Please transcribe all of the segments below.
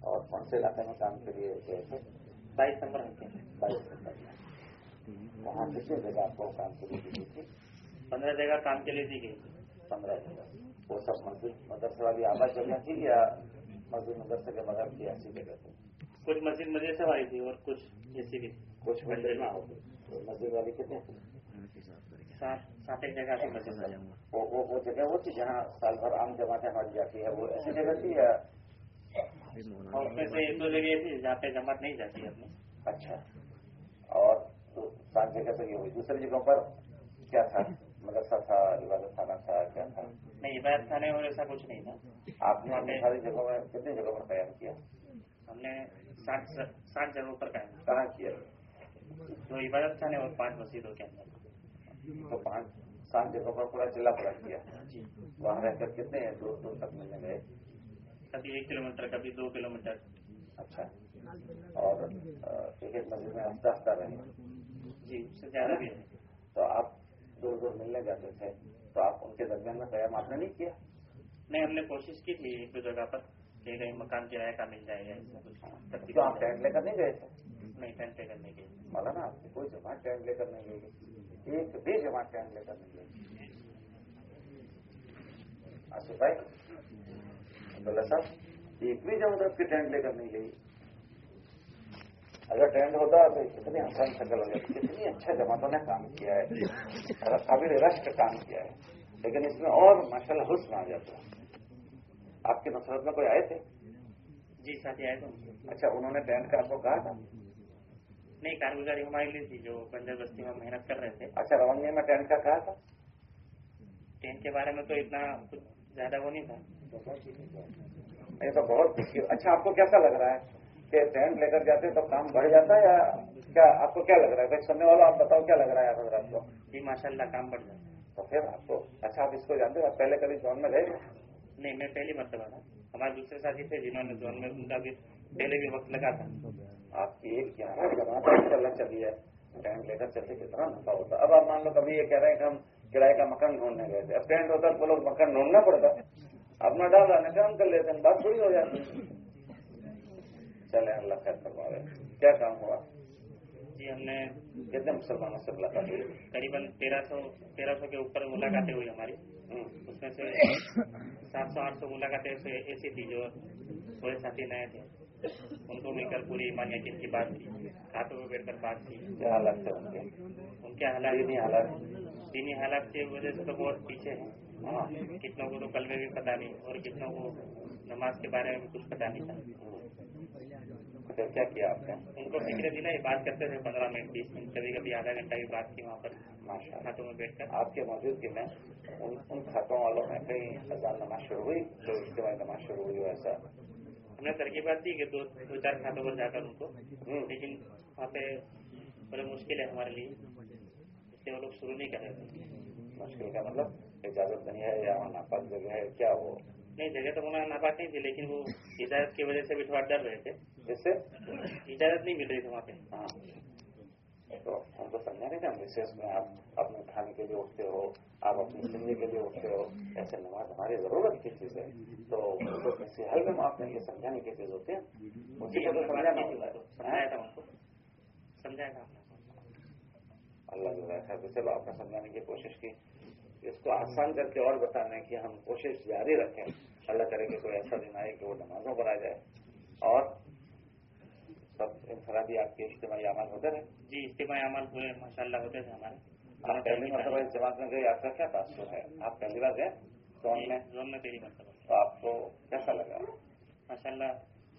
اور کون سے علاقے میں کام کے لیے گئے تھے بائیس نمبر بائیس نمبر میں وہاں کتنی جگہ آپ کو کام کے لیے دی تھی۔ پندرہ جگہ کام کے لیے دی گئی۔ پندرہ جگہ۔ وہ سب مسجد مدرسے والی آباد جگہ تھی یا مسجد مدرسے کے بغیر کی ایسی جگہ تھی؟ کچھ مسجد مدرسے والی تھی اور کچھ ایسی بھی۔ کچھ مسجد نہ ہوگی مسجد والی کتنے سات ایک جگہ تھی مسجد والی وہ جگہ وہ تھی جہاں سال بھر عام جماعتیں ہماری جاتی ہے وہ ایسی جگہ تھی یا اور اس میں سے ایک دو جگہ جہاں پہ جماعت نہیں جاتی ہے اپنی۔ اچھا۔ اور سات جگہ تو یہ ہوئی۔ دوسری جگہوں پر کیا تھا؟ مدرسہ تھا عبادت خانہ تھا کیا تھا؟ نہیں عبادت خانے اور ایسا کچھ نہیں تھا۔ آپ نے اپنی ساری جگہوں میں کتنی جگہوں پر قیام کیا؟ ہم نے سات جگہوں پر قائم کہاں کیا؟ دو عبادت خانے اور پانچ مسجدوں کے اندر۔ تو پانچ سات جگہوں پر پورا ضلع پورا کیا۔ وہاں رہ کر کتنے دور دور تک ملنے گئے؟ کبھی ایک کلو میٹر کبھی دو کلو میٹر اچھا۔ اور ایک ایک مسجد میں ہفتہ ہفتہ رہے جی اس سے زیادہ بھی ہے تو آپ دور دور ملنے جاتے تھے۔ تو آپ ان کے درمیان میں قیام آپ نے نہیں کیا؟ نہیں ہم نے کوشش کی تھی ایک دو جگہ پر۔ کہ کہیں مکان کرایہ کا مل جائے گا۔ تو آپ ٹینٹ لے کر نہیں گئے تھے؟ نہیں ٹینٹ لے کر نہیں گئے۔ مولانا آپ کی کوئی جماعت ٹینٹ لے کر نہیں گئی ایک بھی جماعت ٹینٹ لے کر نہیں گئی۔ آصف بھائی۔ عبداللہ صاحب ایک بھی جماعت کی ٹینٹ لے کر نہیں گئی۔ اگر ٹینٹ ہوتا تو کتنی آسان شکل ہو جاتی کتنی اچھا جماعتوں نے کام کیا ہے۔ قابل رشک کام کیا ہے لیکن اس میں اور ماشاء اللہ حسن آ جاتا آپ کی نصرت میں کوئی آئے تھے جی ساتھی آئے تھے اچھا انہوں نے ٹینٹ کا آپ کو کہا تھا؟ نہیں کارگزاری ہماری لی تھی جو بنجر بستی میں محنت کر رہے تھے۔ اچھا روانگی میں ٹینٹ کا کہا تھا؟ ٹینٹ کے بارے میں تو اتنا کچھ زیادہ وہ نہیں تھا۔ نہیں تو بہت اچھا آپ کو کیسا لگ رہا ہے کہ ٹینٹ لے کر جاتے تو کام بڑھ جاتا ہے یا کیا آپ کو کیا لگ رہا ہے؟ سننے والوں آپ بتاؤ کیا لگ رہا ہے حضرات کو؟ جی ماشاء اللہ کام بڑھ جاتا ہے۔ تو پھر آپ کو اچھا آپ اس کو جانتے آپ پہلے کبھی زون میں گئے؟ نہیں میں پہلی مرتبہ تھا۔ ہمارے دوسرے ساتھی تھے جنہوں نے زون میں ان کا بھی پہلے بھی وقت لگا تھا۔ آپ کی ایک گیارہ جماعت چلنا چلی ہے۔ ٹینٹ لے کر چلتے کتنا نفع ہوتا۔ اب آپ مان لو کبھی یہ کہہ رہے ہیں کہ ہم کرائے کا مکان ڈھونڈنے گئے تھے۔ اب ٹینٹ ہوتا تو لوگ مکان ڈھونڈنا پڑتا۔ اپنا ڈال رہا کام کر لیتے ہیں بات تھوڑی ہو جاتی چلے اللہ خیر کروا رہے کیا کام ہوا؟ جی ہم نے کتنے مسلمانوں سے ملاقات ہوئی؟ قریباً تیرہ سو تیرہ سو کے اوپر ملاقاتیں ہوئی ہماری۔ اس میں سے سات سو آٹھ سو ملاقاتیں ایسی تھی جو تھوڑے ساتھی نئے تھے۔ ان کو مل کر پوری ایمان یقین کی بات کی ہاتھوں میں بیٹھ کر بات کی کیا حالات تھے ان کے؟ ان کے حالات دینی حالات؟ دینی حالات کی وجہ سے تو بہت پیچھے ہیں۔ کتنوں کو تو کل میں بھی پتا نہیں اور کتنوں کو نماز کے بارے میں بھی کچھ پتا نہیں تھا۔ کیا کیا آپ نے؟ ان کو فکر دن یہ بات کرتے تھے پندرہ منٹ بیس منٹ کبھی کبھی آدھا گھنٹہ بھی بات کی وہاں پر ہاتھوں میں بیٹھ کر۔ آپ کے موجودگی میں ان کھاتوں والوں میں کہیں اذان نماز شروع ہوئی جو اجتماعی نماز شروع ہوئی ویسا ہم نے ترکیبات دی کہ دو دو چار کھاتوں پر جا کر ان کو۔ لیکن وہاں پہ بڑے مشکل ہے ہمارے لیے۔ لیے وہ لوگ شروع نہیں کر رہے تھے۔ مشکل کا مطلب اجازت نہیں ہے یا ناپاک جگہ ہے کیا وہ نہیں جگہ تو ہونا ناپاک نہیں تھی لیکن وہ اجازت کی وجہ سے بھی تھوڑا ڈر رہے تھے۔ جس سے؟ اجازت نہیں مل رہی تھی وہاں پہ۔ ہاں۔ تو ہم کو سمجھا نہیں تھا ریسرچ میں آپ اپنے کھانے کے لیے اٹھتے ہو آپ اپنی سننے کے لیے اٹھتے ہو ایسے نماز ہماری ضرورت کی چیز ہے۔ تو کسی حل میں آپ نے یہ سمجھانے کی چیز ہوتی تو سمجھانا ہوتا ہے۔ سمجھایا تھا ان کو۔ سمجھایا تھا تو چلو آپ نے سمجھانے کی کوشش کی۔ اس کو آسان کر کے اور بتانے کی ہم کوشش جاری رکھیں۔ اللہ کرے کہ کوئی ایسا دن آئے کہ وہ نمازوں پر آ جائے۔ اور سب انفرادی آپ کے اجتماعی عمل ہوتے رہے۔ جی اجتماعی عمل پورے ماشاء اللہ ہوتے تھے ہمارے۔ آپ پہلی مرتبہ اس جماعت میں گئے آپ کا کیا تاثر ہے آپ پہلی بار گئے زون میں؟ زون میں پہلی مرتبہ۔ تو آپ کو کیسا لگا؟ ماشاء اللہ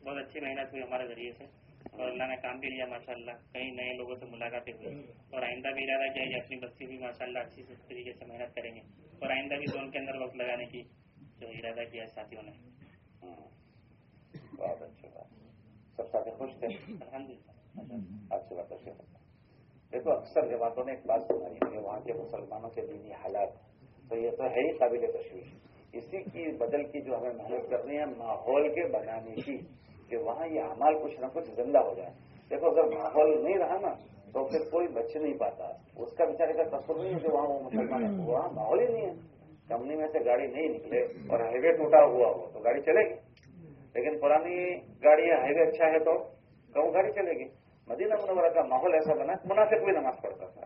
بہت اچھی محنت ہوئی ہمارے ذریعے سے۔ اور اللہ نے کام بھی لیا ماشاء اللہ کئی نئے لوگوں سے ملاقاتیں ہوئی۔ اور آئندہ بھی ارادہ کیا کہ اپنی بستی بھی ماشاء اللہ اچھی طریقے سے محنت کریں گے۔ اور آئندہ بھی زون کے اندر وقت لگانے کی جو ارادہ کیا ہے ساتھیوں نے۔ بہت اچھی بات۔ سب ساتھی خوش تھے؟ الحمد للہ اچھی بات ہے دیکھو اکثر جماعتوں نے ایک بات سنائی کہ وہاں کے مسلمانوں کے دینی حالات تو یہ تو ہے ہی قابل تشویش۔ اسی کی بدل کی جو ہمیں محنت کرنی ہے ماحول کے بنانے کی۔ کہ وہاں یہ اعمال کچھ نہ کچھ زندہ ہو جائے دیکھو، اگر ماحول نہیں رہا نا، تو پھر کوئی بچ نہیں پاتا۔ اس کا بیچارے کا تصور نہیں ہے کہ وہاں وہ مسلمان ہے۔ وہاں ماحول ہی نہیں ہے۔ کمپنی میں سے گاڑی نہیں نکلے اور ہائی وے ٹوٹا ہوا ہو تو گاڑی چلے گی۔ لیکن پرانی گاڑی ہے، ہائی وے اچھا ہے تو کہوں گاڑی چلے گی؟ مدینہ منورہ کا ماحول ایسا بنا، منافق بھی نماز پڑھتا تھا۔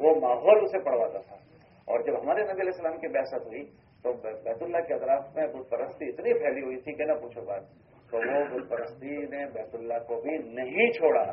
وہ ماحول اسے پڑھواتا تھا۔ اور جب ہمارے نبی علیہ السلام کی بحثت ہوئی تو بیت اللہ کے اطراف میں بت پرستی اتنی پھیلی ہوئی تھی کہ نہ پوچھو بات۔ تو وہ بت پرستی نے بیت اللہ کو بھی نہیں چھوڑا،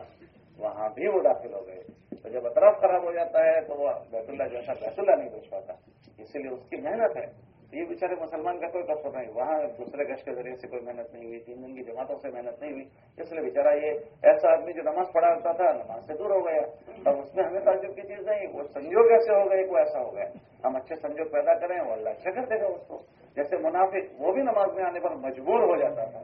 وہاں بھی وہ داخل ہو گئے۔ تو جب اطراف خراب ہو جاتا ہے تو وہ بیت اللہ جیسا بیت اللہ نہیں بچ پاتا۔ اسی لیے اس کی محنت ہے۔ یہ بیچارے مسلمان کا کوئی قصور نہیں، وہاں دوسرے گش کے ذریعے سے کوئی محنت نہیں ہوئی، تین دن کی جماعتوں سے محنت نہیں ہوئی، اس لیے بیچارا یہ ایسا آدمی جو نماز پڑھا ہوتا تھا، نماز سے دور ہو گیا، اور اس میں ہمیں تعجب کی چیز نہیں، وہ سنجوگ ایسے ہو گئے کو ایسا ہو گیا۔ ہم اچھے سنجوگ پیدا کریں وہ اللہ اچھا کر دے گا اس کو۔ جیسے منافق، وہ بھی نماز میں آنے پر مجبور ہو جاتا تھا۔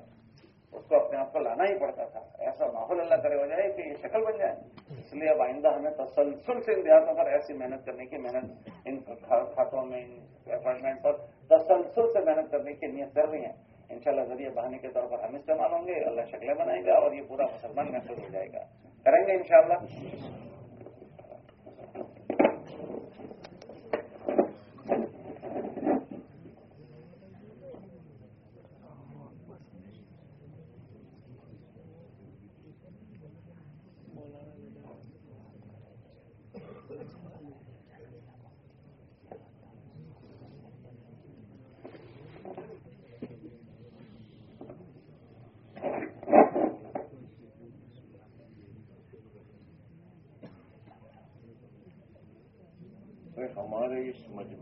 اس کو اپنے آپ کو لانا ہی پڑتا تھا۔ ایسا ماحول اللہ کرے ہو جائے کہ یہ شکل بن جائے۔ اس لیے اب آئندہ ہمیں تسلسل سے ان دیہاتوں پر ایسی محنت کرنے کی محنت، ان کھاتوں میں، ان اپارٹمنٹ پر تسلسل سے محنت کرنے کی نیت کر رہی ہیں۔ انشاءاللہ ذریعہ بہانے کے طور پر ہم استعمال ہوں گے۔ اللہ شکلیں بنائے گا اور یہ پورا مسلمان محسوس ہو جائے گا۔ کریں گے انشاءاللہ۔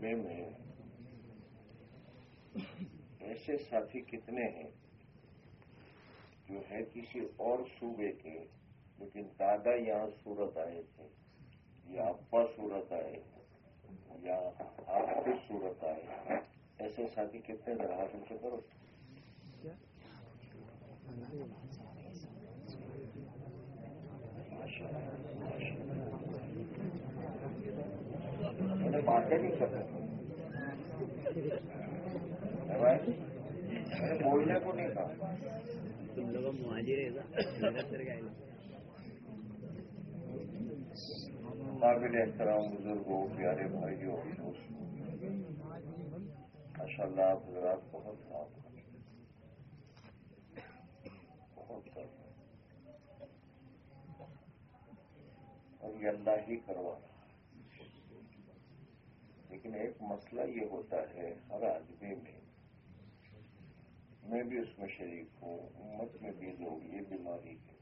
جلسے میں ایسے ساتھی کتنے ہیں جو ہے کسی اور صوبے کے، لیکن دادا یہاں صورت آئے تھے۔ یا ابا صورت آئے یا آپ کی صورت آئے ایسے ساتھی کتنے ذرا ان سے کرو باتیں نہیں کر رہے بولنے کو نہیں قابل احترام بزرگوں پیارے بھائیوں ماشاء اللہ آپ حضرات بہت صاف بہت صاف اور یہ اللہ ہی کروانا لیکن ایک مسئلہ یہ ہوتا ہے، ہر آدمی میں میں بھی اس میں شریک ہوں، امت میں بھی لوگ یہ بیماری ہے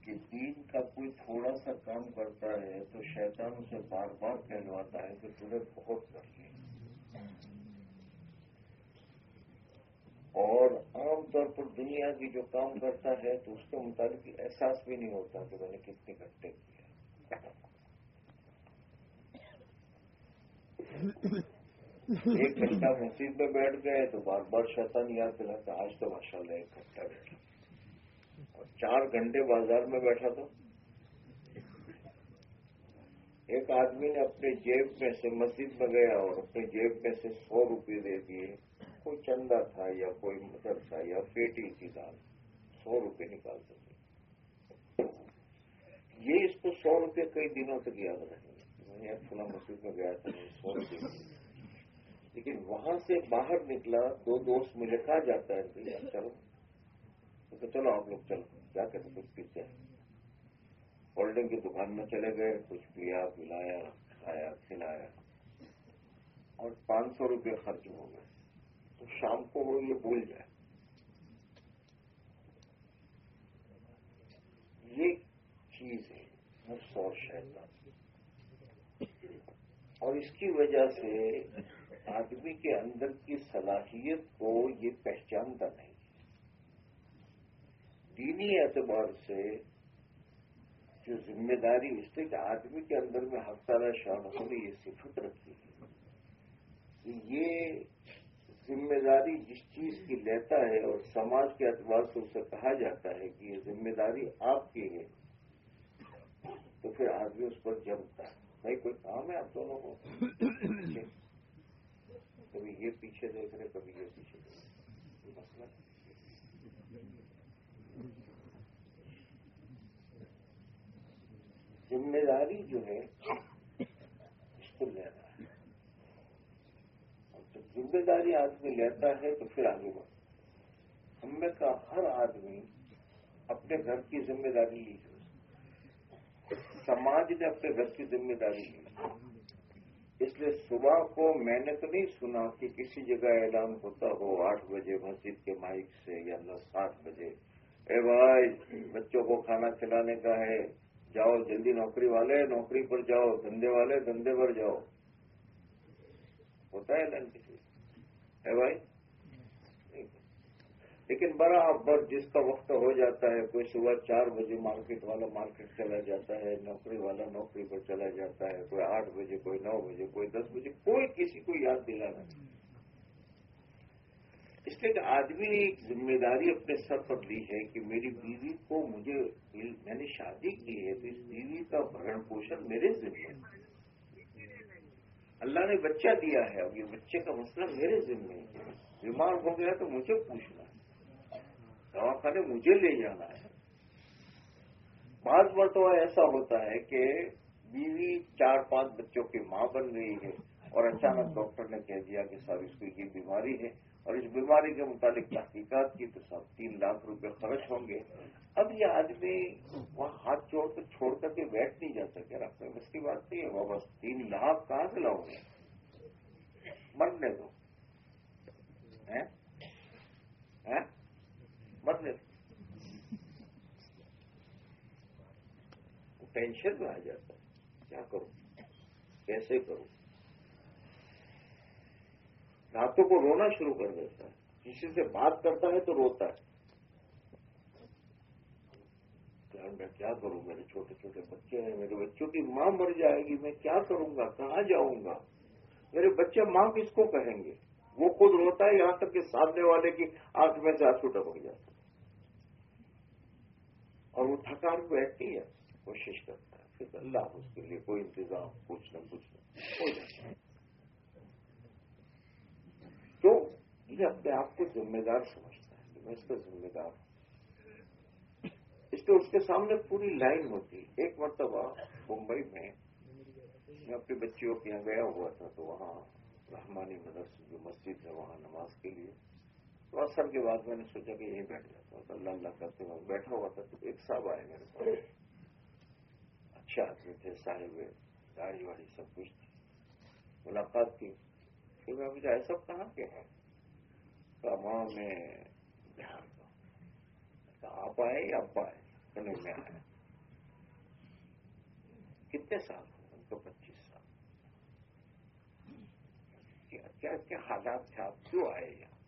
کہ دین کا کوئی تھوڑا سا کام کرتا ہے تو شیطان اسے بار بار کہلواتا ہے کہ تجھے بہت کر لیں اور عام طور پر دنیا کی جو کام کرتا ہے تو اس کے متعلق احساس بھی نہیں ہوتا کہ میں نے کتنے گھنٹے کیا ایک گھنٹہ مسجد میں بیٹھ گئے تو بار بار شیطان یاد دلا تھا آج تو ماشاء اللہ ایک گھنٹہ بیٹھا۔ اور چار گھنٹے بازار میں بیٹھا تھا۔ ایک آدمی نے اپنے جیب میں سے مسجد میں گیا اور اپنے جیب میں سے سو روپے دے دیے۔ کوئی چندہ تھا یا کوئی مدر تھا یا پیٹی کی دال، سو روپے نکالتے تھے۔ یہ اس کو سو روپے کئی دنوں تک یاد رہے۔ میں فلاں مسجد میں گیا تھا لیکن وہاں سے باہر نکلا، دو دوست مجھے کہا جاتا ہے چلو۔ تو چلو آپ لوگ چلو۔ کیا کریں کچھ پیتے کولڈ ڈرنک کی دکان میں چلے گئے، کچھ پیا، پلایا، کھایا، کھلایا۔ اور پانچ سو روپئے خرچ ہو گئے۔ تو شام کو وہ یہ بھول جائے۔ یہ چیز ہے، وہ سو شیطان۔ اور اس کی وجہ سے آدمی کے اندر کی صلاحیت کو یہ پہچانتا نہیں۔ دینی اعتبار سے جو ذمہ داری اس نے کہ آدمی کے اندر میں ہر تعالیٰ شاہ نے یہ صفت رکھی ہے۔ کہ یہ ذمہ داری جس چیز کی لیتا ہے اور سماج کے اعتبار سے اسے کہا جاتا ہے کہ یہ ذمہ داری آپ کی ہے، تو پھر آدمی اس پر جمتا ہے۔ بھائی کوئی کام ہے آپ دونوں کو؟ کبھی یہ پیچھے دیکھ رہے کبھی یہ پیچھے دیکھ رہے۔ ذمہ داری جو ہے اس کو لینا ہے۔ اور جب ذمہ داری آدمی لیتا ہے تو پھر آگے بڑھ ہم میں کا ہر آدمی اپنے گھر کی ذمہ داری لی سماج نے اپنے گھر کی ذمہ داری لی اس لیے صبح کو میں نے تو نہیں سنا کہ کسی جگہ اعلان ہوتا ہو آٹھ بجے مسجد کے مائک سے یا نہ سات بجے۔ اے بھائی، بچوں کو کھانا کھلانے کا ہے۔ جاؤ، جلدی نوکری والے، نوکری پر جاؤ دندے والے دندے پر جاؤ۔ ہوتا ہے اعلان کسی۔ ہے بھائی لیکن برابر جس کا وقت ہو جاتا ہے، کوئی صبح چار بجے مارکیٹ والا مارکیٹ چلا جاتا ہے، نوکری والا نوکری پر چلا جاتا ہے، کوئی آٹھ بجے، کوئی نو بجے، کوئی دس بجے، کوئی کسی کو یاد دلانا نہیں۔ اس لیے کہ آدمی نے ایک ذمہ داری اپنے سر پر لی ہے کہ میری بیوی کو مجھے میں نے شادی کی ہے تو اس بیوی کا بھرن پوشن میرے ذمہ اللہ نے بچہ دیا ہے، اب یہ بچے کا مسئلہ میرے ذمہ ہے۔ بیمار ہو گیا تو مجھے پوچھنا۔ ہے دواخانے مجھے لے جانا ہے۔ بعض مرتبہ ایسا ہوتا ہے کہ بیوی چار پانچ بچوں کی ماں بن گئی ہے اور اچانک ڈاکٹر نے کہہ دیا کہ سر اس کی یہ بیماری ہے اور اس بیماری کے متعلق تحقیقات کی تو سب تین لاکھ روپے خرچ ہوں گے۔ اب یہ آدمی وہاں ہاتھ جوڑ کر، چھوڑ کر کے بیٹھ نہیں جاتا کیا اپنے بس کی بات نہیں ہے، وہ بس تین لاکھ کہاں سے لاؤ گے؟ مرنے دو۔ مرنے دو ٹینشن میں آ جاتا ہے۔ کیا کروں؟ کیسے کروں؟ راتوں کو رونا شروع کر دیتا ہے۔ کسی سے بات کرتا ہے تو روتا ہے۔ میں کیا کروں؟ میرے چھوٹے چھوٹے بچے ہیں، میرے بچوں کی ماں مر جائے گی، میں کیا کروں گا؟ کہاں جاؤں گا؟ میرے بچے ماں کس کو کہیں گے؟ وہ خود روتا ہے، یہاں تک کہ سامنے والے کی آنکھ میں سے آنسو ٹپک جاتا اور وہ تھکان بیٹھتی ہے، کوشش کرتا ہے۔ پھر اللہ اس کے لیے کوئی انتظام، کچھ نہ کچھ نہ۔ ہو جاتا ہے تو یہ اپنے آپ کو ذمہ دار سمجھتا ہے کہ میں اس کا ذمہ دار ہوں اس لیے اس کے سامنے پوری لائن ہوتی ایک مرتبہ ممبئی میں میں اپنی بچیوں کے یہاں گیا ہوا تھا تو وہاں رحمانی مدرس جو مسجد ہے، وہاں نماز کے لیے۔ تو اثر کے بعد میں نے سوچا کہ یہیں بیٹھ جاتا ہوں۔ تو اللہ اللہ کرتے وقت بیٹھا ہوا تھا، تو ایک صاحب آئے میرے پاس۔ اچھا آدمی تھے، صاحب گاڑی واڑی سب کچھ تھی ملاقات کی۔ پھر میں مجھے ایسا کہاں کہ ہے ماں میں بہار کا آپ آئے یا ابا آئے میں آیا۔ کتنے سال ہو ان کو کیا کیا حالات تھے؟ آپ کیوں آئے یہاں؟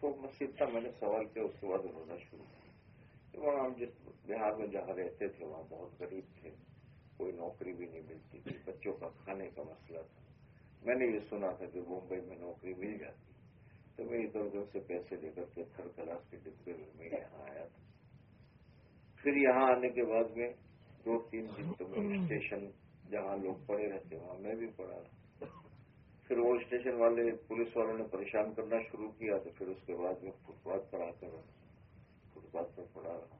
تو مسجد کا میں نے سوال کیا اس کے بعد رونا شروع کیا وہاں ہم جس بہار میں جہاں رہتے تھے وہاں بہت غریب تھے کوئی نوکری بھی نہیں ملتی تھی بچوں کا کھانے کا مسئلہ تھا۔ میں نے یہ سنا تھا کہ ممبئی میں نوکری مل جاتی۔ تو میں ادھر ادھر سے پیسے لے کر کے تھر کلاس کے ڈبے میں میں یہاں آیا تھا۔ پھر یہاں آنے کے بعد میں دو تین دن تو میں اسٹیشن جہاں لوگ پڑے رہتے وہاں میں بھی پڑا رہا پھر وہ اسٹیشن والے پولیس والوں نے پریشان کرنا شروع کیا تو پھر اس کے بعد میں فٹ پاتھ پر آ کر فٹ پاتھ پر پڑا رہا۔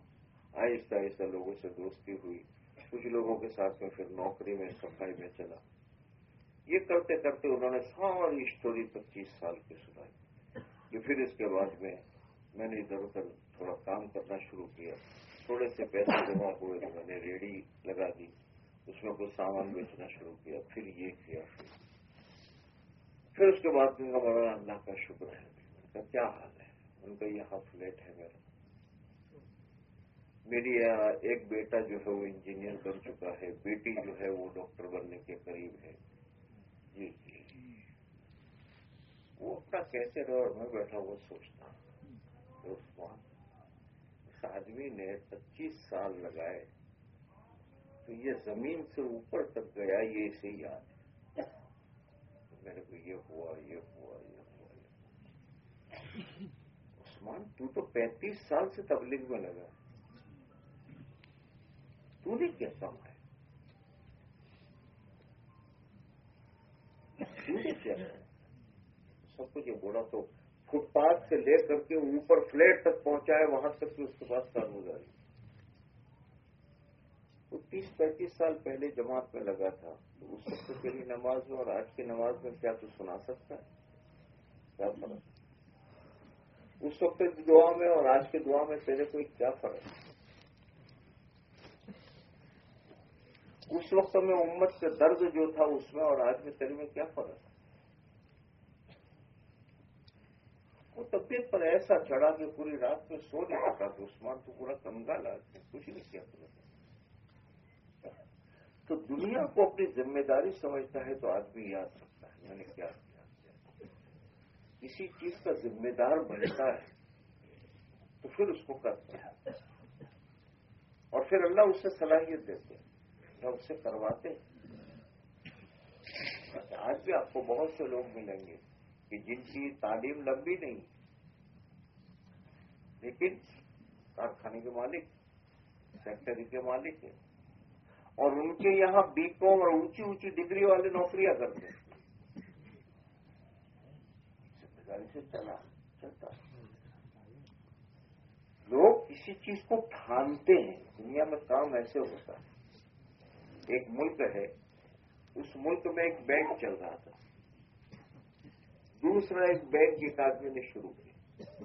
آہستہ آہستہ لوگوں سے دوستی ہوئی۔ کچھ لوگوں کے ساتھ میں پھر نوکری میں، صفائی میں چلا۔ یہ کرتے کرتے انہوں نے ساری اسٹوری پچیس سال کی سنائی۔ یہ پھر اس کے بعد میں میں نے ادھر ادھر تھوڑا کام کرنا شروع کیا۔ تھوڑے سے پیسے جمع ہوئے تو میں نے ریڈی لگا دی۔ اس میں کچھ سامان بیچنا شروع کیا۔ پھر یہ کیا۔ پھر پھر اس کے بعد ان کا بڑا اللہ کا شکر ہے۔ ان کا کیا حال ہے؟ ان کا یہ فلیٹ ہے میرا۔ میری ایک بیٹا جو ہے وہ انجینئر بن چکا ہے۔ بیٹی جو ہے وہ ڈاکٹر بننے کے قریب ہے۔ جی جی۔ وہ اپنا کیسے رہا اور میں بیٹھا وہ سوچتا ہوں۔ اس آدمی نے پچیس سال لگائے۔ تو یہ زمین سے اوپر تک گیا، یہ اسے یاد ہے۔ میرے کو یہ ہوا یہ ہوا یہ ہوا یہ ہوا۔ عثمان، تو تو پینتیس سال سے تبلیغ میں لگا تو نے کیا سمجھا سب کچھ یہ بولا تو فٹ پاتھ سے لے کر کے اوپر فلیٹ تک پہنچائے وہاں تک اس کے پاس کارگزاری تو تیس پینتیس سال پہلے جماعت میں لگا تھا۔ تو اس وقت پہلی نماز میں اور آج کی نماز میں کیا تو سنا سکتا ہے؟ کیا فرق؟ اس وقت دعا میں اور آج کے دعا میں تیرے کوئی کیا فرق؟ ہے اس وقت میں امت سے درد جو تھا اس میں اور آج میں تیرے میں کیا فرق؟ ہے وہ طبیعت پر ایسا چڑھا کہ پوری رات میں سو نہیں سکا تو عثمان تو پورا کنگال آج کچھ نہیں کیا پورا تو دنیا کو اپنی ذمہ داری سمجھتا ہے تو آدمی یاد رکھتا ہے۔ میں نے کیا کسی چیز کا ذمہ دار بنتا ہے تو پھر اس کو کرتا ہے۔ اور پھر اللہ اسے صلاحیت دیتے ہیں۔ یا اسے کرواتے ہیں۔ آج بھی آپ کو بہت سے لوگ ملیں گے کہ جن کی تعلیم لمبی نہیں لیکن کارخانے کے مالک، فیکٹری کے مالک ہیں۔ اور ان کے یہاں بی کام اور اونچی اونچی ڈگری والے نوکریاں کرتے ہیں۔ چلا، چلتا۔ لوگ کسی چیز کو تھانتے ہیں۔ دنیا میں کام ایسے ہوتا ہے۔ ایک ملک ہے، اس ملک میں ایک بینک چل رہا تھا۔ دوسرا ایک بینک ایک آدمی نے شروع کیا۔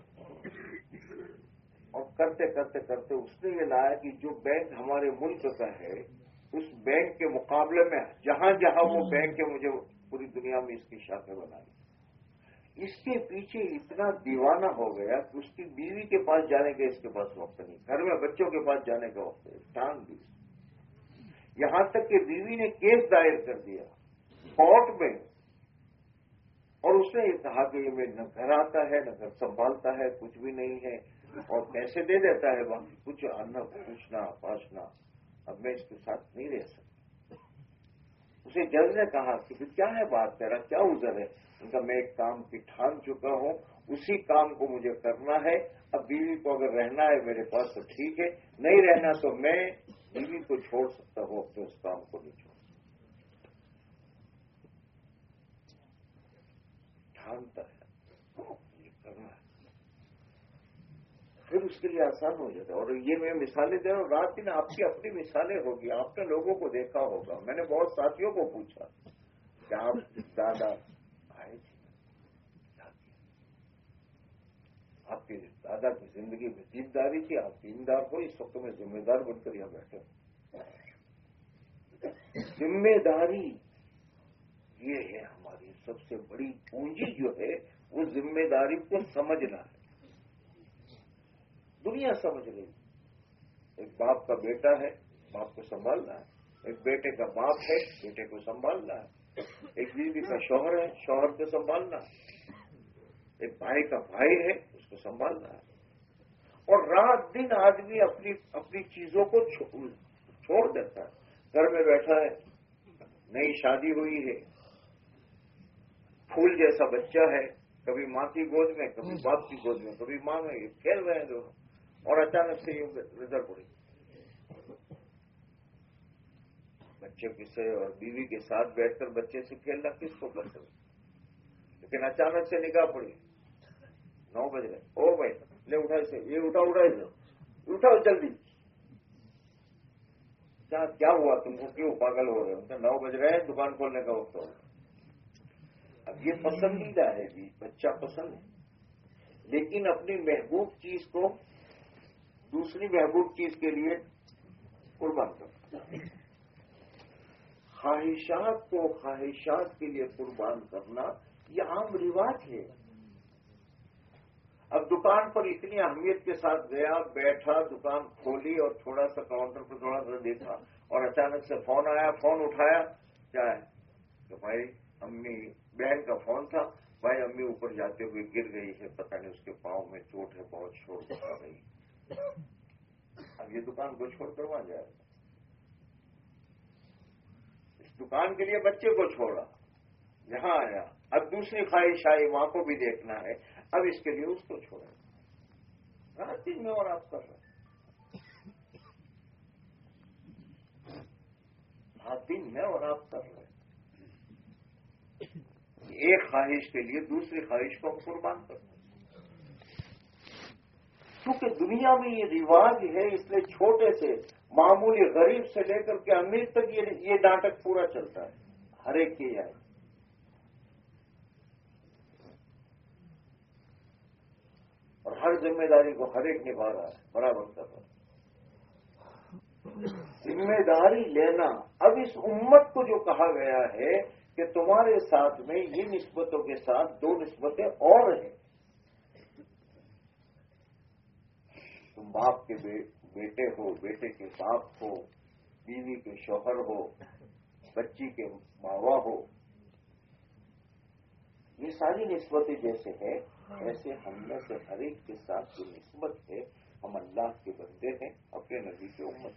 اور کرتے کرتے کرتے اس نے یہ لایا کہ جو بینک ہمارے ملک کا ہے اس بینک کے مقابلے میں جہاں جہاں وہ بینک ہے مجھے پوری دنیا میں اس کی شاخیں بنائی۔ اس کے پیچھے اتنا دیوانہ ہو گیا کہ اس کی بیوی کے پاس جانے کا اس کے پاس وقت نہیں، گھر میں بچوں کے پاس جانے کا وقت نہیں، ٹانگ بھی یہاں تک کہ بیوی نے کیس دائر کر دیا کورٹ میں، اور اس نے یہ کہا کہ یہ میں نہ گھر آتا ہے، نہ گھر سنبھالتا ہے، کچھ بھی نہیں ہے، اور پیسے دے دیتا ہے باقی کچھ انا پوچھنا پاسنا اب میں اس کے ساتھ نہیں رہ سکتا۔ اسے جج نے کہا کہ کیا ہے بات تیرا؟ کیا عذر ہے؟ ان کا میں ایک کام کی ٹھان چکا ہوں۔ اسی کام کو مجھے کرنا ہے۔ اب بیوی کو اگر رہنا ہے میرے پاس تو ٹھیک ہے۔ نہیں رہنا تو میں بیوی کو چھوڑ سکتا ہوں، اپنے اس کام کو نہیں چھوڑ سکتا۔ ٹھانتا ہے۔ پھر اس کے لیے آسان ہو جاتا ہے۔ اور یہ میں مثالیں دے رہا ہوں، رات دن آپ کی اپنی مثالیں ہوگی، آپ نے لوگوں کو دیکھا ہوگا۔ میں نے بہت ساتھیوں کو پوچھا کہ آپ دادا آئے تھے؟ آپ کے دادا کی زندگی میں ذمہ داری تھی، آپ دیندار ہو، اس وقت میں ذمہ دار بن کر یہاں بیٹھے ذمہ داری یہ ہے ہماری سب سے بڑی پونجی جو ہے، وہ ذمہ داری کو سمجھنا ہے۔ دنیا سمجھ لیں ایک باپ کا بیٹا ہے، باپ کو سنبھالنا ہے۔ ایک بیٹے کا باپ ہے، بیٹے کو سنبھالنا ہے۔ ایک بیوی کا شوہر ہے، شوہر کو سنبھالنا ہے۔ ایک بھائی کا بھائی ہے، اس کو سنبھالنا ہے۔ اور رات دن آدمی اپنی اپنی چیزوں کو چھوڑ دیتا ہے۔ گھر میں بیٹھا ہے، نئی شادی ہوئی ہے۔ پھول جیسا بچہ ہے، کبھی ماں کی گود میں، کبھی باپ کی گود میں، کبھی ماں میں، یہ کھیل رہے ہیں دونوں۔ اور اچانک سے یہ ریزلٹ پڑی بچے کسے اور بیوی کے ساتھ بیٹھ کر بچے سے کھیلنا کس کو پسند؟ لیکن اچانک سے نکاح پڑی۔ نو بج رہے او بھائی، لے اٹھا سے یہ اٹھا اٹھا اسے۔ اٹھاؤ جلدی کیا ہوا؟ تم کو کیوں پاگل ہو رہے ہو؟ نو بج رہے ہیں دکان کھولنے کا وقت ہو اب یہ پسندیدہ ہے جی بچہ پسند ہے۔ لیکن اپنی محبوب چیز کو دوسری محبوب چیز کے لیے قربان کرنا خواہشات کو خواہشات کے لیے قربان کرنا یہ عام رواج ہے۔ اب دکان پر اتنی اہمیت کے ساتھ گیا، بیٹھا، دکان کھولی اور تھوڑا سا کاؤنٹر پر تھوڑا سا دیکھا اور اچانک سے فون آیا، فون اٹھایا کیا ہے کہ بھائی، امی بہن کا فون تھا۔ بھائی، امی اوپر جاتے ہوئے گر گئی ہے، پتہ نہیں اس کے پاؤں میں چوٹ ہے، بہت شور پکا رہی ہے۔ اب یہ دکان کو چھوڑ کر وہاں جائے۔ اس دکان کے لیے بچے کو چھوڑا۔ یہاں آیا۔ اب دوسری خواہش آئی، وہاں کو بھی دیکھنا ہے۔ اب اس کے لیے اس کو چھوڑا۔ ہر چیز میں اور آپ کر رہے ہاتھ دن میں اور آپ کر رہے ایک خواہش کے لیے دوسری خواہش کو ہم قربان کرنا۔ کیونکہ دنیا میں یہ رواج ہے، اس لیے چھوٹے سے، معمولی غریب سے لے کر کے امیر تک یہ ناٹک پورا چلتا ہے۔ ہر ایک کے یہاں اور ہر ذمہ داری کو ہر ایک نبھا رہا ہے۔ برابر کر رہا ہے۔ ذمہ داری لینا۔ اب اس امت کو جو کہا گیا ہے کہ تمہارے ساتھ میں یہ نسبتوں کے ساتھ دو نسبتیں اور ہیں۔ تم باپ کے بیٹے ہو، بیٹے کے باپ ہو، بیوی کے شوہر ہو، بچی کے ماوا ہو۔ یہ ساری نسبتیں جیسے ہیں، ایسے ہم میں سے ہر ایک کے ساتھ جو نسبت ہے، ہم اللہ کے بندے ہیں، اپنے نبی کے امت۔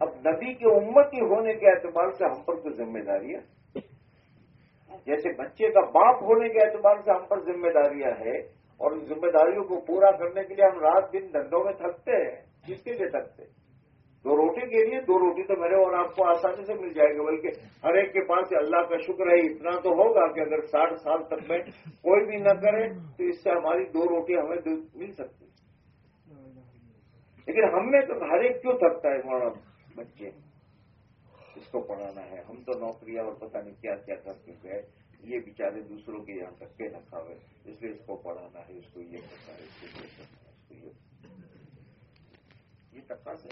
اب نبی کے امتی ہونے کے اعتبار سے ہم پر تو ذمہ داریاں۔ جیسے بچے کا باپ ہونے کے اعتبار سے ہم پر ذمہ داریاں ہیں اور ان ذمہ داریوں کو پورا کرنے کے لیے ہم رات دن دھندوں میں تھکتے ہیں۔ کس کے لیے تھکتے؟ دو روٹی کے لیے، دو روٹی تو میرے اور آپ کو آسانی سے مل جائے گا بلکہ ہر ایک کے پاس اللہ کا شکر ہے، اتنا تو ہوگا کہ اگر ساٹھ سال تک میں کوئی بھی نہ کرے، تو اس سے ہماری دو روٹی ہمیں مل سکتی۔ لیکن ہم میں تو ہر ایک کیوں تھکتا ہے مولانا بچے؟ اس کو پڑھانا ہے۔ ہم تو نوکریاں اور پتہ نہیں کیا کیا کر کے گئے یہ بیچارے دوسروں کے یہاں تک کے نہ کھاوے اس لیے اس کو پڑھانا ہے، اس کو یہ کرنا ہے، اس کو یہ کرنا ہے، اس کو یہ یہ تقاضے۔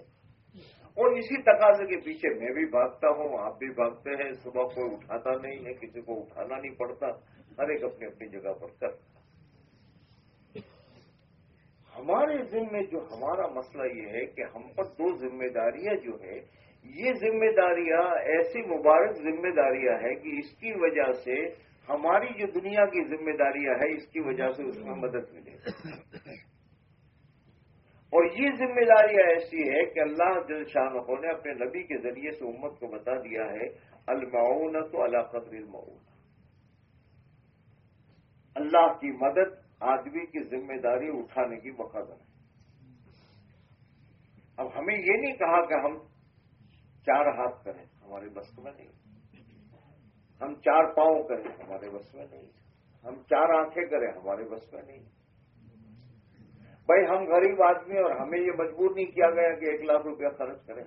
اور اسی تقاضے کے پیچھے میں بھی بھاگتا ہوں، آپ بھی بھاگتے ہیں، صبح کوئی اٹھاتا نہیں ہے، کسی کو اٹھانا نہیں پڑتا، ہر ایک اپنی اپنی جگہ پر کر۔ ہمارے ذمے جو، ہمارا مسئلہ یہ ہے کہ ہم پر دو ذمہ داریاں جو ہے یہ ذمہ داریاں ایسی مبارک ذمہ داریاں ہیں کہ اس کی وجہ سے ہماری جو دنیا کی ذمہ داریاں ہیں، اس کی وجہ سے اس میں مدد ملے۔ اور یہ ذمہ داریاں ایسی ہے کہ اللہ جل شاہ نے اپنے نبی کے ذریعے سے امت کو بتا دیا ہے المعون تو اللہ قدر المعون اللہ کی مدد آدمی کی ذمہ داری اٹھانے کی مقدر ہے۔ اب ہمیں یہ نہیں کہا کہ ہم چار ہاتھ کریں، ہمارے بس میں نہیں۔ ہم چار پاؤں کریں، ہمارے بس میں نہیں۔ ہم چار آنکھیں کریں، ہمارے بس میں نہیں۔ بھائی، ہم غریب آدمی اور ہمیں یہ مجبور نہیں کیا گیا کہ ایک لاکھ روپیہ خرچ کریں۔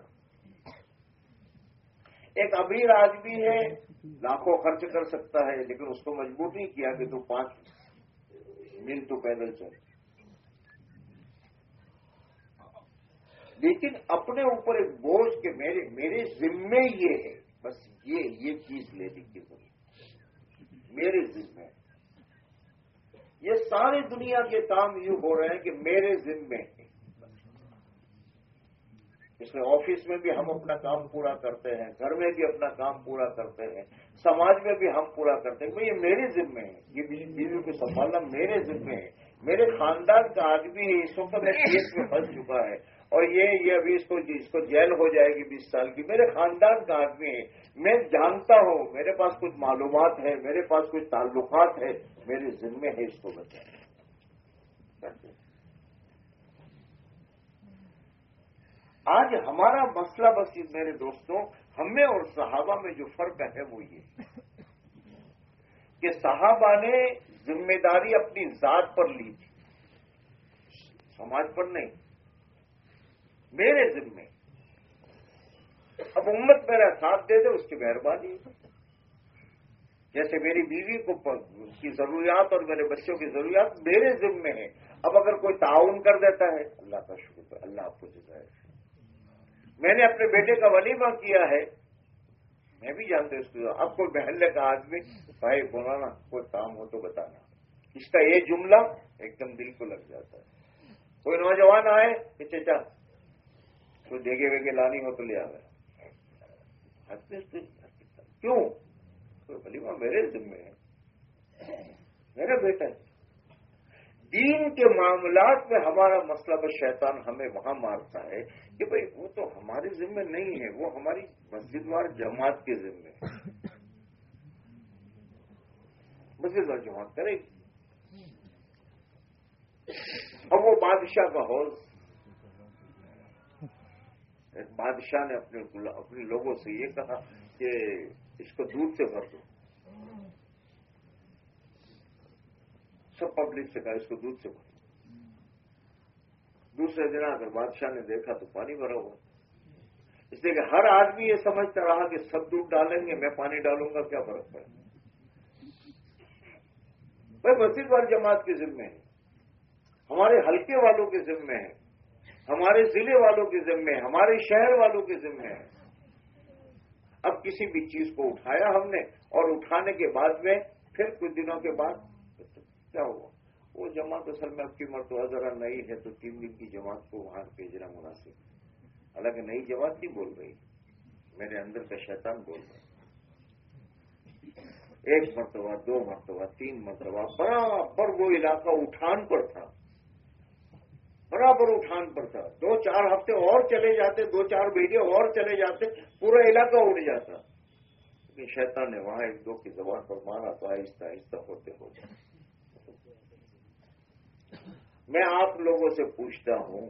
ایک امیر آدمی ہے، لاکھوں خرچ کر سکتا ہے، لیکن اس کو مجبور نہیں کیا کہ تو پانچ میل تو پیدل چل لیکن اپنے اوپر ایک بوجھ کہ میرے میرے ذمے یہ ہے، بس یہ یہ چیز لے لی میرے ذمے۔ یہ ساری دنیا کے کام یوں ہو رہے ہیں کہ میرے ذمے ہیں۔ اس میں آفس میں بھی ہم اپنا کام پورا کرتے ہیں، گھر میں بھی اپنا کام پورا کرتے ہیں، سماج میں بھی ہم پورا کرتے ہیں۔ یہ میرے ذمے ہے یہ بیوی کو سنبھالنا میرے ذمے ہے۔ میرے خاندان کا آدمی اس وقت میں کیس میں پھنس چکا ہے۔ اور یہ یہ ابھی اس کو جی- اس کو جیل ہو جائے گی بیس سال کی۔ میرے خاندان کا آدمی ہے۔ میں جانتا ہوں۔ میرے پاس کچھ معلومات ہے۔ میرے پاس کچھ تعلقات ہے۔ میرے ذمے ہے اس کو بچانا۔ آج ہمارا مسئلہ بس میرے دوستوں، ہمیں اور صحابہ میں جو فرق ہے وہ یہ۔ کہ صحابہ نے ذمہ داری اپنی ذات پر لی تھی۔ سماج پر نہیں۔ میرے ذمے اب امت میرا ساتھ دے دے، اس کی مہربانی جیسے میری بیوی کو کی ضروریات اور میرے بچوں کی ضروریات میرے ذمے ہیں۔ اب اگر کوئی تعاون کر دیتا ہے، اللہ کا شکر اللہ آپ کو جزائے میں نے اپنے بیٹے کا ولیمہ کیا ہے۔ میں بھی جانتے اس کو۔ اب کوئی محلے کا آدمی، بھائی بولانا کوئی کام ہو تو بتانا۔ اس کا یہ جملہ ایک دم دل کو لگ جاتا ہے۔ کوئی نوجوان آئے کہ چچا کوئی دیگے ویگے لانی ہو تو لے آ کیوں؟ ولیمہ میرے ذمے ہے۔ میرا بیٹا ہے۔ دین کے معاملات میں ہمارا مسئلہ بس شیطان ہمیں وہاں مارتا ہے کہ بھائی وہ تو ہمارے ذمے نہیں ہے، وہ ہماری مسجد وار جماعت کے ذمے ہے۔ مسجد وار جماعت کرے۔ گی اب وہ بادشاہ کا حوض ایک بادشاہ نے اپنے اپنے لوگوں سے یہ کہا کہ اس کو دودھ سے بھر دو۔ سب پبلک سے کہا، اس کو دودھ سے بھر دوسرے دن اگر بادشاہ نے دیکھا تو پانی بھرا ہوا۔ اس لیے کہ ہر آدمی یہ سمجھتا رہا کہ سب دودھ ڈالیں گے، میں پانی ڈالوں گا، کیا فرق پڑے؟ بھائی، مسجد وال جماعت کے ذمے ہے ہمارے حلقے والوں کے ذمے ہے ہمارے ضلع والوں کے ذمے ہمارے شہر والوں کے ذمے ہے۔ اب کسی بھی چیز کو اٹھایا ہم نے اور اٹھانے کے بعد میں پھر کچھ دنوں کے بعد کیا ہوا؟ وہ جماعت اصل میں اب کی مرتبہ ذرا نئی ہے تو تین دن کی جماعت کو وہاں بھیجنا مناسب حالانکہ نئی جماعت نہیں بول رہی، میرے اندر کا شیطان بول رہا ایک مرتبہ، دو مرتبہ، تین مرتبہ، برابر وہ علاقہ اٹھان پر تھا۔ برابر اٹھان پر تھا۔ دو چار ہفتے اور چلے جاتے، دو چار مہینے اور چلے جاتے، پورا علاقہ اڑ جاتا۔ لیکن شیطان نے وہاں ایک دو کی زبان پر مارا تو آہستہ آہستہ ہوتے ہوتے میں آپ لوگوں سے پوچھتا ہوں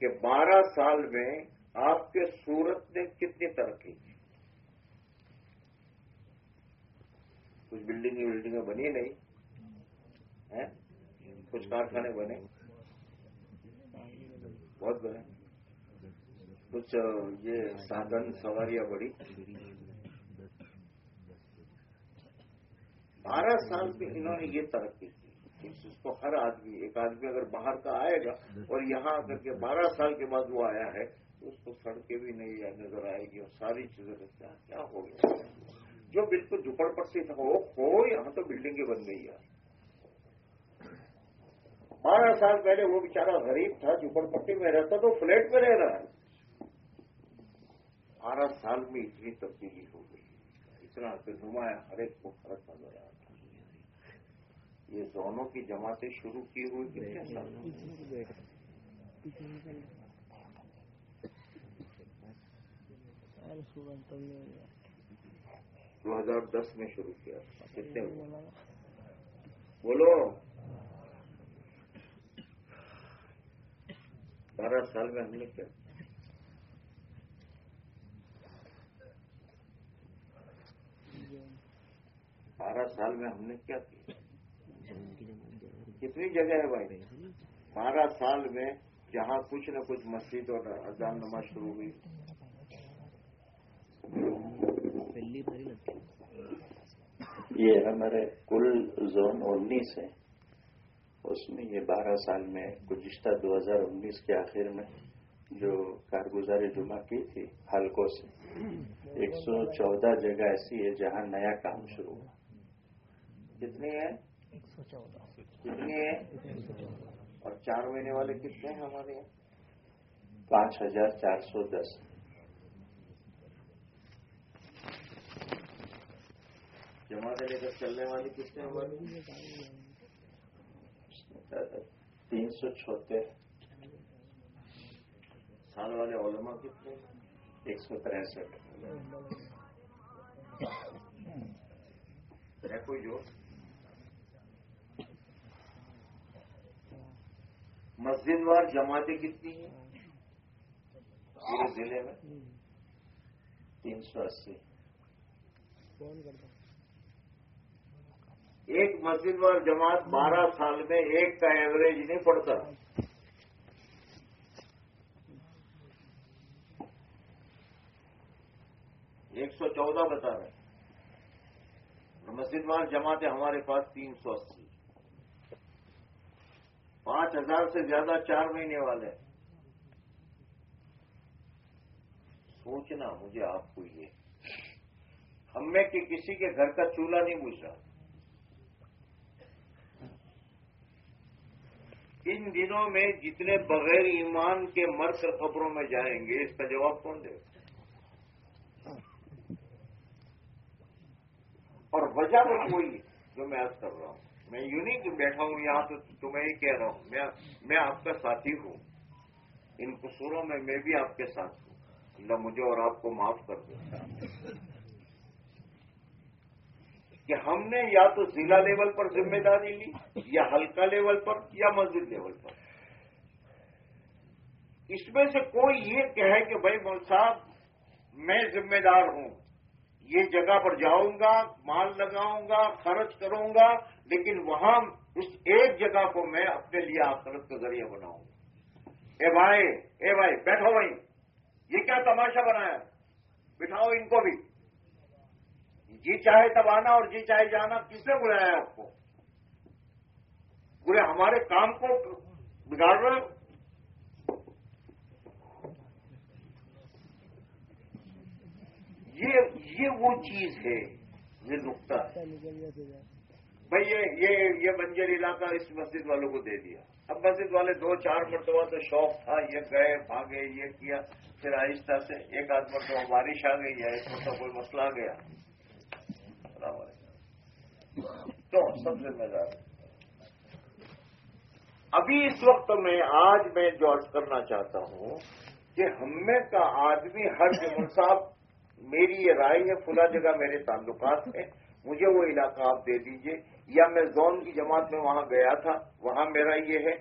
کہ بارہ سال میں آپ کے سورت نے کتنی ترقی کی؟ کچھ بلڈنگیں ولڈنگیں بنی نہیں؟ کچھ کارخانے بنے؟ بہت بنے کچھ یہ سادن سواریاں بڑی۔ بارہ سال میں انہوں نے یہ ترقی کی۔ اس کو ہر آدمی، ایک آدمی اگر باہر کا آئے گا اور یہاں اگر کے بارہ سال کے بعد وہ آیا ہے، تو اس کو سڑکیں بھی نہیں نظر آئے گی اور ساری چیزیں کیا ہو گیا؟ جو بالکل جھپڑ پٹی تھا، وہ ہو یہاں تو بلڈنگیں بن گئی ہے۔ بارہ سال پہلے وہ بیچارہ غریب تھا جھپڑ پٹی میں رہتا تو فلیٹ میں رہ رہا ہے۔ بارہ سال میں اتنی تبدیلی ہو گئی۔ اتنا نمایاں ہر ایک کو فرق نظر آ رہا یہ زونوں کی جماعتیں شروع کی ہوئی کتنے سال دو ہزار دس میں شروع کیا۔ کتنے؟ بولو۔ بارہ سال میں ہم نے کیا۔ بارہ سال میں ہم نے کیا کیا۔ کتنی جگہ ہے بھائی؟ بارہ سال میں جہاں کچھ نہ کچھ مسجد اور اذان نماز شروع ہوئی۔ یہ ہمارے کل زون انیس ہے۔ اس میں یہ بارہ سال میں گزشتہ دو ہزار انیس کے آخر میں جو کارگزاری جمعہ کی تھی، حلقوں سے، ایک سو چودہ جگہ ایسی ہے جہاں نیا کام شروع ہوا۔ کتنی ہے؟ کتنی ہے؟ اور چار مہینے والے کتنے ہیں ہمارے یہاں؟ پانچ ہزار چار سو دس۔ جمع لے کر چلنے والے کتنے ہمارے تین سو چھوتر سال والے علماء کتنے ایک سو تریسٹھ۔ ہے کوئی جو مسجد وار جماعتیں کتنی ہیں؟ پورے ضلع میں؟ تین سو اسی۔ ایک مسجد وار جماعت بارہ سال میں ایک کا ایوریج نہیں پڑتا۔ ایک سو چودہ بتا رہے ہیں۔ مسجد وار جماعتیں ہمارے پاس تین سو اسی۔ پانچ ہزار سے زیادہ چار مہینے والے سوچنا مجھے آپ کو یہ۔ ہم میں کہ کسی کے گھر کا چولہا نہیں پوچھا ان دنوں میں جتنے بغیر ایمان کے مر کر خبروں میں جائیں گے، اس کا جواب کون دے اور وجہ تو کوئی جو میں عرض کر رہا ہوں۔ میں یوں نہیں کہ بیٹھا ہوں یہاں تو تمہیں ہی کہہ رہا ہوں۔ میں آپ کا ساتھی ہوں۔ ان قصوروں میں میں بھی آپ کے ساتھ ہوں۔ اللہ مجھے اور آپ کو معاف کر دوں کہ ہم نے یا تو ضلع لیول پر ذمہ داری لی، یا ہلکا لیول پر، یا مسجد لیول پر۔ اس میں سے کوئی یہ کہے کہ بھائی مول صاحب، میں ذمہ دار ہوں، یہ جگہ پر جاؤں گا، مال لگاؤں گا، خرچ کروں گا، لیکن وہاں اس ایک جگہ کو میں اپنے لیے آخرت کا ذریعہ بناؤں۔ گا اے بھائی اے بھائی، بیٹھو بھائی یہ کیا تماشا بنایا؟ بٹھاؤ ان کو بھی۔ جی چاہے تب آنا اور جی چاہے جانا، کس نے بلایا آپ کو؟ پورے ہمارے کام کو بگاڑ رہے یہ یہ وہ چیز ہے، یہ نقطہ ہے۔ بھائی، یہ یہ بنجر علاقہ اس مسجد والوں کو دے دیا۔ اب مسجد والے دو، چار مرتبہ تو شوق تھا، یہ گئے، بھاگے، یہ کیا۔ پھر آہستہ سے ایک آدھ مرتبہ بارش آ گئی، یا اس مرتبہ کوئی مسئلہ آ گیا۔ تو سب ذمہ دار ابھی اس وقت میں آج میں جو عرض کرنا چاہتا ہوں کہ ہم میں کا آدمی ہر جمہور صاحب میری یہ رائے ہے کھلا جگہ میرے تعلقات ہیں، مجھے وہ علاقہ آپ دے دیجیے۔ یا میں زون کی جماعت میں وہاں گیا تھا، وہاں میرا یہ ہے،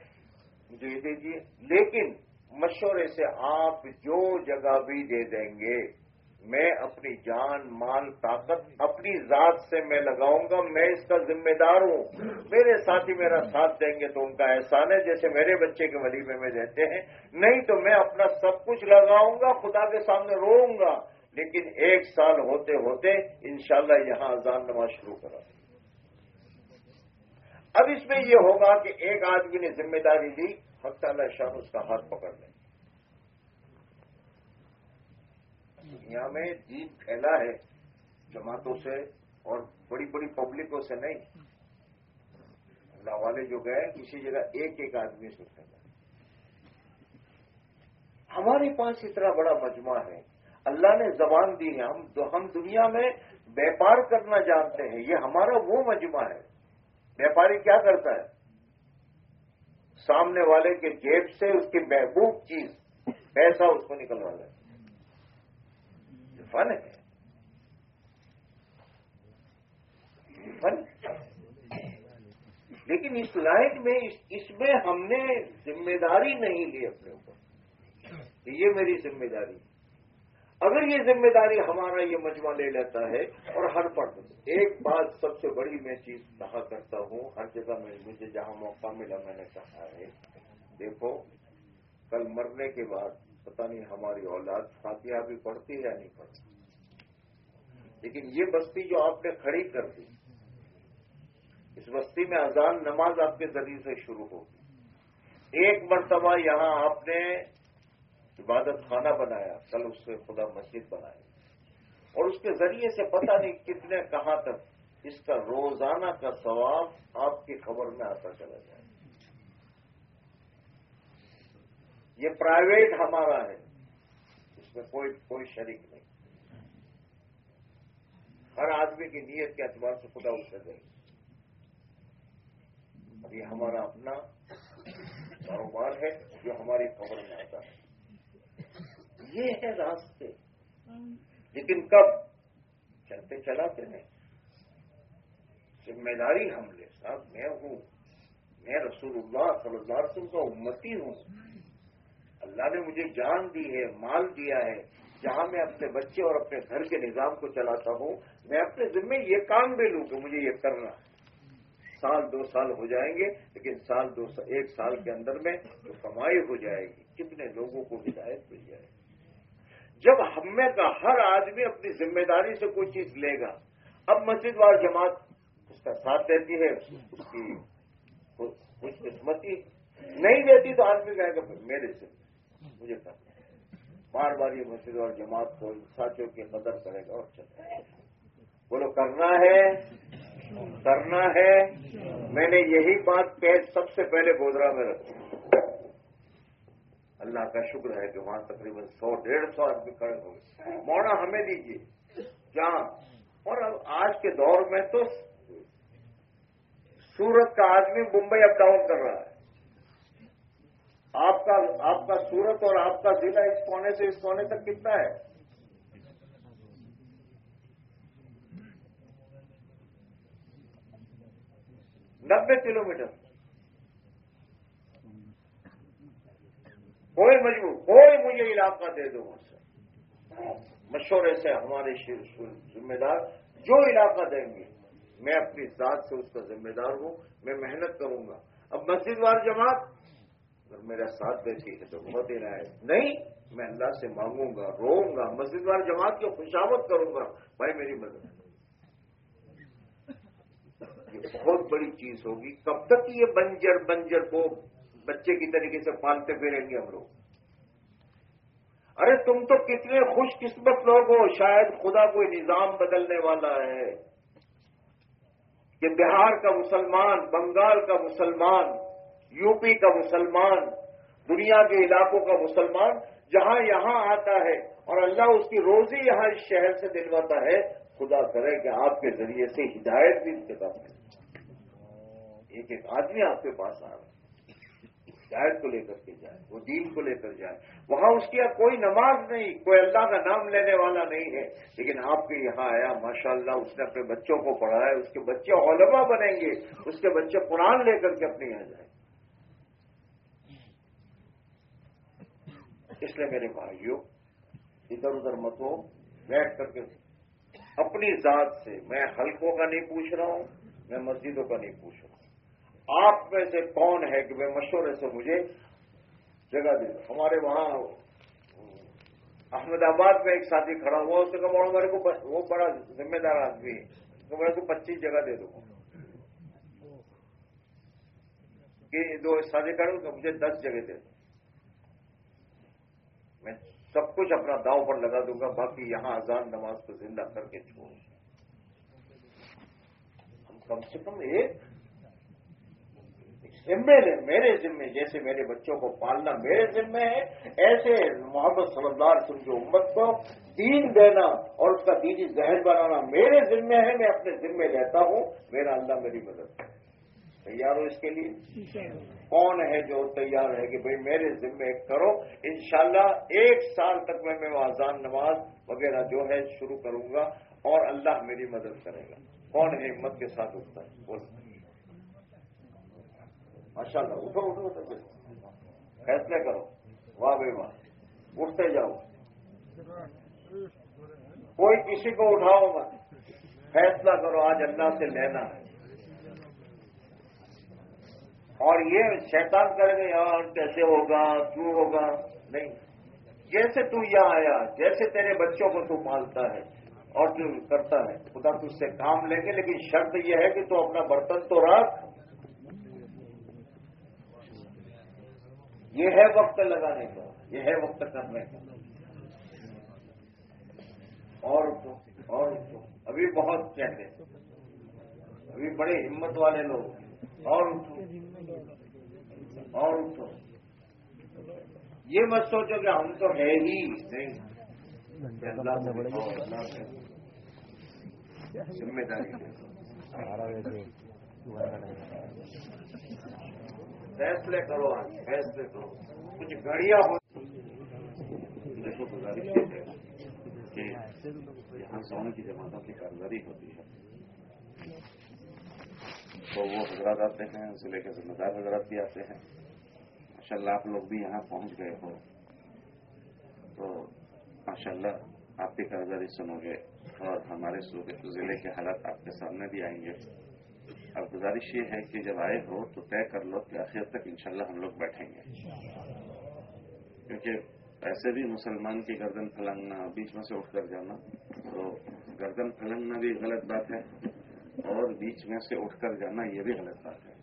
مجھے یہ دے دیجیے لیکن مشورے سے آپ جو جگہ بھی دے دیں گے میں اپنی جان، مال، طاقت اپنی ذات سے میں لگاؤں گا، میں اس کا ذمہ دار ہوں۔ میرے ساتھی میرا ساتھ دیں گے تو ان کا احسان ہے، جیسے میرے بچے کے ولیمے میں رہتے ہیں۔ نہیں تو میں اپنا سب کچھ لگاؤں گا، خدا کے سامنے روؤں گا۔ لیکن ایک سال ہوتے ہوتے انشاءاللہ یہاں اذان نماز شروع کرا۔ اب اس میں یہ ہوگا کہ ایک آدمی نے ذمہ داری لی، حق تعالی شاہ اس کا ہاتھ پکڑ لیں دنیا میں دین پھیلا ہے، جماعتوں سے اور بڑی بڑی پبلکوں سے نہیں۔ اللہ والے جو گئے کسی جگہ ایک ایک آدمی سے پھیلا۔ ہمارے پاس اتنا بڑا مجمع ہے۔ اللہ نے زبان دی ہے۔ ہم ہم دنیا میں ویپار کرنا جانتے ہیں۔ یہ ہمارا وہ مجمع ہے۔ ویپاری کیا کرتا ہے؟ سامنے والے کے جیب سے اس کی محبوب چیز، پیسہ اس کو نکلوا ہے۔ فن ہے۔ فن لیکن اس لائن میں اس میں ہم نے ذمہ داری نہیں لی اپنے اوپر۔ یہ میری ذمہ داری۔ اگر یہ ذمہ داری ہمارا یہ مجمع لے لیتا ہے اور ہر پڑھ ایک بات سب سے بڑی میں چیز کہا کرتا ہوں، ہر جگہ میں، مجھے جہاں موقع ملا میں نے کہا ہے، دیکھو، کل مرنے کے بعد پتہ نہیں ہماری اولاد فاتحہ بھی پڑھتی ہے یا نہیں پڑھتی۔ لیکن یہ بستی جو آپ نے کھڑی کر دی، اس بستی میں اذان نماز آپ کے ذریعے سے شروع ہوگی۔ ایک مرتبہ یہاں آپ نے عبادت خانہ بنایا، کل اس سے خدا مسجد بنائی۔ اور اس کے ذریعے سے پتہ نہیں کتنے کہاں تک اس کا روزانہ کا ثواب آپ کی خبر میں آتا چلا جائے۔ یہ پرائیویٹ ہمارا ہے۔ اس میں کوئی کوئی شریک نہیں۔ ہر آدمی کی نیت کے اعتبار سے خدا اسے دے۔ اب یہ ہمارا اپنا کاروبار ہے، جو ہماری خبر میں آتا ہے۔ یہ ہے راستے۔ لیکن کب؟ چلتے چلاتے ہیں۔ ذمہ داری ہم لے۔ صاحب، میں ہوں۔ میں رسول اللہ صلی اللہ علیہ وسلم کا امتی ہوں۔ اللہ نے مجھے جان دی ہے، مال دیا ہے۔ جہاں میں اپنے بچے اور اپنے گھر کے نظام کو چلاتا ہوں، میں اپنے ذمے یہ کام بھی لوں کہ مجھے یہ کرنا۔ سال دو سال ہو جائیں گے، لیکن سال دو سال ایک سال کے اندر میں جو کمائی ہو جائے گی۔ کتنے لوگوں کو ہدایت مل جائے گی۔ جب ہم میں کا ہر آدمی اپنی ذمہ داری سے کوئی چیز لے گا۔ اب مسجد وار جماعت اس کا ساتھ دیتی ہے، اس کی خوش قسمتی نہیں دیتی تو آدمی کہے گا، میرے سے۔ مجھے کرنا ہے بار بار یہ مسجد اور جماعت کو ساتھیوں کی مدد کرے گا اور چلے بولو، کرنا ہے کرنا ہے۔ میں نے یہی بات پیش سب سے پہلے گودرا میں رکھی اللہ کا شکر ہے کہ وہاں تقریباً سو، ڈیڑھ سو آدمی کھڑے ہو گئے۔ موڑا ہمیں دیجیے جہاں۔ اور اب آج کے دور میں تو سورت کا آدمی ممبئی اپ ڈاؤن کر رہا ہے۔ آپ کا آپ کا سورت اور آپ کا ضلع اس کونے سے اس کونے تک کتنا ہے؟ نبے کلو میٹر کوئی مجبور کوئی مجھے علاقہ دے دو مجھ مشورے سے ہمارے ذمہ دار جو علاقہ دیں گے، میں اپنی ذات سے اس کا ذمہ دار ہوں، میں محنت کروں گا۔ اب مسجد وار جماعت اور میرا ساتھ بیٹھے تو وہ دینا ہے نہیں، میں اللہ سے مانگوں گا، روؤں گا مسجد وار جماعت کی خوشامد کروں گا۔ بھائی، میری مدد۔ یہ بہت بڑی چیز ہوگی۔ کب تک یہ بنجر بنجر کو بچے کی طریقے سے پالتے پھیریں گے ہم لوگ؟ ارے، تم تو کتنے خوش قسمت لوگ ہو۔ شاید خدا کوئی نظام بدلنے والا ہے۔ کہ بہار کا مسلمان، بنگال کا مسلمان یو پی کا مسلمان، دنیا کے علاقوں کا مسلمان جہاں یہاں آتا ہے اور اللہ اس کی روزی یہاں اس شہر سے دلواتا ہے، خدا کرے کہ آپ کے ذریعے سے ہدایت بھی انتظام ہے۔ ایک ایک آدمی آپ کے پاس آ رہا ہے۔ ہدایت کو لے کر کے جائے، وہ دین کو لے کر جائے۔ وہاں اس کی کوئی نماز نہیں، کوئی اللہ کا نام لینے والا نہیں ہے۔ لیکن آپ کے یہاں آیا ماشاء اللہ اس نے اپنے بچوں کو پڑھایا، اس کے بچے علماء بنیں گے، اس کے بچے قرآن لے کر کے اپنے یہاں جائیں۔ اس لیے میرے بھائیوں، ادھر ادھر مت ہو، بیٹھ کر کے اپنی ذات سے میں حلقوں کا نہیں پوچھ رہا ہوں، میں مسجدوں کا نہیں پوچھ رہا ہوں۔ آپ میں سے کون ہے کہ میں مشورے سے مجھے جگہ دے دوں ہمارے وہاں احمد آباد میں ایک ساتھی کھڑا ہوا، اس نے کہا ہمارے کو وہ بڑا ذمہ دار آدمی ہے۔ تو میں کو پچیس جگہ دے دوں کہ دو شادی کروں تو مجھے دس جگہ دے دوں میں سب کچھ اپنا داؤ پر لگا دوں گا، باقی یہاں آزان نماز کو زندہ کر کے چھوڑ۔ ہم کم سے کم ایک ذمے لیں، میرے ذمے، جیسے میرے بچوں کو پالنا میرے ذمے ہے، ایسے محمد صلی اللہ علیہ وسلم کی امت کو دین دینا اور اس کا دینی ذہن بنانا میرے ذمے ہے، میں اپنے ذمے لیتا ہوں۔ میرا اللہ میری مدد تیار ہو اس کے لیے؟ کون ہے جو تیار ہے کہ بھئی میرے ذمے کرو، انشاءاللہ ایک سال تک میں میں آزان نماز وغیرہ جو ہے شروع کروں گا اور اللہ میری مدد کرے گا۔ کون ہے ہمت کے ساتھ اٹھتا ہے؟ بول۔ ماشاء اللہ اٹھو اٹھو اٹھو۔ فیصلے کرو۔ واہ بھائی واہ۔ اٹھتے جاؤ۔ کوئی کسی کو اٹھاؤ مت۔ فیصلہ کرو، آج اللہ سے لینا ہے۔ اور یہ شیطان کرے گا، یار، کیسے ہوگا، کیوں ہوگا؟ نہیں. جیسے تو یہاں آیا، جیسے تیرے بچوں کو تو پالتا ہے اور جو کرتا ہے، خدا تجھ سے کام لیں گے لیکن شرط یہ ہے کہ تو اپنا برتن تو رکھ. یہ ہے وقت لگانے کا، یہ ہے وقت کرنے کا. اور اور ابھی بہت کہتے ابھی بڑے ہمت والے لوگ. اور اور اٹھو یہ مت سوچو کہ ہم تو ہے ہی نہیں۔ ذمہ داری فیصلے کرو آج فیصلے کرو۔ کچھ گڑیاں ہو۔ دیکھو گزارش ہے کہ یہاں سونے کی جماعتوں کی کارگزاری ہوتی ہے۔ تو وہ حضرات آتے ہیں ضلع کے ذمہ دار حضرات بھی آتے ہیں۔ ماشاء اللہ آپ لوگ بھی یہاں پہنچ گئے ہو۔ تو ماشاء اللہ آپ کی کارگزاری سنو گے اور ہمارے ضلع کے حالات آپ کے سامنے بھی آئیں گے۔ اب گزارش یہ ہے کہ جب آئے ہو تو طے کر لو کہ آخر تک انشاءاللہ ہم لوگ بیٹھیں گے۔ کیونکہ ایسے بھی مسلمان کی گردن پھلنگنا، بیچ میں سے اٹھ کر جانا، تو گردن پھلنگنا بھی غلط بات ہے اور بیچ میں سے اٹھ کر جانا یہ بھی غلط بات ہے۔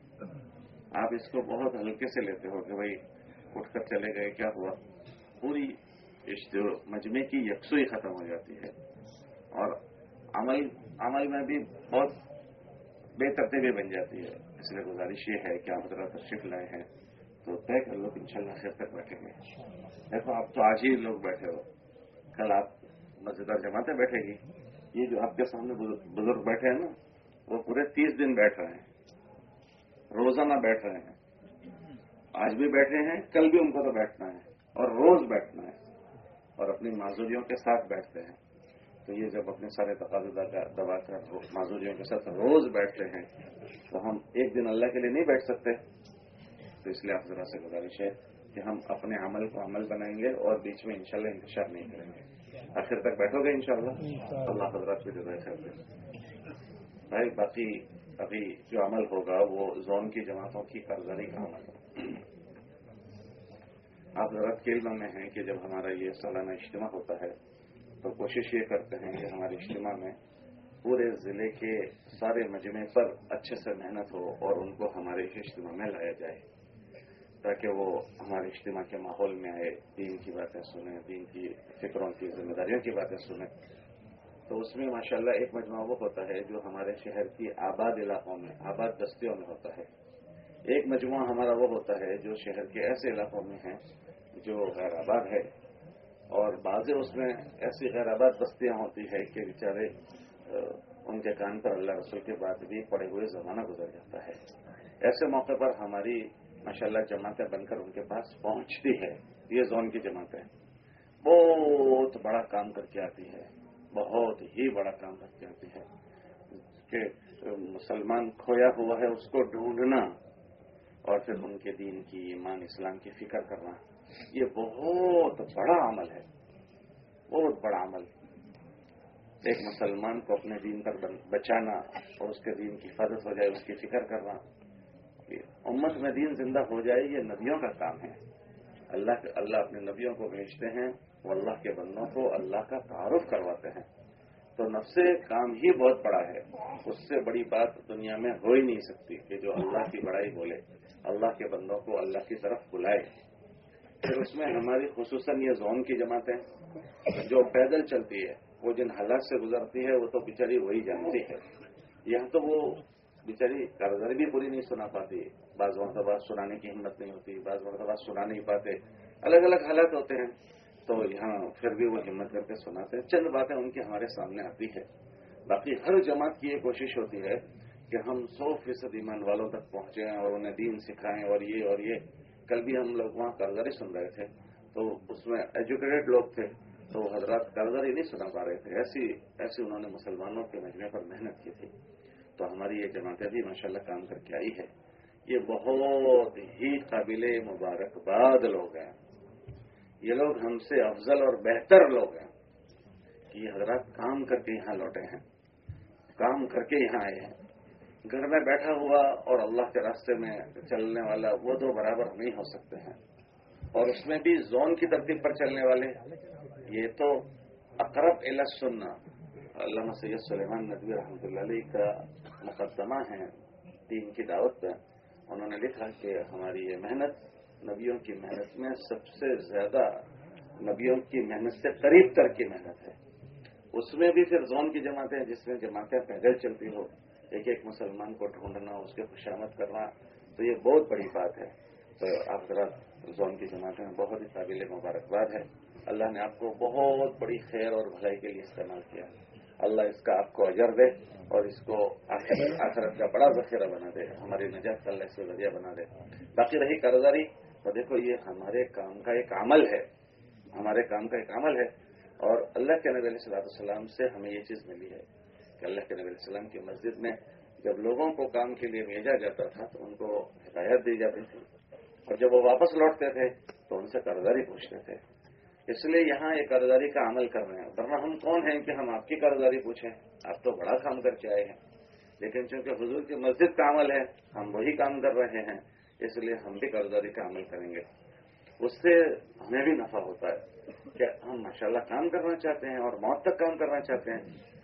آپ اس کو بہت ہلکے سے لیتے ہو کہ بھائی اٹھ کر چلے گئے کیا ہوا؟ پوری اس جو مجمے کی یکسوئی ختم ہو جاتی ہے۔ اور عمل عمل میں بھی بہت بے ترتیبی بن جاتی ہے۔ اس لیے گزارش یہ ہے کہ آپ ذرا تشریف لائے ہیں تو طے کر لو ان شاء اللہ خیر تک بیٹھیں گے۔ دیکھو آپ تو آج ہی لوگ بیٹھے ہو۔ کل آپ مزیدار جماعتیں بیٹھے گی۔ یہ جو آپ کے سامنے بزرگ بیٹھے ہیں نا وہ پورے تیس دن بیٹھ رہے ہیں۔ روزانہ بیٹھ رہے ہیں۔ آج بھی بیٹھے ہیں کل بھی ان کو تو بیٹھنا ہے۔ اور روز بیٹھنا ہے۔ اور اپنی معذوریوں کے ساتھ بیٹھتے ہیں۔ تو یہ جب اپنے سارے تقاضا دبا کر معذوریوں کے ساتھ روز بیٹھتے ہیں تو ہم ایک دن اللہ کے لیے نہیں بیٹھ سکتے۔ تو اس لیے آپ ذرا سے گزارش ہے کہ ہم اپنے عمل کو عمل بنائیں گے اور بیچ میں انشاءاللہ انتشار نہیں کریں گے۔ آخر تک بیٹھو گے انشاءاللہ۔ اللہ حضرات کو جو بیٹھے بھائی باقی ابھی جو عمل ہوگا وہ زون کی جماعتوں کی کارگزاری کا عمل آپ ضرورت کے علم میں ہیں کہ جب ہمارا یہ سالانہ اجتماع ہوتا ہے، تو کوشش یہ کرتے ہیں کہ ہمارے اجتماع میں پورے ضلع کے سارے مجمع پر اچھے سے محنت ہو اور ان کو ہمارے اجتماع میں لایا جائے، تاکہ وہ ہمارے اجتماع کے ماحول میں آئے، دین کی باتیں سنیں، دین کی فکروں کی ذمہ داریوں کی باتیں سنیں۔ تو اس میں ماشاءاللہ ایک مجموعہ وہ ہوتا ہے جو ہمارے شہر کی آباد علاقوں میں، آباد بستیوں میں ہوتا ہے۔ ایک مجموعہ ہمارا وہ ہوتا ہے جو شہر کے ایسے علاقوں میں ہیں جو غیر آباد ہے۔ اور بعض اس میں ایسی غیر آباد بستیاں ہوتی ہے کہ بیچارے ان کے کان پر اللہ رسول کے بعد بھی پڑے ہوئے زمانہ گزر جاتا ہے۔ ایسے موقع پر ہماری ماشاءاللہ جماعتیں بن کر ان کے پاس پہنچتی ہے یہ زون کی جماعتیں۔ بہت بڑا کام کر کے آتی ہے بہت ہی بڑا کام کر کے آتی ہے کہ مسلمان کھویا ہوا ہے اس کو ڈھونڈنا اور پھر ان کے دین کی ایمان، اسلام کی فکر کرنا، یہ بہت بڑا عمل ہے۔ بہت بڑا عمل۔ ایک مسلمان کو اپنے دین پر بچانا اور اس کے دین کی حفاظت ہو جائے، اس کی فکر کرنا امت میں دین زندہ ہو جائے، یہ نبیوں کا کام ہے۔ اللہ اللہ اپنے نبیوں کو بھیجتے ہیں۔ وہ اللہ کے بندوں کو اللہ کا تعارف کرواتے ہیں۔ تو نفس کام ہی بہت بڑا ہے، اس سے بڑی بات دنیا میں ہو ہی نہیں سکتی کہ جو اللہ کی بڑائی بولے، اللہ کے بندوں کو اللہ کی طرف بلائے۔ پھر اس میں ہماری خصوصاً یہ زون کی جماعتیں جو پیدل چلتی ہے، وہ جن حالات سے گزرتی ہے، وہ تو بیچاری وہی جانتی ہے۔ یہاں تو وہ بیچاری کارگر بھی پوری نہیں سنا پاتی، بعض مرتبہ سنانے کی ہمت نہیں ہوتی، بعض مرتبہ سنا نہیں پاتے۔ الگ الگ حالات ہوتے ہیں۔ تو یہاں پھر بھی وہ ہمت کر کے سناتے ہیں۔ چند باتیں ان کی ہمارے سامنے آتی ہے باقی ہر جماعت کی یہ کوشش ہوتی ہے کہ ہم سو فیصد ایمان والوں تک پہنچے اور انہیں دین سکھائیں اور یہ اور یہ۔ کل بھی ہم لوگ وہاں کارگری سن رہے تھے۔ تو اس میں ایجوکیٹڈ لوگ تھے۔ تو حضرات کارگری نہیں سنا پا رہے تھے۔ ایسی ایسی انہوں نے مسلمانوں کے مجمے پر محنت کی تھی۔ تو ہماری یہ جماعتیں بھی ماشاءاللہ کام کر کے آئی ہے یہ بہت ہی قابل مبارکباد لوگ ہیں۔ یہ لوگ ہم سے افضل اور بہتر لوگ ہیں کہ یہ حضرات کام کر کے یہاں لوٹے ہیں، کام کر کے یہاں آئے ہیں۔ گھر میں بیٹھا ہوا اور اللہ کے راستے میں چلنے والا وہ دو برابر نہیں ہو سکتے ہیں۔ اور اس میں بھی زون کی ترتیب پر چلنے والے۔ یہ تو اقرب علت سننا علامہ سید سلیمان ندوی رحمۃ اللہ علیہ کا مقدمہ ہے، دین کی دعوت پہ انہوں نے لکھا کہ ہماری یہ محنت نبیوں کی محنت میں سب سے زیادہ نبیوں کی محنت سے قریب تر کی محنت ہے۔ اس میں بھی پھر زون کی جماعتیں جس میں جماعتیں پیدل چلتی ہو ایک ایک مسلمان کو ڈھونڈنا، اس کے خوشامد کرنا، تو یہ بہت بڑی بات ہے۔ تو آپ ذرا زون کی جماعتیں بہت ہی قابل مبارکباد ہے۔ اللہ نے آپ کو بہت بڑی خیر اور بھلائی کے لیے استعمال کیا۔ اللہ اس کا آپ کو اجر دے اور اس کو آخرت کا بڑا ذخیرہ بنا دے، ہماری نجات اللہ سے ذریعہ بنا دے۔ باقی رہی کاروباری۔ تو دیکھو یہ ہمارے کام کا ایک عمل ہے۔ ہمارے کام کا ایک عمل ہے۔ اور اللہ کے نبی علیہ صلاح السلام سے ہمیں یہ چیز ملی ہے کہ اللہ کے نبی علیہ السلام کی مسجد میں جب لوگوں کو کام کے لیے بھیجا جاتا تھا تو ان کو ہدایت دی جاتی تھی۔ اور جب وہ واپس لوٹتے تھے تو ان سے قرضداری پوچھتے تھے۔ اس لیے یہاں یہ قرضداری کا عمل کر رہے ہیں۔ ورنہ ہم کون ہیں کہ ہم آپ کی قرضداری پوچھیں؟ آپ تو بڑا کام کر کے آئے ہیں۔ لیکن چونکہ حضور کی مسجد کا عمل ہے، ہم وہی کام کر رہے ہیں۔ اس لیے ہم بھی قرضداری کا عمل کریں گے۔ اس سے ہمیں بھی نفع ہوتا ہے کہ ہم ماشاءاللہ کام کرنا چاہتے ہیں اور موت تک کام کرنا چاہتے ہیں۔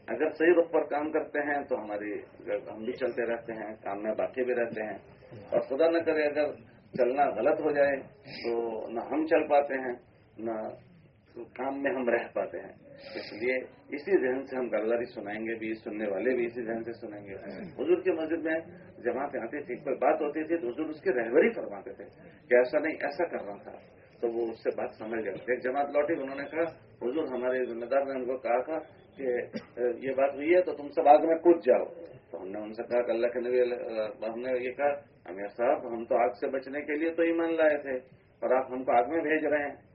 اگر صحیح رخ پر کام کرتے ہیں تو ہماری ہم بھی چلتے رہتے ہیں، کام میں باقی بھی رہتے ہیں۔ اور خدا نہ کرے اگر چلنا غلط ہو جائے تو نہ ہم چل پاتے ہیں، نہ کام میں ہم رہ پاتے ہیں۔ اس لیے اسی ذہن سے ہم گرداری سنائیں گے بھی سننے والے بھی اسی ذہن سے سنیں گے۔ حضور کی مسجد میں جماعتیں آتی تھی کوئی بات ہوتی تھی تو حضور اس کی رہبری فرماتے تھے کہ ایسا نہیں ایسا کر رہا تھا۔ تو وہ اس سے بات سمجھ گئے۔ ایک جماعت لوٹی انہوں نے کہا حضور ہمارے ذمہ دار نے ان کو کہا تھا کہ یہ بات ہوئی ہے تو تم سب آگ میں کود جاؤ۔ تو ہم نے ان سے کہا کہ اللہ کے نبی ہم نے یہ کہا امیر صاحب ہم تو آگ سے بچنے کے لیے تو ایمان لائے تھے اور آپ ہم کو آگ میں بھیج رہے ہیں۔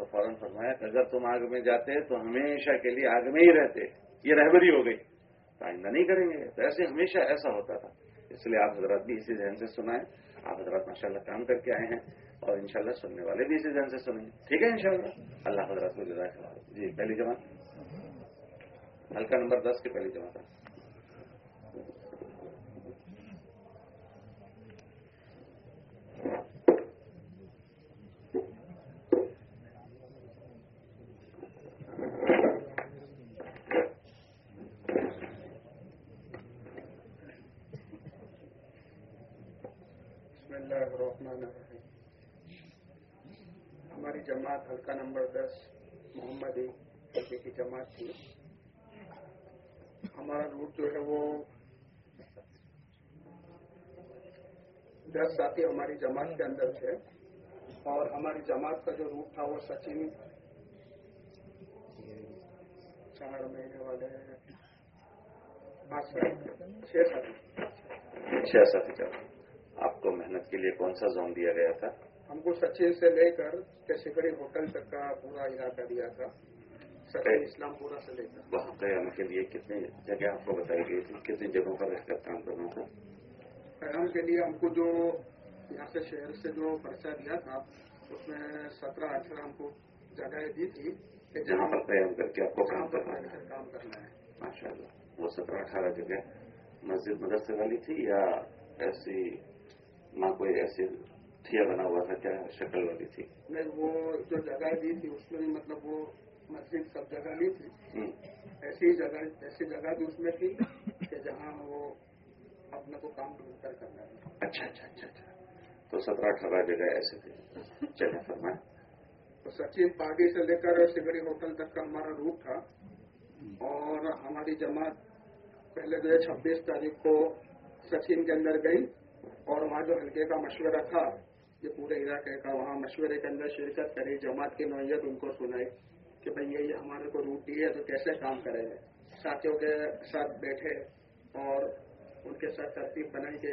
تو فوراً فرمایا کہ اگر تم آگ میں جاتے تو ہمیشہ کے لیے آگ میں ہی رہتے، یہ رہبری ہو گئی۔ تو آئندہ نہیں کریں گے، تو ایسے ہمیشہ ایسا ہوتا تھا۔ اس لیے آپ حضرات بھی اسی ذہن سے سنائیں۔ آپ حضرات ماشاء اللہ کام کر کے آئے ہیں اور انشاءاللہ سننے والے بھی اسی ذہن سے سنیں۔ گے ٹھیک ہے انشاءاللہ۔ اللہ حضرات کو جزاک جی پہلی جماعت۔ ہلکا نمبر دس کے پہلی جمع تھا الرحمن الرحیم ہماری جماعت حلقہ نمبر دس، محمد حلقے کی جماعت تھی۔ ہمارا روٹ جو ہے وہ دس ساتھی ہماری جماعت کے اندر تھے۔ اور ہماری جماعت کا جو روٹ تھا وہ سچن چار مہینے والے پانچ سال چھ ساتھی۔ چھ ساتھی چار آپ کو محنت کے لیے کون سا زون دیا گیا تھا؟ ہم کو سچے سے لے کر کیشکڑی ہوٹل تک کا پورا علاقہ دیا تھا۔ اسلام پورا سے لے کر۔ وہاں قیام کے لیے کتنی جگہ آپ کو بتائی گئی تھی؟ کتنی جگہوں پر رہ کر کام کرنا تھا قیام کے لیے ہم کو جو یہاں سے شہر سے جو پرچہ دیا تھا اس میں سترہ اٹھارہ ہم کو جگہ دی تھی کہ جہاں پر قیام کر کے آپ کو کام کرنا ہے۔ کام کرنا ہے۔ ماشاء اللہ وہ سترہ اٹھارہ جگہ۔ مسجد مدرسے والی تھی یا ایسی نہ کوئی ایسے تھیا بنا ہوا تھا کیا شکل والی تھی نہیں وہ جو جگہ دی تھی اس میں مطلب وہ مسجد سب جگہ لی تھی ایسی جگہ ایسی جگہ بھی اس میں تھی کہ جہاں وہ اپنے کو کام بہتر کرنا ہے اچھا اچھا اچھا اچھا تو سترہ اٹھارہ جگہ ایسے تھی چلے فرمائیں تو سچن پارٹی سے لے کر سگڑی ہوٹل تک کا ہمارا روٹ تھا اور ہماری جماعت پہلے جو ہے چھبیس تاریخ کو سچن کے اندر گئی اور وہاں جو حلقے کا مشورہ تھا، یہ پورے علاقے کا وہاں مشورے کے اندر شرکت کرے، جماعت کی نوعیت ان کو سنائی کہ بھئی یہ ہمارے کو روٹ دی ہے تو کیسے کام کریں گے ساتھیوں کے ساتھ بیٹھے اور ان کے ساتھ ترتیب بنائی کہ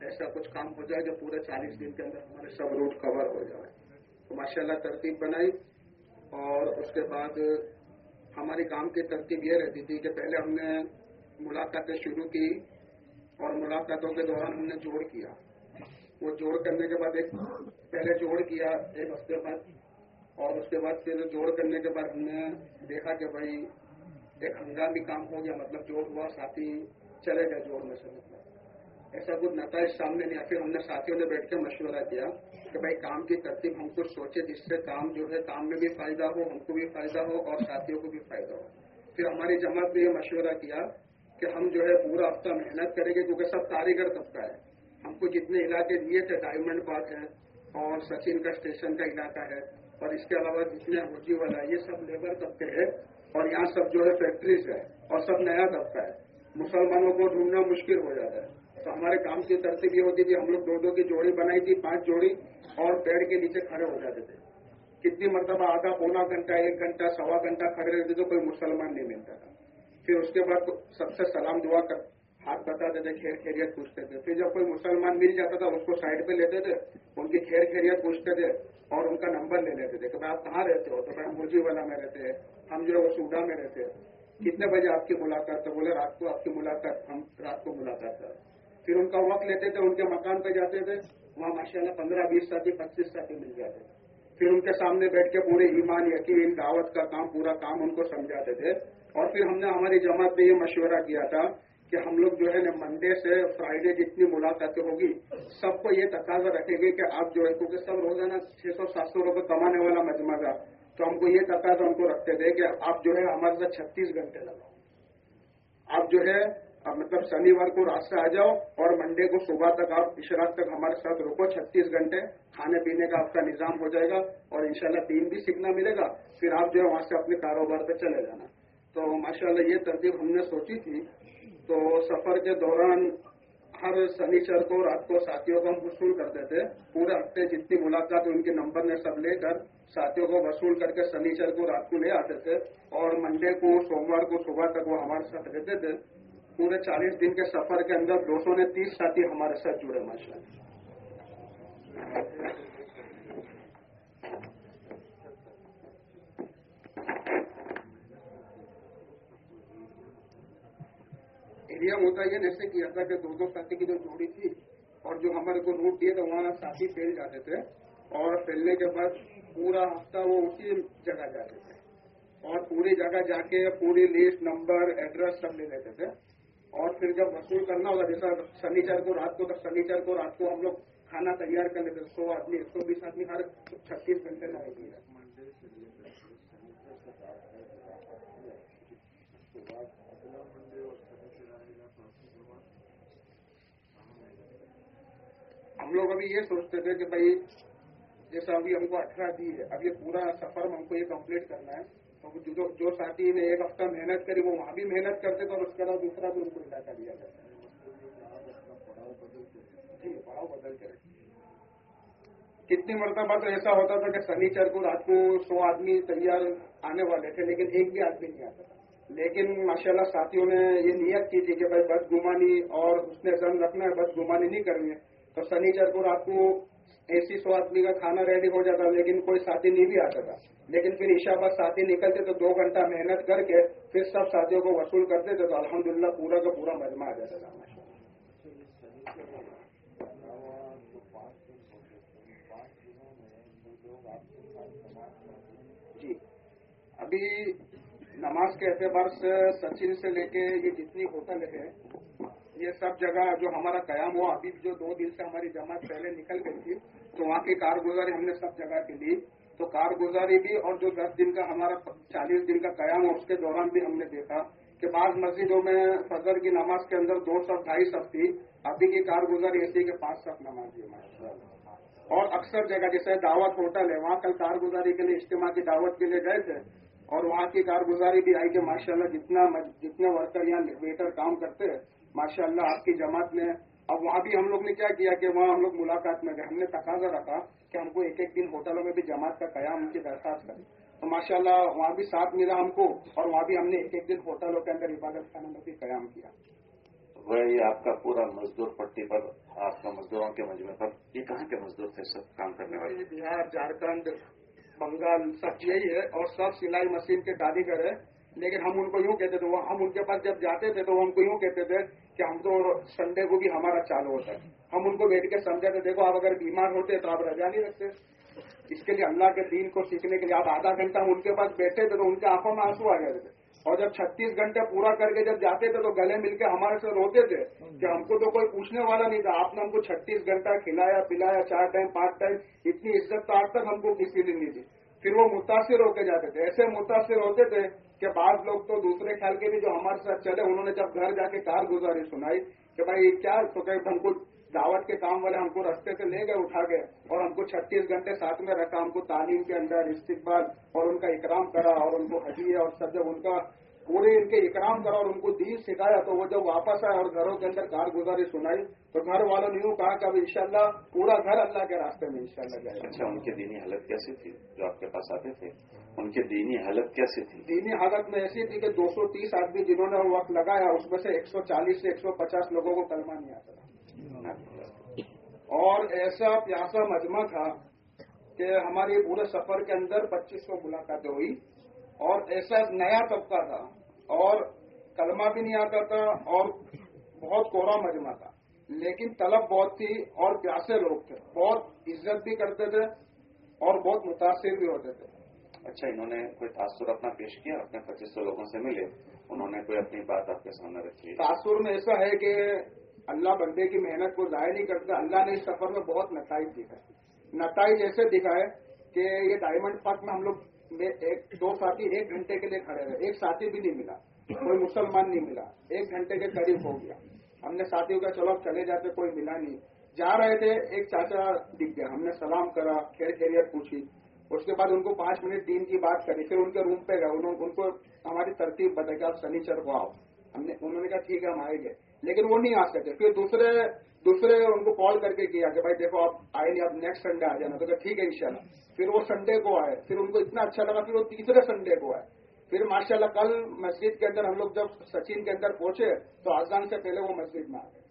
ایسا کچھ کام ہو جائے جو پورے چالیس دن کے اندر ہمارے سب روٹ کور ہو جائے۔ تو ماشاء اللہ ترتیب بنائی اور اس کے بعد ہمارے کام کی ترتیب یہ رہتی تھی کہ پہلے ہم نے ملاقاتیں شروع کی۔ اور ملاقاتوں کے دوران ہم نے جوڑ کیا۔ وہ جوڑ کرنے کے بعد ایک پہلے جوڑ کیا، ایک ہفتے بعد، اور اس کے بعد پھر جوڑ کرنے کے بعد ہم نے دیکھا کہ بھائی ایک ہنگامی کام ہو گیا مطلب جوڑ ہوا، ساتھی چلے گئے جوڑ میں سے مطلب ایسا کچھ نتائج سامنے نہیں پھر ہم نے ساتھیوں نے بیٹھ کے مشورہ کیا کہ بھائی کام کی ترتیب ہم کچھ سوچے، جس سے کام جو ہے، کام میں بھی فائدہ ہو، ہم کو بھی فائدہ ہو، اور ساتھیوں کو بھی فائدہ ہو۔ پھر ہماری جماعت نے یہ مشورہ کیا کہ ہم جو ہے پورا ہفتہ محنت کریں گے کیونکہ سب کاریگر طبقہ ہے۔ ہم کو جتنے علاقے دیے تھے ڈائمنڈ پارک ہے اور سچن کا اسٹیشن کا علاقہ ہے۔ اور اس کے علاوہ جتنے ہوجی والا ہے، یہ سب لیبر طبقے ہیں۔ اور یہاں سب جو ہے فیکٹریز ہے اور سب نیا طبقہ ہے۔ مسلمانوں کو ڈھونڈنا مشکل ہو جاتا ہے۔ تو ہمارے کام کی ترتیب یہ ہوتی تھی، ہم لوگ دو دو کی جوڑی بنائی تھی، پانچ جوڑی اور پیڑ کے نیچے کھڑے ہو جاتے تھے۔ کتنی مرتبہ آدھا پونا گھنٹہ، ایک گھنٹہ، سوا گھنٹہ کھڑے رہتے تو کوئی مسلمان نہیں ملتا تھا۔ پھر اس کے بعد سب سے سلام دعا کر ہاتھ بتاتے تھے خیر خیریت پوچھتے تھے۔ پھر جب کوئی مسلمان مل جاتا تھا، اس کو سائڈ پہ لیتے تھے، ان کی خیر خیریت پوچھتے تھے اور ان کا نمبر لے لیتے تھے کہ آپ کہاں رہتے ہو؟ تو میں مرجی والا میں رہتے ہیں، ہم جو ہے وہ سوڈا میں رہتے ہیں۔ کتنے بجے آپ کی ملاقات تو بولے، رات کو آپ کی ملاقات، ہم رات کو ملاقات تھا۔ پھر ان کا وقت لیتے تھے، ان کے مکان پہ جاتے تھے، وہاں ماشاء اللہ پندرہ، بیس ساتھی، پچیس ساتھی مل جاتے پھر ان کے سامنے بیٹھ کے پورے ایمان یقین، دعوت کا کام، پورا کام ان کو سمجھاتے تھے۔ اور پھر ہم نے ہماری جماعت میں یہ مشورہ کیا تھا کہ ہم لوگ جو ہے نا منڈے سے فرائیڈے جتنی ملاقاتیں ہوگی، سب کو یہ تقاضا رکھیں گے کہ آپ جو ہے، کیونکہ سب روزانہ چھ سو، سات سو روپے کمانے والا مجمع تھا، تو ہم کو یہ تقاضا ہم کو رکھتے تھے کہ آپ جو ہے ہمارے ساتھ چھتیس گھنٹے لگاؤ۔ آپ جو ہے مطلب شنیوار کو رات سے آ جاؤ اور منڈے کو صبح تک آپ اشراک تک ہمارے ساتھ رکو، چھتیس گھنٹے کھانے پینے کا آپ کا نظام ہو جائے گا اور انشاءاللہ تین بھی سیکھنا ملے گا، پھر آپ جو ہے وہاں سے اپنے کاروبار پہ چلے جانا۔ تو ماشاء اللہ یہ ترتیب ہم نے سوچی تھی۔ تو سفر کے دوران ہر سنیچر کو رات کو ساتھیوں کو ہم وصول کرتے تھے۔ پورے ہفتے جتنی ملاقات ان کے نمبر نے سب لے کر ساتھیوں کو وصول کر کے سنیچر کو رات کو لے آتے تھے۔ اور منڈے کو، سوموار کو، صبح تک وہ ہمارے ساتھ رہتے تھے۔ پورے چالیس دن کے سفر کے اندر دو سو نے تیس ساتھی ہمارے ساتھ جڑے ماشاء اللہ یہ نہیں سے کیا تھا کہ دو دو ساتھی کی جو جوڑی تھی اور جو ہمارے کو روٹ دیے تھے وہاں ساتھی پھیل جاتے تھے اور پھیلنے کے بعد پورا ہفتہ وہ اسی جگہ جاتے تھے اور پوری جگہ جا کے پوری لسٹ نمبر ایڈریس سب لے لیتے تھے اور پھر جب وصول کرنا ہوگا جیسا سنیچر کو رات کو تک سنیچر کو رات کو ہم لوگ کھانا تیار کر لیتے سو آدمی، ایک سو بیس آدمی، ہر چھتیس گھنٹے لائے گی ہم لوگ ابھی یہ سوچتے تھے کہ بھائی، جیسا ابھی ہم کو اٹھارہ دی ہے، اب یہ پورا سفر ہم کو یہ کمپلیٹ کرنا ہے۔ تو جو ساتھی نے ایک ہفتہ محنت کری، وہ وہاں بھی محنت کرتے تھے اور اس کے بعد دوسرا بھی ان کو علاقہ دیا جاتا ہے۔ جی، کتنی مرتبہ تو ایسا ہوتا تھا کہ سنیچر کو رات کو سو آدمی تیار آنے والے تھے، لیکن ایک بھی آدمی نہیں آتا تھا۔ لیکن ماشاءاللہ ساتھیوں نے یہ نیت کی تھی کہ بھائی بد گمانی اور اس نے زم رکھنا ہے بد گمانی نہیں کرنی ہے۔ تو سنیچر کو آپ کو ایسی سو آدمی کا کھانا ریڈی ہو جاتا، لیکن کوئی ساتھی نہیں بھی آتا تھا لیکن پھر عشا بعد ساتھی نکلتے تو دو گھنٹہ محنت کر کے پھر سب ساتھیوں کو وصول کرتے تھے تو الحمد للہ پورا کا پورا مجمع آ جاتا تھا۔ جی۔ ابھی نماز کے اعتبار سے سچن سے لے کے یہ جتنی ہوٹل ہے یہ سب جگہ جو ہمارا قیام ہوا، ابھی جو دو دن سے ہماری جماعت پہلے نکل گئی تھی، تو وہاں کی کارگزاری ہم نے سب جگہ کی لی۔ تو کارگزاری بھی اور جو دس دن کا ہمارا چالیس دن کا قیام اس کے دوران بھی ہم نے دیکھا کہ بعض مسجدوں میں فضر کی نماز کے اندر دو سو ڈھائی سب تھی، ابھی کی کارگزاری ایسی کہ پانچ سب نماز ہے اور اکثر جگہ جیسے دعوت ہوٹل ہے، وہاں کل کارگزاری کے لیے اجتماع کی دعوت کے لیے گئے تھے۔ اور وہاں کی کارگزاری بھی آئی کہ ماشاءاللہ جتنا جتنے ورکر یا ویٹر کام کرتے ہیں ماشاء اللہ آپ کی جماعت میں اب وہاں بھی ہم لوگ نے کیا کیا کہ وہاں ہم لوگ ملاقات میں گئے۔ ہم نے تقاضا رکھا کہ ہم کو ایک ایک دن ہوٹلوں میں بھی جماعت کا قیام ان کی درخواست کریں۔ تو ماشاء اللہ وہاں بھی ساتھ ملا ہم کو اور وہاں بھی ہم نے ایک ایک دن ہوٹلوں کے اندر عبادت خانوں میں بھی قیام کیا۔ وہی آپ کا پورا مزدور پٹی پر آپ کا مزدوروں کے مجمع پر۔ یہ کہاں کے مزدور تھے سب کام کرنے والے؟ بہار جھارکھنڈ بنگال سب یہی ہے اور سب سلائی مشین کے کاریگر ہے لیکن ہم ان کو یوں کہتے تھے ہم ان کے پاس جب جاتے تھے تو ہم کو یوں کہتے تھے کہ ہم تو سنڈے کو بھی ہمارا چالو ہوتا ہے۔ ہم ان کو بیٹھ کے سمجھاتے دیکھو آپ اگر بیمار ہوتے تو آپ رجا نہیں رکھتے۔ اس کے لیے اللہ کے دین کو سیکھنے کے لیے آپ آدھا گھنٹہ ان کے پاس بیٹھے تھے تو ان کے آنکھوں میں آنسو آ جاتے تھے۔ اور جب چھتیس گھنٹے پورا کر کے جب جاتے تھے تو گلے مل کے ہمارے سے روتے تھے کہ ہم کو تو کوئی پوچھنے والا نہیں تھا۔ آپ نے ہم کو چھتیس گھنٹہ کھلایا، پلایا، چار ٹائم، پانچ ٹائم، اتنی عزت تو آج تک ہم کو کسی دن نہیں دی۔ پھر وہ متاثر ہو کے جاتے تھے۔ ایسے متاثر ہوتے تھے کہ بعض لوگ تو دوسرے خیال کے بھی جو ہمارے ساتھ چلے، انہوں نے جب گھر جا کے کار گزاری، سنائی کہ بھائی کیا تو کہ ہم کو دعوت کے کام والے ہم کو رستے سے لے گئے، اٹھا گئے اور ہم کو چھتیس گھنٹے ساتھ میں رکھا، ہم کو تعلیم کے اندر استقبال اور ان کا اکرام کرا اور ان کو ہدیے اور سب جب ان کا پورے ان کے اکرام کرا اور ان کو دین سکھایا تو وہ جب واپس آئے اور گھروں کے اندر کار گزاری سنائی تو گھر والوں نے یوں کہا کہ اب اللہ پورا گھر اللہ کے راستے میں انشاءاللہ جائے اچھا ان کی دینی حالت کیسی تھی؟ جو آپ کے پاس آتے تھے ان کی دینی حالت کیسی تھی؟ دینی حالت میں ایسی تھی کہ دو سو تیس آدمی جنہوں نے وقت لگایا اس میں سے ایک سو چالیس سے ایک سو پچاس لوگوں کو کلمہ نہیں آتا تھا۔ اور ایسا پیاسا مجمع تھا کہ ہمارے پورے سفر کے اندر پچیس سو ملاقاتیں ہوئی۔ اور ایسا نیا طبقہ تھا اور کلمہ بھی نہیں آتا تھا اور بہت کوڑا مجمع تھا۔ لیکن طلب بہت تھی اور پیاسے لوگ تھے۔ بہت عزت بھی کرتے تھے اور بہت متاثر بھی ہوتے تھے۔ اچھا انہوں نے کوئی تاثر اپنا پیش کیا؟ اپنے پچیس سو لوگوں سے ملے۔ انہوں نے کوئی اپنی بات آپ کے سامنے رکھی؟ تاثر میں ایسا ہے کہ اللہ بندے کی محنت کو ضائع نہیں کرتا۔ اللہ نے اس سفر میں بہت نتائج دکھائے نتائج ایسے دکھائے کہ یہ ڈائمنڈ پارک میں ہم لوگ ایک دو ساتھی ایک گھنٹے کے لیے کھڑے رہے ایک ساتھی بھی نہیں ملا، کوئی مسلمان نہیں ملا، ایک گھنٹے کے قریب ہو گیا۔ ہم نے ساتھیوں کا چلو، چلے جاتے، کوئی ملا نہیں۔ جا رہے تھے، ایک چاچا دکھ گیا، ہم نے سلام کرا کھیل خیریت پوچھی۔ اس کے بعد ان کو پانچ منٹ دین کی بات کری، پھر ان کے روم پہ گئے ان کو ہماری ترتیب بتا کہ آپ سنیچر کو آؤ۔ ہم نے انہوں نے کہا، ٹھیک ہے، ہم آئے گئے۔ لیکن وہ نہیں آ سکے پھر دوسرے دوسرے ان کو کال کر کے کیا کہ بھائی دیکھو آپ آئے نہیں، آپ نیکسٹ سنڈے آ جانا۔ تو کہ ٹھیک ہے انشاءاللہ۔ پھر وہ سنڈے کو آئے۔ پھر ان کو اتنا اچھا لگا، پھر وہ تیسرے سنڈے کو آئے۔ پھر ماشاءاللہ کل مسجد کے اندر ہم لوگ جب سچن کے اندر پہنچے، تو آسان سے پہلے وہ مسجد میں آ گئے۔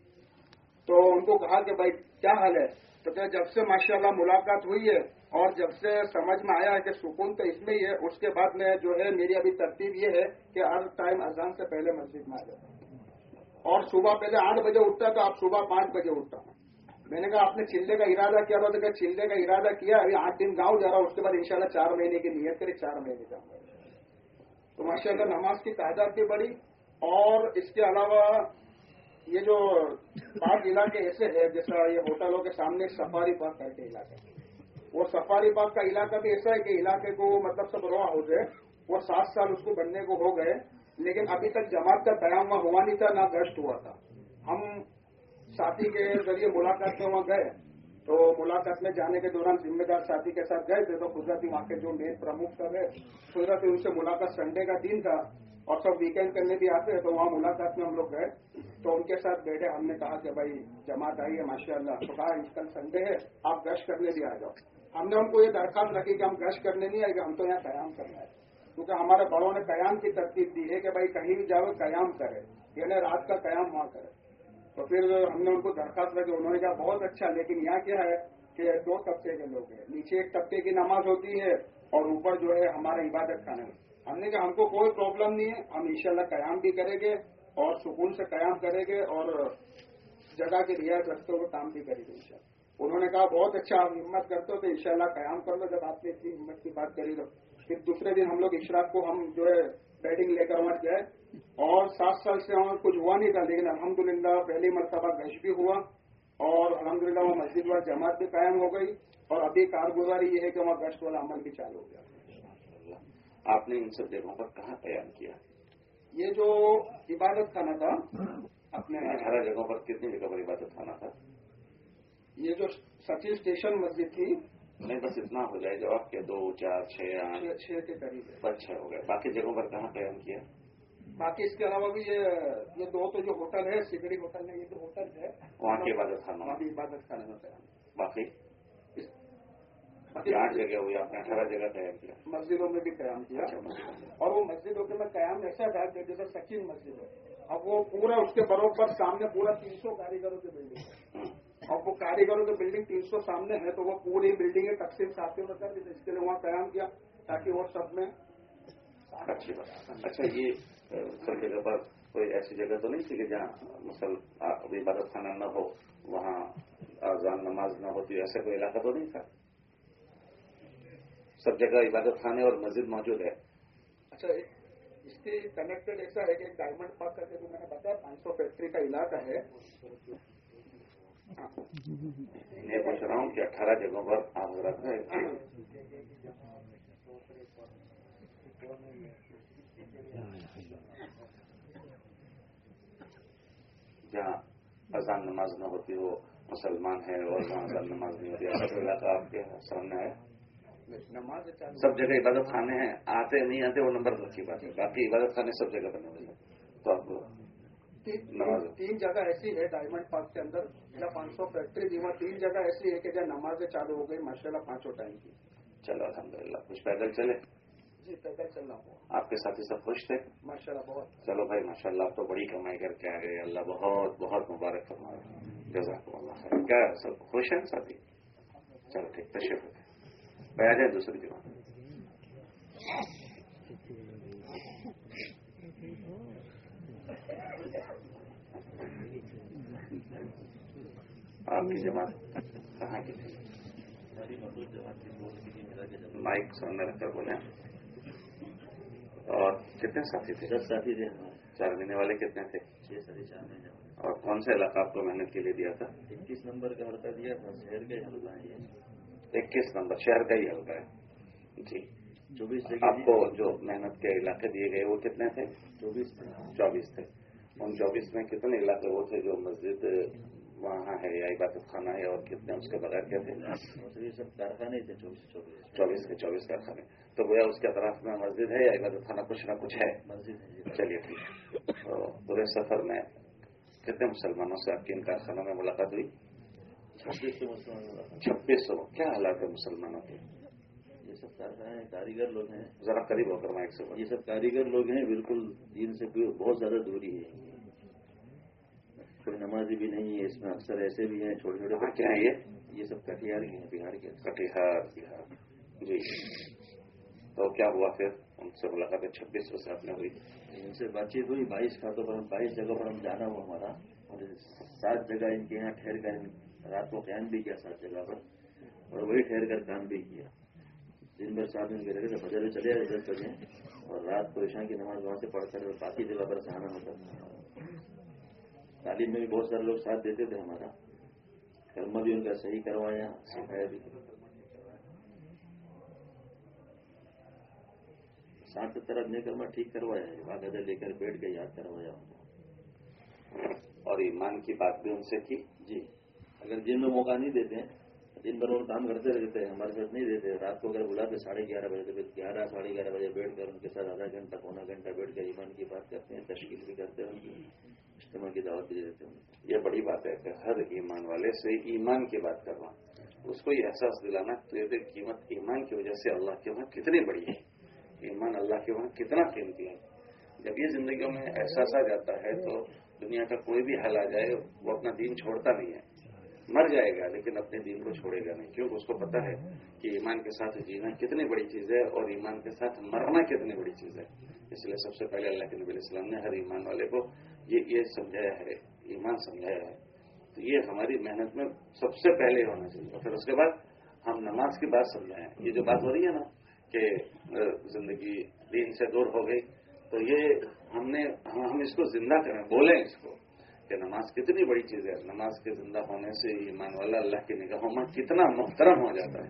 تو ان کو کہا کہ بھائی کیا حال ہے؟ تو کہ جب سے ماشاءاللہ ملاقات ہوئی ہے اور جب سے سمجھ میں آیا ہے کہ سکون تو اس میں ہی ہے، اس کے بعد میں جو ہے میری ابھی ترتیب یہ ہے کہ ہر ٹائم اذان سے پہلے مسجد میں آ جاتا ہوں۔ اور صبح پہلے آٹھ بجے اٹھتا تو آپ صبح پانچ بجے اٹھتا۔ میں نے کہا، آپ نے چلنے کا ارادہ کیا؟ تھا کہ چلنے کا ارادہ کیا؟ ابھی آٹھ دن گاؤں جا رہا ہوں، اس کے بعد انشاءاللہ چار مہینے کی نیت کرے چار مہینے جاؤں گا۔ تو ماشاء اللہ نماز کی تعداد بھی بڑی اور اس کے علاوہ یہ جو پارک علاقے ایسے ہیں، جیسا یہ ہوٹلوں کے سامنے سفاری پارک کر کے علاقہ وہ سفاری پارک کا علاقہ بھی ایسا ہے کہ علاقے کو مطلب سب روا ہو جائے وہ سات سال اس کو بننے کو ہو گئے۔ لیکن ابھی تک جماعت کا قیام وہاں ہوا نہیں تھا، نہ گشت ہوا تھا۔ ہم ساتھی کے ذریعے ملاقات میں وہاں گئے۔ تو ملاقات میں جانے کے دوران ذمہ دار ساتھی کے ساتھ گئے تھے تو قدرتی وہاں کے جو مین پرمکھ تھا گئے قدرتی ان سے ملاقات سنڈے کا دن تھا۔ اور سب ویکینڈ کرنے بھی آتے ہیں، تو وہاں ملاقات میں ہم لوگ گئے۔ تو ان کے ساتھ بیٹھے، ہم نے کہا کہ بھائی، جماعت آئی ہے ماشاء اللہ تو کہا اس کل سنڈے ہے، آپ گشت کرنے بھی آ جاؤ۔ ہم نے ان کو یہ درخواست رکھی کہ ہم گشت کرنے نہیں آئے گا ہم تو یہاں قیام کرنا ہے کیونکہ ہمارے بڑوں نے قیام کی ترتیب دی ہے کہ بھائی کہیں بھی جاؤ قیام کرے یعنی رات کا قیام وہاں کرے۔ تو پھر ہم نے ان کو درخواست رکھے انہوں نے کہا بہت اچھا لیکن یہاں کیا ہے کہ دو طبقے کے لوگ ہیں۔ نیچے ایک طبقے کی نماز ہوتی ہے اور اوپر جو ہے ہمارا عبادت خانہ ہم نے کہا ہم کو کوئی پرابلم نہیں ہے، ہم انشاءاللہ قیام بھی کریں گے اور سکون سے قیام کریں گے اور جگہ کی رعایت رکھتے ہوئے کام بھی کریں گے اللہ انہوں نے کہا بہت اچھا آپ ہمت کرتے ہو تو انشاءاللہ قیام کر لو، جب آپ نے اتنی ہمت کی بات کری تو۔ پھر دوسرے دن ہم لوگ اشراق کو ہم جو ہے بیٹنگ لے کر مٹ گئے اور سات سال سے ہمیں کچھ ہوا نہیں تھا لیکن الحمدللہ پہلی مرتبہ گش بھی ہوا اور الحمدللہ وہ مسجد والا جماعت بھی قائم ہو گئی۔ اور ابھی کارگزاری یہ ہے کہ وہاں گشت والا عمل بھی چالو ہو گیا۔ آپ نے ان سب جگہوں پر کہاں قیام کیا؟ یہ جو عبادت خانہ تھا اپنے یعنی اٹھارہ جگہوں پر کتنی جگہ پر عبادت خانہ تھا؟ یہ جو سچی اسٹیشن مسجد تھی نہیں بس اتنا ہو جائے جباب کے دو چار چھ آٹھ چھ کے قریب اچھا ہو گیا باقی جگہوں پر کہاں قیام کیا؟ باقی اس کے علاوہ بھی یہ دو تو جو ہوٹل ہے سگڑی ہوٹل ہے یہ جو ہوٹل ہے۔ وہاں کی عبادت خانہ؟ وہاں بھی عبادت خانے میں قیام۔ باقی؟ باقی آٹھ جگہ ہوئی آپ نے اٹھارہ جگہ قیام کیا۔ مسجدوں میں بھی قیام کیا۔ اچھا، اور وہ مسجدوں کے میں قیام ایسا تھا کہ جیسے سکین مسجد ہے۔ اب وہ پورا اس کے بروبر سامنے پورا تین سو کاریگروں کے بلڈنگ ہے۔ ہاں۔ اور وہ کاریگروں کے بلڈنگ تین سو سامنے ہے تو وہ پوری بلڈنگ ہے تقسیم ساتھیوں نے کر اس کے لیے وہاں قیام کیا تاکہ وہ سب میں اچھی بات اچھا یہ سب جگہ پر کوئی ایسی جگہ تو نہیں تھی کہ جہاں مسل عبادت خانہ نہ ہو وہاں آزان نماز نہ ہوتی ایسا کوئی علاقہ تو نہیں تھا؟ سب جگہ عبادت خانے اور مسجد موجود ہے۔ اچھا اس کے کنیکٹڈ ایسا ہے کہ ڈائمنڈ پارک کا جو میں نے بتایا پانچ سو فیکٹری کا علاقہ ہے میں پوچھ رہا ہوں کہ اٹھارہ جگہوں پر آپ حضرات جہاں اذان نماز نہ ہوتی ہو، مسلمان ہے اور وہاں اذان نماز نہیں ہوتی الحمد کا آپ کے سامنے ہے۔ سب جگہ عبادت خانے ہیں، آتے نہیں آتے وہ نمبر کی بات ہے، باقی عبادت خانے سب جگہ بنے ہوئے ہیں۔ تو آپ تین جگہ ایسی ہے ڈائمنڈ پارک کے اندر یا پانچ سو فیکٹری دیوا تین جگہ ایسی ہے کہ جہاں نمازیں چالو ہو گئی ماشاء اللہ پانچوں ٹائم کی۔ چلو الحمد للہ کچھ پیدل چلے؟ جی پیدل چلنا ہوگا آپ کے ساتھی سب خوش تھے؟ ماشاء اللہ بہت۔ چلو بھائی ماشاء اللہ آپ تو بڑی کمائی کر کے آ گئے۔ اللہ بہت بہت مبارک فرما جزاک اللہ خیر۔ کیا سب خوش ہیں ساتھی؟ چلو ٹھیک تشریف آ جائیں دوسری جگہ۔ آپ کی جماعت کہاں کی مائک سامنے رکھ کر بولے اور کتنے ساتھی تھے؟ دس ساتھی تھے۔ چار مہینے والے کتنے تھے؟ چھ ساڑھے چار مہینے اور کون سے علاقہ آپ کو محنت کے لیے دیا تھا؟ اکیس نمبر کا حلقہ دیا تھا شہر کا ہی حلقہ ہے یہ۔ اکیس نمبر شہر کا ہی حلقہ ہے۔ جی۔ چوبیس آپ کو جو محنت کے علاقے دیے گئے وہ کتنے تھے؟ چوبیس چوبیس تھے۔ ان چوبیس میں کتنے علاقے وہ تھے جو مسجد وہاں ہے یا عبادت خانہ ہے اور کتنے اس کے بغیر کیا سب کارخانے تھے چوبیس کے چوبیس کارخانے۔ تو گویا اس کے اطراف میں مسجد ہے یا عبادت خانہ کچھ نہ کچھ ہے؟ مسجد جی۔ چلیے ٹھیک تو پورے سفر میں کتنے مسلمانوں سے آپ کی ان کارخانوں میں ملاقات ہوئی؟ چھبیس سو۔ کیا حالات ہے مسلمانوں کے؟ یہ سب کارخانے ہیں کاریگر لوگ ہیں۔ ذرا قریب ہو کر میں ایک سو یہ سب کاریگر لوگ ہیں بالکل دین سے بہت زیادہ دوری ہے۔ پھر نمازی بھی نہیں ہے اس میں اکثر ایسے بھی ہیں چھوٹے چھوٹے بچے ہیں۔ یہ یہ سب کٹیہار ہی ہیں بہار کے کٹیہار بہار۔ جی۔ تو کیا ہوا پھر؟ ان سے ملاقات چھبیس سو سات میں ہوئی۔ ان سے بات چیت ہوئی بائیس کا پر ہم بائیس جگہ پر ہم جانا ہوا ہمارا۔ اور سات جگہ ان کے یہاں ٹھہر کر رات کو قیام بھی کیا سات جگہ پر۔ اور وہی ٹھہر کر کام بھی کیا۔ دن بھر ساتھ میں گرے تھے بجے چلے رہے تھے اور رات کو عشاء کی نماز وہاں سے پڑھ کر باقی جگہ پر سہانا ہوتا۔ تعلیم میں بھی بہت سارے لوگ ساتھ دیتے تھے ہمارا۔ کرما بھی ان کا صحیح کروایا سکھایا بھی۔ ساتھ طرف نے کرما ٹھیک کروایا ہے باقاعدہ لے کر بیٹھ کے یاد کروایا۔ ان کو اور ایمان کی بات بھی ان سے کی جی۔ اگر جن میں موقع نہیں دیتے ہیں دن بھر اور کام کرتے رہتے ہیں، ہمارے ساتھ نہیں دیتے۔ رات کو اگر بلاتے ساڑھے گیارہ بجے تک گیارہ، ساڑھے گیارہ بجے بیٹھ کر ان کے ساتھ آدھا گھنٹہ، پونا گھنٹہ بیٹھ کر ایمان کی بات کرتے ہیں، تشکیل بھی کرتے ہیں، اجتماع کی دعوت بھی دیتے ہیں۔ یہ بڑی بات ہے کہ ہر ایمان والے سے ایمان کی بات کروانا اس کو یہ احساس دلانا کہ قیمت ایمان کی وجہ سے اللہ کے وہاں کتنی بڑی ہے۔ ایمان اللہ کے وہاں کتنا قیمتی ہے۔ جب یہ زندگیوں میں احساس آ جاتا ہے تو دنیا کا کوئی بھی حل آ جائے، وہ اپنا دین چھوڑتا نہیں ہے۔ مر جائے گا، لیکن اپنے دین کو چھوڑے گا نہیں۔ کیونکہ اس کو پتا ہے کہ ایمان کے ساتھ جینا کتنی بڑی چیز ہے اور ایمان کے ساتھ مرنا کتنی بڑی چیز ہے۔ اس لیے سب سے پہلے اللہ کے نبی علیہ السلام نے ہر ایمان والے کو یہ یہ سمجھایا ہے، ایمان سمجھایا ہے۔ تو یہ ہماری محنت میں سب سے پہلے ہونا چاہیے۔ پھر اس کے بعد ہم نماز کی بات سمجھائیں۔ یہ جو بات ہو رہی ہے نا کہ زندگی دین سے دور ہو گئی، تو یہ ہم نے ہم اس کو زندہ کریں، بولیں اس کو۔ کہ نماز کتنی بڑی چیز ہے۔ نماز کے زندہ ہونے سے ایمان والا اللہ کی نگاہوں میں کتنا محترم ہو جاتا ہے۔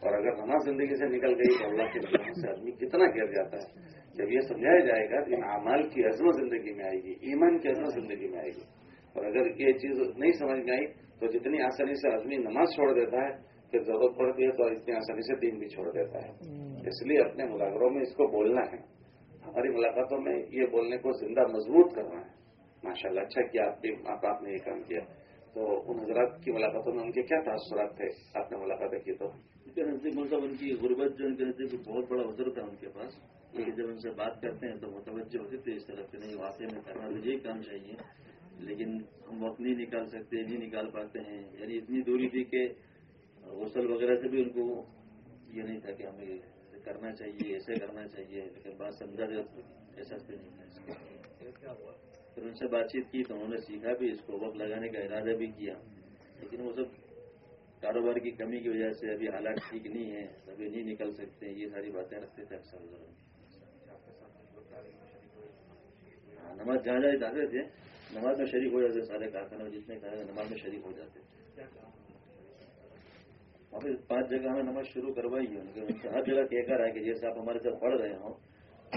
اور اگر نماز زندگی سے نکل گئی تو اللہ کی نگاہ سے آدمی کتنا گر جاتا ہے۔ جب یہ سمجھایا جائے گا کہ اعمال کی عزم زندگی میں آئے گی ایمان کی عزم زندگی میں آئے گی۔ اور اگر یہ چیز نہیں سمجھ میں آئی تو جتنی آسانی سے آدمی نماز چھوڑ دیتا ہے پھر ضرورت پڑتی ہے تو اتنی آسانی سے دین بھی چھوڑ دیتا ہے۔ اس لیے اپنے ملاقروں میں اس کو بولنا ہے۔ ہماری ملاقاتوں میں یہ بولنے کو زندہ مضبوط کرنا ہے۔ ماشاء اللہ اچھا کیا آپ کے ماں باپ نے یہ کام کیا۔ تو ان حضرات کی ملاقاتوں میں ان کے کیا تاثرات تھے؟ آپ نے ملاقاتیں کی تو۔ ان کے نزدیک مطلب ان کی غربت جو ان کے نزدیک بہت بڑا حضر تھا ان کے پاس۔ لیکن جب ان سے بات کرتے ہیں تو متوجہ ہوتے تھے اس طرح سے نہیں واقعی میں کرنا تو یہ کام چاہیے۔ لیکن ہم وقت نہیں نکال سکتے نہیں نکال پاتے ہیں۔ یعنی اتنی دوری تھی کہ غسل وغیرہ سے بھی ان کو یہ نہیں تھا کہ ہمیں کرنا چاہیے ایسے کرنا چاہیے۔ لیکن بات سمجھا جاتی ایسا نہیں پھر ان سے بات چیت کی تو انہوں نے سیکھا بھی اس کو وقت لگانے کا ارادہ بھی کیا۔ لیکن وہ سب کاروبار کی کمی کی وجہ سے ابھی حالات ٹھیک نہیں ہیں ابھی نہیں نکل سکتے، یہ ساری باتیں رکھتے تھے اکثر ہاں نماز جہاں جہاں جاتے تھے، نماز میں شریک ہو جاتے سارے کارخانے جس نے کہا نماز میں شریک ہو جاتے تھے۔ پانچ جگہ ہمیں نماز شروع کروائی ہے ہر جگہ کہہ کر آئے کہ جیسے آپ ہمارے سے پڑھ رہے ہوں،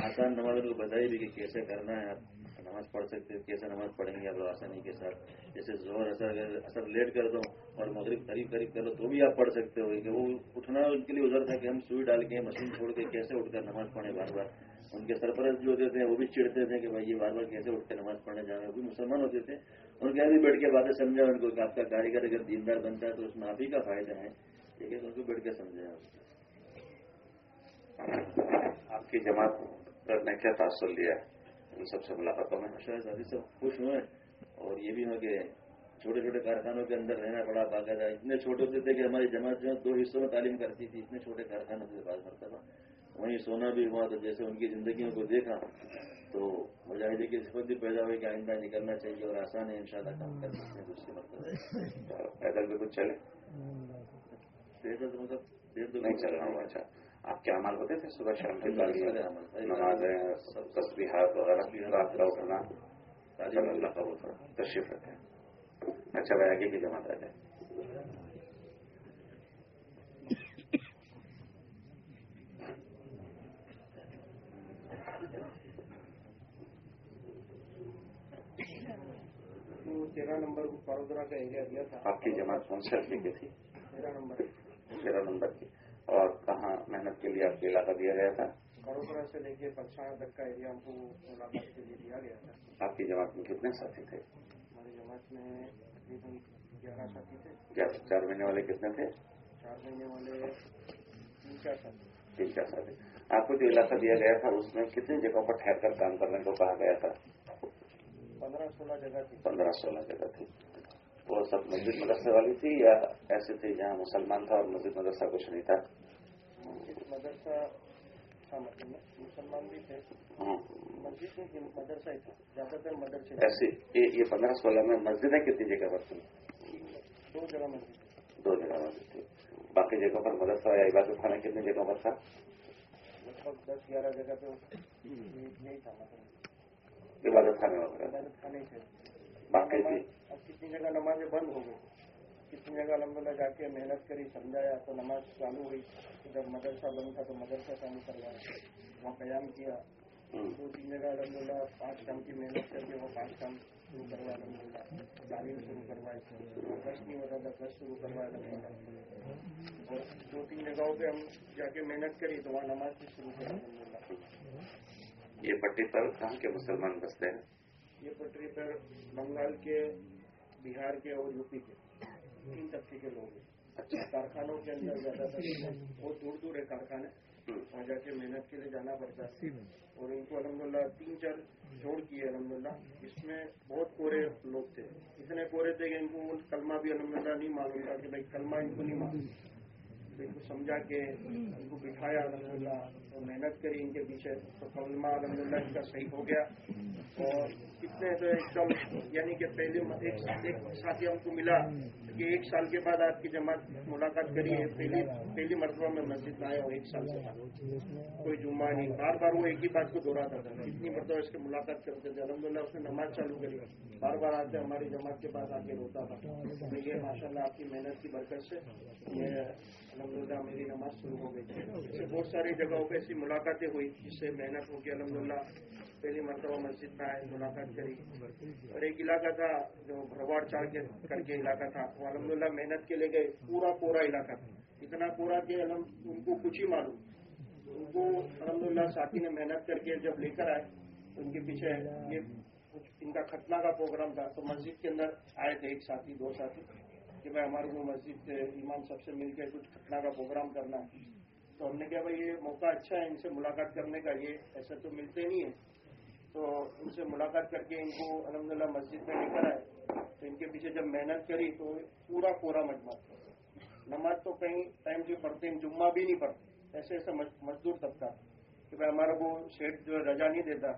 آسان نماز ان کو بتائی بھی کہ کیسے کرنا ہے آپ۔ نماز پڑھ سکتے کیسے نماز پڑھیں گے؟ اگر آسانی کے ساتھ۔ جیسے زہر اثر اگر اثر لیٹ کر دو اور مغرب قریب قریب کر دو تو بھی آپ پڑھ سکتے ہو۔ کہ وہ اٹھنا ان کے لیے ادھر تھا کہ ہم سوئی ڈال کے مشین چھوڑ کے کیسے اٹھ کر نماز پڑھیں بار بار۔ ان کے سرپرست جو ہوتے تھے وہ بھی چڑھتے تھے کہ بھائی یہ بار بار کیسے اٹھ کے نماز پڑھنے جا رہے ہیں۔ وہ بھی مسلمان ہوتے تھے۔ ان کے بھی بیٹھ کے باتیں سمجھا ان کو کہ آپ کا کاریگر اگر دیندار بنتا ہے تو اس میں آپ ہی کا فائدہ ہے۔ ٹھیک ہے تو ان کو بیٹھ کے سمجھایا آپ کی جماعت کرنے کیا تاثر لیا ہے؟ ان سب سے ملاقات کرنا اچھا، شاید ابھی سب خوش ہوئے۔ اور یہ بھی ہوں کہ چھوٹے چھوٹے کارخانوں کے اندر رہنا پڑا باقاعدہ۔ اتنے چھوٹے ہوتے تھے کہ ہماری جماعت جو دو حصوں میں تعلیم کرتی تھی۔ اتنے چھوٹے کارخانوں سے پاس کرتا تھا وہیں سونا بھی ہوا تو جیسے ان کی زندگیوں کو دیکھا تو مجاہدے کی صفت بھی پیدا ہوئی کہ آئندہ نکلنا چاہیے اور آسان ہے ان شاء اللہ کام کر سکتے ہیں۔ دوسرے مرتبہ۔ پیدل بھی کچھ چلے؟ تو مطلب ڈیڑھ نہیں چل رہا ہوں اچھا۔ آپ کے عمل ہوتے تھے؟ صبح شام کے نمازیں تصویرات وغیرہ رات کا اٹھنا اللہ کا اٹھنا تشریف ہیں۔ اچھا بھائی آگے کی جمع آ جائے تیرہ نمبر کو کا ایریا دیا تھا۔ آپ کی جماعت کون سی کی تھی؟ تیرہ نمبر۔ تیرہ نمبر کی۔ اور کہاں محنت کے لیے آپ کو علاقہ دیا گیا تھا؟ آپ کی جماعت میں کتنے ساتھی تھے؟ ہماری جماعت میں تقریباً گیارہ ساتھی تھے۔ گیارہ چار مہینے والے کتنے تھے؟ چار مہینے والے تین چار ساتھی۔ تین چار ساتھی۔ آپ کو جو علاقہ دیا گیا تھا اس میں کتنی جگہوں پر ٹھہر کر کام کرنے کو کہا گیا تھا؟ پندرہ سولہ جگہ تھی۔ پندرہ سولہ جگہ تھی۔ وہ سب مسجد مدرسے والی تھی یا ایسے تھے جہاں مسلمان تھا اور مسجد مدرسہ کچھ نہیں تھا؟ مدرسہ ہاں مسلمان بھی تھے۔ ہاں۔ مسجد میں مدرسہ ہی تھا۔ زیادہ تر مدرسے۔ ایسے یہ پندرہ سولہ میں مسجدیں کتنی جگہ پر تھی؟ دو جگہ مسجد دو جگہ مسجد تھی۔ باقی جگہ پر مدرسہ یا عبادت خانہ کتنی جگہ پر تھا؟ لگ بھگ دس گیارہ جگہ پہ نہیں تھا مطلب۔ عبادت خانے وغیرہ باقی کتنی جگہ نمازیں بند ہو گئی۔ کسی جگہ الحمد جا کے محنت کری سمجھایا تو نماز چالو ہوئی۔ جب مدرسہ بند تھا تو مدرسہ چالو کروایا۔ وہاں قیام کیا۔ دو تین جگہ الحمد پانچ کام کی محنت کر کے وہ پانچ کام شروع کروایا۔ الحمد للہ تعلیم شروع کروائے دس نہیں ہوتا تھا دس شروع کروایا۔ الحمد اور دو تین جگہوں پہ ہم جا کے محنت کری تو وہاں نماز بھی شروع کری الحمد للہ یہ پٹری پر کہاں کے مسلمان بستے ہیں؟ یہ پٹری پر بنگال کے بہار کے اور یو پی کے۔ تین طبقے کے لوگ ہیں۔ کارخانوں کے اندر زیادہ تر بہت دور دور ہے کارخانے۔ وہاں جا کے محنت کے لیے جانا پڑتا ہے۔ اور ان کو الحمد للہ تین چار جوڑ کیے الحمد للہ اس میں بہت کورے لوگ تھے۔ اتنے کورے تھے کہ ان کو کلمہ بھی الحمد للہ نہیں معلوم تھا کہ بھائی کلمہ ان کو نہیں معلوم۔ ان کو سمجھا کے ان کو بٹھایا الحمد للہ وہ محنت کری، ان کے پیچھے تو سلمہ الحمد للہ ان کا صحیح ہو گیا۔ اور کتنے تو ایک دم یعنی کہ پہلے ایک ساتھی ہم کو ملا کہ ایک سال کے بعد آپ کی جماعت ملاقات کری ہے پہلی پہلی مرتبہ میں مسجد آیا ہوں ایک سال سے۔ کوئی جمعہ نہیں، بار بار وہ ایک ہی بات کو دہراتا تھا۔ اتنی مرتبہ اس کی ملاقات کرتے تھے الحمد للہ اس نے نماز چالو کری۔ بار بار آتے ہماری جماعت کے پاس آ کے روتا تھا۔ تو یہ ماشاء اللہ آپ کی محنت کی برکت سے یہ الحمد للہ میری نماز شروع ہو گئی۔ تھی بہت ساری جگہوں پہ ایسی ملاقاتیں ہوئی، جس سے محنت ہو کے الحمدللہ پہلی مرتبہ مسجد میں آئے، ملاقات کری۔ اور ایک علاقہ تھا جو بھرواڑ چار کے کر کے علاقہ تھا، وہ الحمد للہ محنت کے لے گئے، پورا پورا علاقہ۔ تھا اتنا پورا کہ ان کو کچھ ہی معلوم۔ ان کو الحمد للہ ساتھی نے محنت کر کے جب لے کر آئے، ان کے پیچھے یہ ان کا ختنہ کا پروگرام تھا۔ تو مسجد کے اندر آئے تھے ایک ساتھی، دو ساتھی، کہ میں ہمارے کو مسجد سے امام سب سے مل کے کچھ ختنہ کا پروگرام کرنا۔ ہے تو ہم نے کہا بھائی یہ موقع اچھا ہے ان سے ملاقات کرنے کا، یہ ایسا تو ملتے نہیں ہیں۔ تو ان سے ملاقات کر کے ان کو الحمدللہ مسجد میں لے کر آئے۔ تو ان کے پیچھے جب محنت کری تو پورا پورا مجمع۔ نماز تو کہیں ٹائم سے پڑھتے ہیں، جمعہ بھی نہیں پڑھتے۔ ایسے ایسا مزدور طبقہ۔ کہ بھائی ہمارا وہ شیٹ جو رجا نہیں دیتا،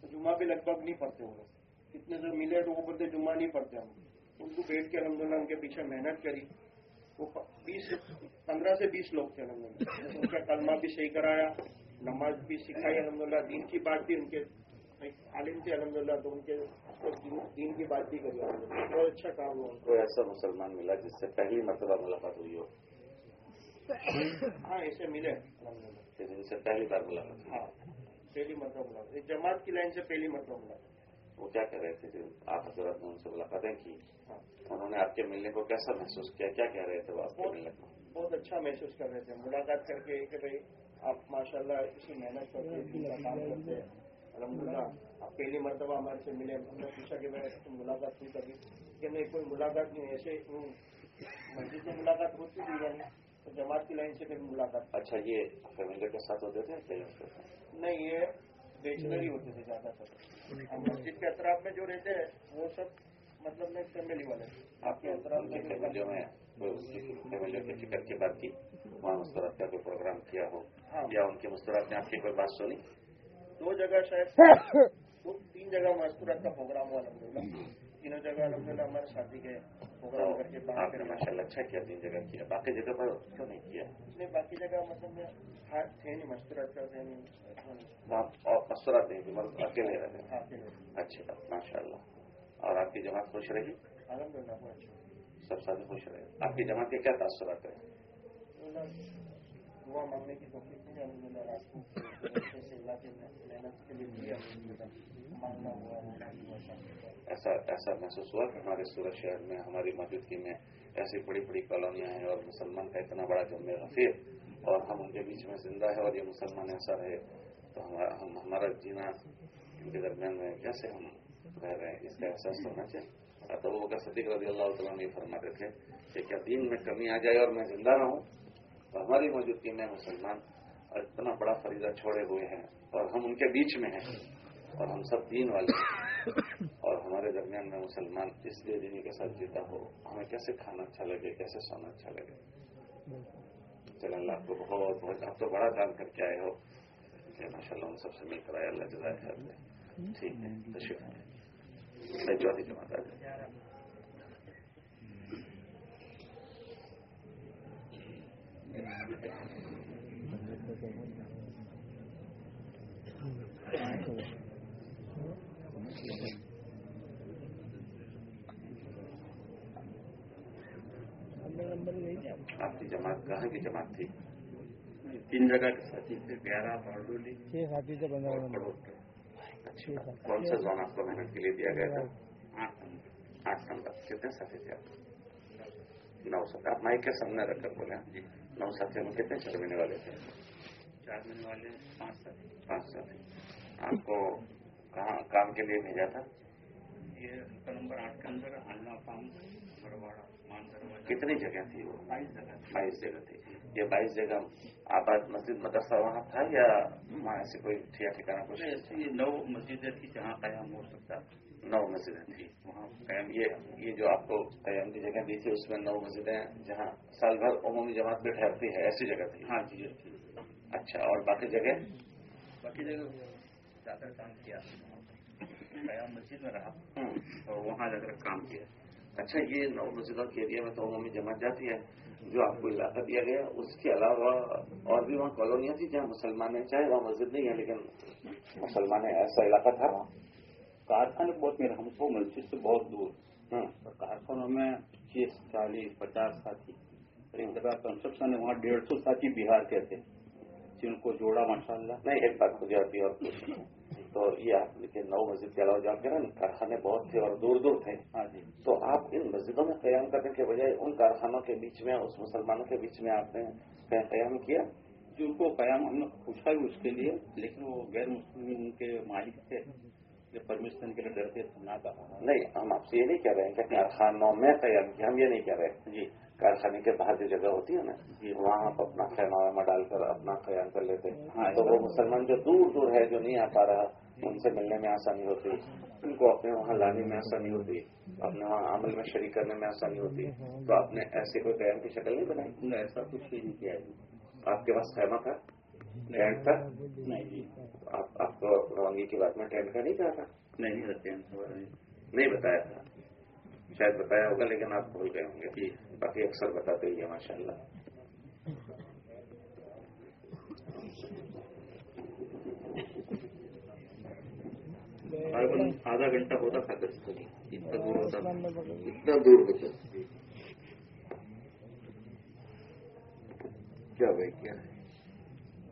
تو جمعہ بھی لگ بھگ نہیں پڑھتے وہ کتنے جو ملے تو وہ بولتے جمعہ نہیں پڑھتے ہم۔ ان کو بیٹھ کے الحمد للہ ان کے پیچھے محنت کری۔ وہ بیس پندرہ سے بیس لوگ تھے الحمد للہ ان کا کلمہ بھی صحیح کرایا نماز بھی سکھائی الحمد للہ دین کی بات بھی ان کے عالم تھے الحمد للہ تو ان کے دین کی بات بھی کری۔ بہت اچھا کام ہوا۔ کوئی ایسا مسلمان ملا جس سے پہلی مرتبہ ملاقات ہوئی ہو؟ ہاں ایسے ملے۔ الحمد للہ جن سے پہلی بار ملاقات ہاں پہلی مرتبہ ملاقات۔ جماعت کی لائن سے پہلی مرتبہ ملاقات۔ وہ کیا کہہ رہے تھے جو آپ حضرت نے ان سے ملاقاتیں کی؟ انہوں نے آپ کے ملنے کو کیسا محسوس کیا؟ کیا کہہ رہے تھے وہ آپ کو ملنے کو؟ بہت اچھا محسوس کر رہے تھے۔ ملاقات کر کے کہ بھائی آپ ماشاء اللہ اسی محنت کرتے ہیں۔ الحمد للہ آپ پہلی مرتبہ ہمارے سے ملے۔ ہم نے پوچھا کہ میں ملاقات نہیں کری کہ نہیں کوئی ملاقات نہیں ایسے مسجد سے ملاقات ہوتی تھی یعنی تو جماعت کی لائن سے میری ملاقات اچھا یہ فیملی کے ساتھ ہوتے تھے نہیں یہ اسٹیشنری ہوتے تھے زیادہ تر۔ مسجد کے اطراف میں جو رہتے ہیں وہ سب مطلب میں فیملی والے آپ کے اطراف میں جو ہیں فیملیوں فکر کی بات کی وہاں مسترات کا کوئی پروگرام کیا ہو ہاں۔ یا ان کے مسترات نے آپ کی کوئی بات سنی؟ دو جگہ شاید تین جگہ مستورات کا پروگرام ہوا الحمد للہ تینوں جگہ الحمد للہ ہمارے شادی کے آپ نے ماشاء اللہ اچھا کیا تین جگہ کیا باقی جگہ پر کیوں نہیں کیا؟ باقی جگہ مطلب میں مسورات نہیں مطلب اکیلے رہے اچھی بات ماشاء اللہ اور آپ کی جماعت خوش رہی سب ساتھ خوش رہے۔ آپ کی جماعت کے کیا تاثرات ہیں؟ مانگنے کی کوشش کی محنت کے لیے ایسا ایسا محسوس ہوا کہ ہمارے سورج شہر میں، ہماری موجودگی میں ایسی بڑی بڑی کالونیاں ہیں اور مسلمان کا اتنا بڑا جمع غفیر اور ہم ان کے بیچ میں زندہ ہے اور یہ مسلمان ایسا رہے، تو ہمارا جینا ان کے درمیان میں کیسے ہم رہ رہے ہیں؟ اس کا احساس ہونا چاہیے۔ تو وہ کا صدیق رضی اللہ تعالیٰ نے یہ فرماتے تھے کہ کیا دین میں کمی آ جائے اور میں زندہ رہوں تو ہماری موجودگی میں مسلمان اتنا بڑا فریضہ چھوڑے ہوئے ہیں اور ہم ان کے بیچ میں ہیں۔ اور ہم سب دین والے اور ہمارے درمیان میں مسلمان اس دے دینی کے ساتھ جیتا ہو، ہمیں کیسے کھانا اچھا لگے، کیسے سونا اچھا لگے؟ چل اللہ کو بہت بہت، آپ تو بڑا کام کر کے آئے ہو۔ جی، ماشاء اللہ ہم سب سے مل کر آئے، اللہ جزائے خیر دے۔ ٹھیک ہے، تشریف چوتھی Thank you. صاحب کہاں کی جماعت تھی تین جگہ کے ساتھی تھے پیارا بارڈولی کون سا زون آپ کو محنت کے لیے دیا گیا تھا آٹھ نمبر کتنے ساتھی تھے آپ نو سات آپ مائک کے سامنے رکھ کر بولے جی نو ساتھی میں کتنے چار مہینے والے تھے چار مہینے والے پانچ ساتھی پانچ ساتھی آپ کو کہاں کام کے لیے بھیجا تھا یہ نمبر آٹھ کے اندر اللہ فارم بڑواڑا کتنی جگہ تھی وہ؟ بائیس جگہ تھی۔ یہ بائیس جگہ آباد مسجد مدرسہ وہاں تھا یا وہاں سے کوئی ٹھکانا کچھ؟ نو مسجدیں تھی جہاں قیام ہو سکتا نو مسجدیں تھی وہاں قیام یہ جو آپ کو قیام کی جگہ دی تھی اس میں نو مسجدیں جہاں سال بھر عمومی جماعت بھی ٹھہرتی ہے ایسی جگہ تھی۔ ہاں جی اچھا اور باقی جگہ؟ باقی جگہ زیادہ کام کیا۔ قیام مسجد میں رہا اور وہاں زیادہ کام کیا۔ اچھا یہ نو مسجدوں کے ایریا میں تو عمومی جماعت جاتی ہے جو آپ کو علاقہ دیا گیا اس کے علاوہ اور بھی وہاں کالونیاں تھیں جہاں مسلمان ہیں چاہے وہاں مسجد نہیں ہے لیکن مسلمان ہے ایسا علاقہ تھا۔ ہاں۔ کارخانے بہت میرے ہم کو مسجد سے بہت دور۔ ہاں۔ کارخانوں میں پچیس چالیس پچاس ساتھی۔ جگہ کنسٹرکشن ہے وہاں ڈیڑھ سو ساتھی بہار کے تھے جن کو جوڑا ماشاء اللہ نہیں ایک بات ہو جاتی اور تو یہ آپ کے نو مسجد کے علاوہ جا کے نا کارخانے بہت تھے اور دور دور تھے۔ ہاں جی، ہاں جی۔ تو آپ ان مسجدوں میں قیام کرنے کے بجائے ان کارخانوں کے بیچ میں اس مسلمانوں کے بیچ میں آپ نے قیام کیا؟ جی، جن کو قیام ہم نے پوچھا بھی اس کے لیے لیکن وہ غیر مسلم کے مالک تھے۔ جو پرمیشن کے لیے ڈرتے سنا نہیں ہم آپ سے یہ نہیں کہہ رہے ہیں کہ کارخانوں میں قیام کیا ہم یہ نہیں کہہ رہے۔ جی۔ کارخانے کے باہر جو جگہ ہوتی ہے نا جی، وہاں آپ اپنا خیمہ ویمہ ڈال کر اپنا قیام کر لیتے ہیں۔ ہاں، تو وہ مسلمان جو دور دور ہے جو نہیں آ پا رہا ان سے ملنے میں آسانی ہوتی ان کو اپنے وہاں لانے میں آسانی ہوتی اپنے وہاں عمل میں شریک کرنے میں آسانی ہوتی تو آپ نے ایسے کوئی قیام کی شکل نہیں بنائی؟ ایسا کچھ نہیں کیا جی۔ آپ کے پاس خیمہ تھا؟ ٹینٹ تھا؟ جی۔ آپ کو روانگی کی بات میں ٹینٹ کا نہیں کہا تھا؟ نہیں بتایا تھا۔ شاید بتایا ہوگا لیکن آپ بھول گئے ہوں گے۔ جی، باقی اکثر بتاتے ہیں ماشاء اللہ آدھا گھنٹہ ہوتا تھا اتنا دور ہوتا اتنا دور ہوتا کیا بھائی کیا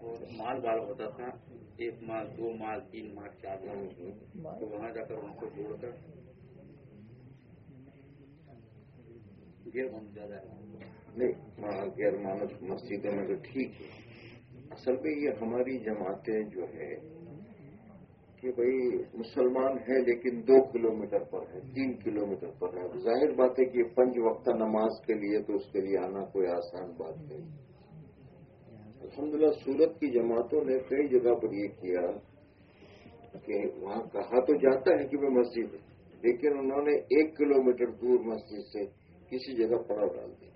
اور مال بال ہوتا تھا۔ ایک مال دو مال تین مال چار مال۔ تو وہاں جا کر ان کو جوڑ کر نہیں غیر مانس مسجدوں میں تو ٹھیک ہے۔ اصل میں یہ ہماری جماعتیں جو ہے کہ بھائی مسلمان ہے لیکن دو کلومیٹر پر ہے تین کلومیٹر پر ہے ظاہر بات ہے کہ پنج وقتہ نماز کے لیے تو اس کے لیے آنا کوئی آسان بات نہیں۔ الحمدللہ، سورت کی جماعتوں نے کئی جگہ پر یہ کیا کہ وہاں کہا تو جاتا ہے کہ وہ مسجد لیکن انہوں نے ایک کلومیٹر دور مسجد سے کسی جگہ پڑاؤ ڈال دیں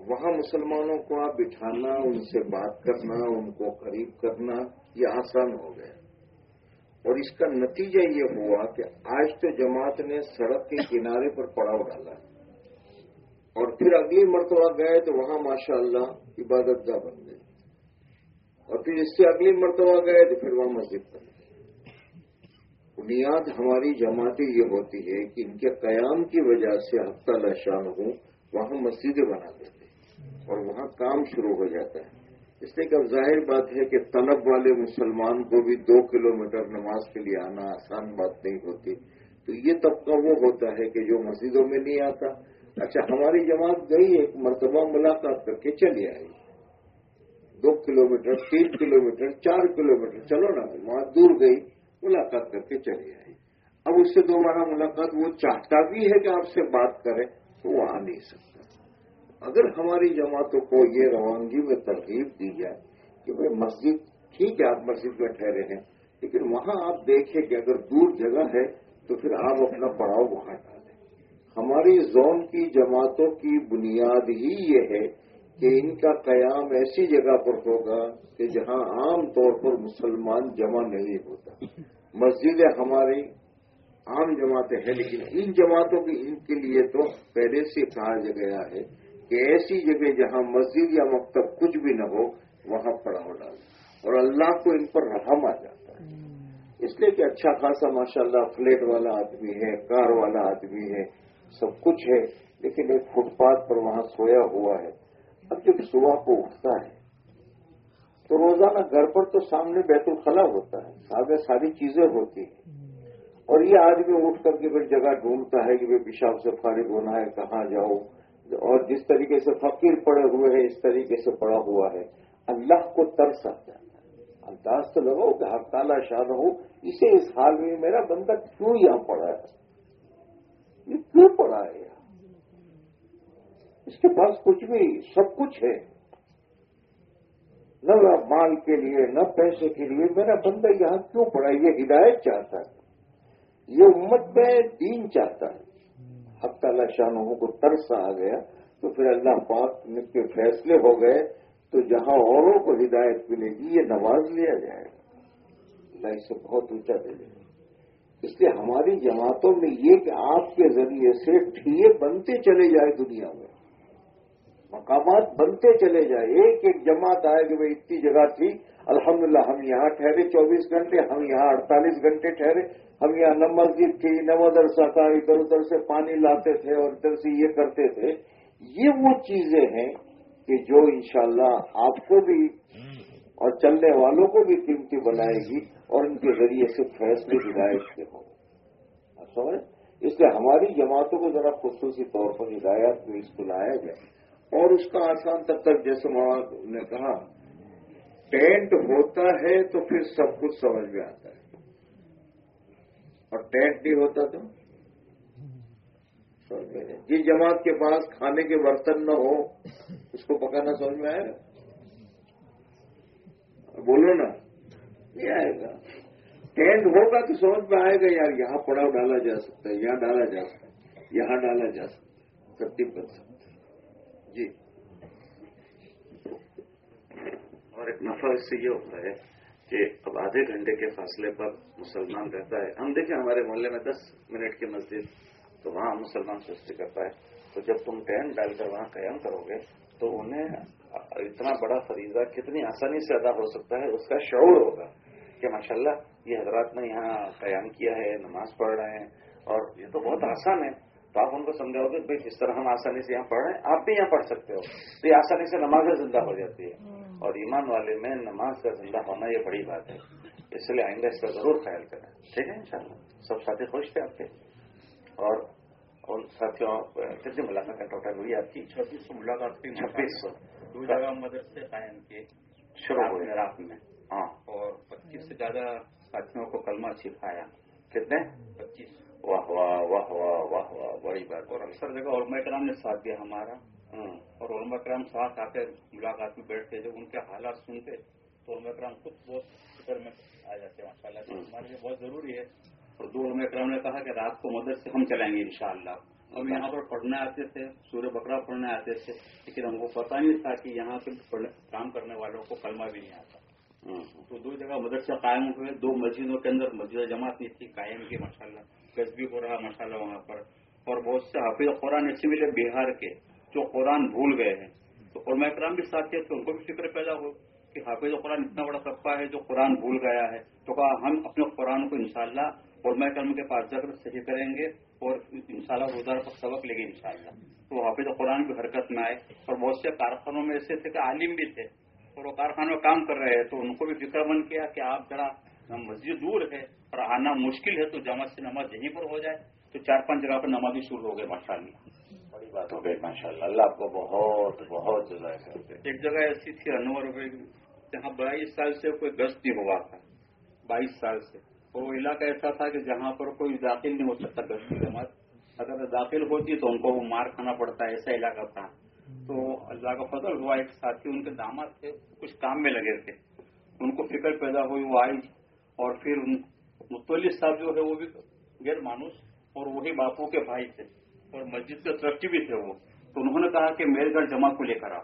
وہاں مسلمانوں کو آپ بٹھانا، ان سے بات کرنا، ان کو قریب کرنا، یہ آسان ہو گیا۔ اور اس کا نتیجہ یہ ہوا کہ آج تو جماعت نے سڑک کے کنارے پر پڑاؤ ڈالا۔ اور پھر اگلی مرتبہ گئے تو وہاں ماشاء اللہ عبادت گاہ بن گئی اور پھر اس سے اگلی مرتبہ گئے تو پھر وہاں مسجد بن گئی بنیاد ہماری جماعتیں یہ ہوتی ہے کہ ان کے قیام کی وجہ سے ہفتہ لشان ہوں، وہاں مسجدیں بنا دیتے اور وہاں کام شروع ہو جاتا ہے۔ اس لیے کہ اب ظاہر بات ہے کہ طلب والے مسلمان کو بھی دو کلومیٹر نماز کے لیے آنا آسان بات نہیں ہوتی۔ تو یہ طبقہ وہ ہوتا ہے کہ جو مسجدوں میں نہیں آتا۔ اچھا ہماری جماعت گئی ایک مرتبہ ملاقات کر کے چلی آئی۔ دو کلومیٹر تین کلو چار کلومیٹر چلو نا، وہاں دور گئی۔ ملاقات کر کے چلے آئے اب اس سے دوبارہ ملاقات، وہ چاہتا بھی ہے کہ آپ سے بات کرے، تو وہ آ نہیں سکتا۔ اگر ہماری جماعتوں کو یہ روانگی میں ترغیب دی جائے کہ بھائی مسجد، ٹھیک ہے، آپ مسجد میں ٹھہرے ہیں، لیکن وہاں آپ دیکھیں کہ اگر دور جگہ ہے، تو پھر آپ اپنا پڑاؤ وہاں ڈالیں۔ ہماری زون کی جماعتوں کی بنیاد ہی یہ ہے کہ ان کا قیام ایسی جگہ پر ہوگا کہ جہاں عام طور پر مسلمان جمع نہیں ہوتا۔ مسجدیں ہماری عام جماعتیں ہیں، لیکن ان جماعتوں کی ان کے لیے تو پہلے سے کہا گیا ہے کہ ایسی جگہ جہاں مسجد یا مکتب کچھ بھی نہ ہو، وہاں پڑاؤ ڈال اور اللہ کو ان پر رحم آ جاتا ہے۔ اس لیے کہ اچھا خاصا ماشاء اللہ فلیٹ والا آدمی ہے، کار والا آدمی ہے، سب کچھ ہے، لیکن ایک فٹ پاتھ پر وہاں سویا ہوا ہے۔ اب جب صبح کو اٹھتا ہے، تو روزانہ گھر پر تو سامنے بیت الخلا ہوتا ہے آگے ساری چیزیں ہوتی ہیں۔ اور یہ آدمی اٹھ کر کے پھر جگہ ڈھونڈتا ہے کہ بھائی پیشاب سے فارغ ہونا ہے، کہاں جاؤ؟ اور جس طریقے سے فقیر پڑے ہوئے ہیں، اس طریقے سے پڑا ہوا ہے۔ اللہ کو ترس آ جاتا ہے۔ انداز تو لگاؤ کہ ہر تالا شاد ہو اسے اس حال میں میرا بندہ کیوں یہاں پڑا ہے؟ یہ کیوں پڑا ہے؟ اس کے پاس کچھ بھی سب کچھ ہے۔ نہ مال کے لیے، نہ پیسے کے لیے، میرا بندہ یہاں کیوں پڑا؟ یہ ہدایت چاہتا ہے۔ یہ امت میں دین چاہتا ہے۔ حق تعالی شاہوں کو ترس آ گیا، تو پھر اللہ پاک کے فیصلے ہو گئے، تو جہاں اوروں کو ہدایت ملے گی، یہ نواز لیا جائے گا۔ اللہ اسے بہت اونچا دے دے گا۔ اس لیے ہماری جماعتوں میں یہ کہ آپ کے ذریعے سے ٹھیے بنتے چلے جائے دنیا میں۔ مقامات بنتے چلے جائے ایک ایک جماعت آئے کہ بھائی اتنی جگہ تھی۔ الحمدللہ، ہم یہاں ٹھہرے چوبیس گھنٹے، ہم یہاں اڑتالیس گھنٹے ٹھہرے۔ ہم یہاں نہ مسجد تھی، نہ مدرسہ تھا، ادھر ادھر سے پانی لاتے تھے اور ادھر سے یہ کرتے تھے۔ یہ وہ چیزیں ہیں کہ جو انشاءاللہ شاء آپ کو بھی اور چلنے والوں کو بھی قیمتی بنائے گی اور ان کے ذریعے سے فیصلے ہدایت کے ہوں سمجھ؟ اس لیے ہماری جماعتوں کو ذرا خصوصی طور پر ہدایات میں اس کو لایا جائے اور اس کا آسان تب تک جیسے نے کہا، ٹینٹ ہوتا ہے تو پھر سب کچھ سمجھ میں آتا ہے۔ اور ٹینٹ نہیں ہوتا تو؟ جس جماعت کے پاس کھانے کے برتن نہ ہو اس کو پکانا سمجھ میں آئے گا؟ بولو نا، نہیں آئے گا۔ ٹینٹ ہوگا تو سمجھ میں آئے گا، یار، یہاں پڑاؤ ڈالا جا سکتا ہے، یہاں ڈالا جا سکتا ہے، یہاں ڈالا جا سکتا ہے، ترتیب کر سکتا ہے۔ جی۔ اور ایک نفع اس سے یہ ہوتا ہے کہ اب آدھے گھنٹے کے فاصلے پر مسلمان رہتا ہے۔ ہم دیکھیں ہمارے محلے میں دس منٹ کی مسجد، تو وہاں مسلمان سستی کرتا ہے۔ تو جب تم ٹینٹ ڈال کر وہاں قیام کرو گے، تو انہیں اتنا بڑا فریضہ، کتنی آسانی سے ادا ہو سکتا ہے، اس کا شعور ہوگا کہ ماشاءاللہ یہ حضرات نے یہاں قیام کیا ہے، نماز پڑھ رہے ہیں۔ اور یہ تو بہت آسان ہے۔ تو آپ ان کو سمجھاؤ گے بھائی جس طرح ہم آسانی سے یہاں پڑھ رہے ہیں آپ بھی یہاں پڑھ سکتے ہو. تو یہ آسانی سے نماز زندہ ہو جاتی ہے۔ اور ایمان والے میں نماز کا زندہ ہونا یہ بڑی بات ہے۔ اس لیے آئندہ اس کا ضرور خیال کریں۔ ٹھیک ہے انشاءاللہ۔ سب ساتھی خوش تھے آپ کے؟ اور اور ساتھیوں کتنی ملاقات ٹوٹل ہوئی آپ کی؟ چھبیس سو ملاقات کی۔ چھبیس سو۔ دو جگہ مدرسے قائم کیے۔ شروع ہوئے۔ رات میں۔ ہاں۔ اور پچیس سے زیادہ ساتھیوں کو کلمہ سکھایا۔ کتنے؟ پچیس۔ واہ واہ واہ واہ واہ واہ بڑی بات اور اکثر جگہ علماء کرام نے ساتھ دیا ہمارا۔ ہوں اور علماء کرام ساتھ آ کے ملاقات میں بیٹھتے جب ان کے حالات سنتے تو علماء کرام خود بہت فکر میں آ جاتے ہیں ماشاء اللہ ہمارے لیے بہت ضروری ہے۔ اور دو علماء کرام نے کہا کہ رات کو مدد سے ہم چلائیں گے انشاءاللہ۔ ہم یہاں پر پڑھنے آتے تھے سورہ بکرا پڑھنے آتے تھے لیکن ہم کو پتا نہیں تھا کہ یہاں کے کام کرنے والوں کو کلمہ بھی نہیں آتا۔ تو دو جگہ مدرسہ قائم ہوئے، دو مسجدوں کے اندر مسجد جماعت نہیں تھی قائم کی ماشاء اللہ بھی ہو رہا ماشاء اللہ وہاں پر۔ اور بہت سے حافظ قرآن ایسے ملے بہار کے جو قرآن بھول گئے ہیں۔ تو علماء کرام بھی ساتھی تھے ان کو بھی فکر پیدا ہو کہ حافظ قرآن اتنا بڑا طبقہ ہے جو قرآن بھول گیا ہے۔ تو کہا، ہم اپنے قرآن کو انشاءاللہ شاء علماء کرم کے پاس جا کر صحیح کریں گے اور ان شاء اللہ پر سبق لے گے ان شاء اللہ تو حافظ قرآن بھی حرکت میں آئے اور بہت سے کارخانوں میں ایسے تھے کہ عالم بھی تھے۔ اور وہ کارخانوں میں کام کر رہے ہیں تو ان کو بھی فکر مند کیا کہ آپ ذرا مسجد دور ہے اور آنا مشکل ہے تو جماعت سے نماز یہیں پر ہو جائے۔ تو چار پانچ جگہ پر نماز بھی شروع ہو گئے ماشاء اللہ بڑی بات ہو گئی ماشاء اللہ اللہ آپ کو بہت بہت ایک جگہ ایسی تھی انور جہاں بائیس سال سے کوئی گشت نہیں ہوا تھا۔ بائیس سال سے۔ وہ علاقہ ایسا تھا کہ جہاں پر کوئی داخل نہیں ہو سکتا گشت کی جماعت اگر داخل ہوتی تو ان کو وہ مار کھانا پڑتا ہے ایسا علاقہ تھا۔ تو اللہ کا فضل ہوا، ایک ساتھی ان کے داماد تھے، کچھ کام میں لگے تھے۔ ان کو فکر پیدا ہوئی، وہ آئی اور پھر متولی صاحب جو ہے، وہ بھی غیر مانوس اور وہی باپو کے بھائی تھے اور مسجد کے ٹرسٹی بھی تھے وہ۔ تو انہوں نے کہا کہ میرے گھر جماعت کو لے کر آ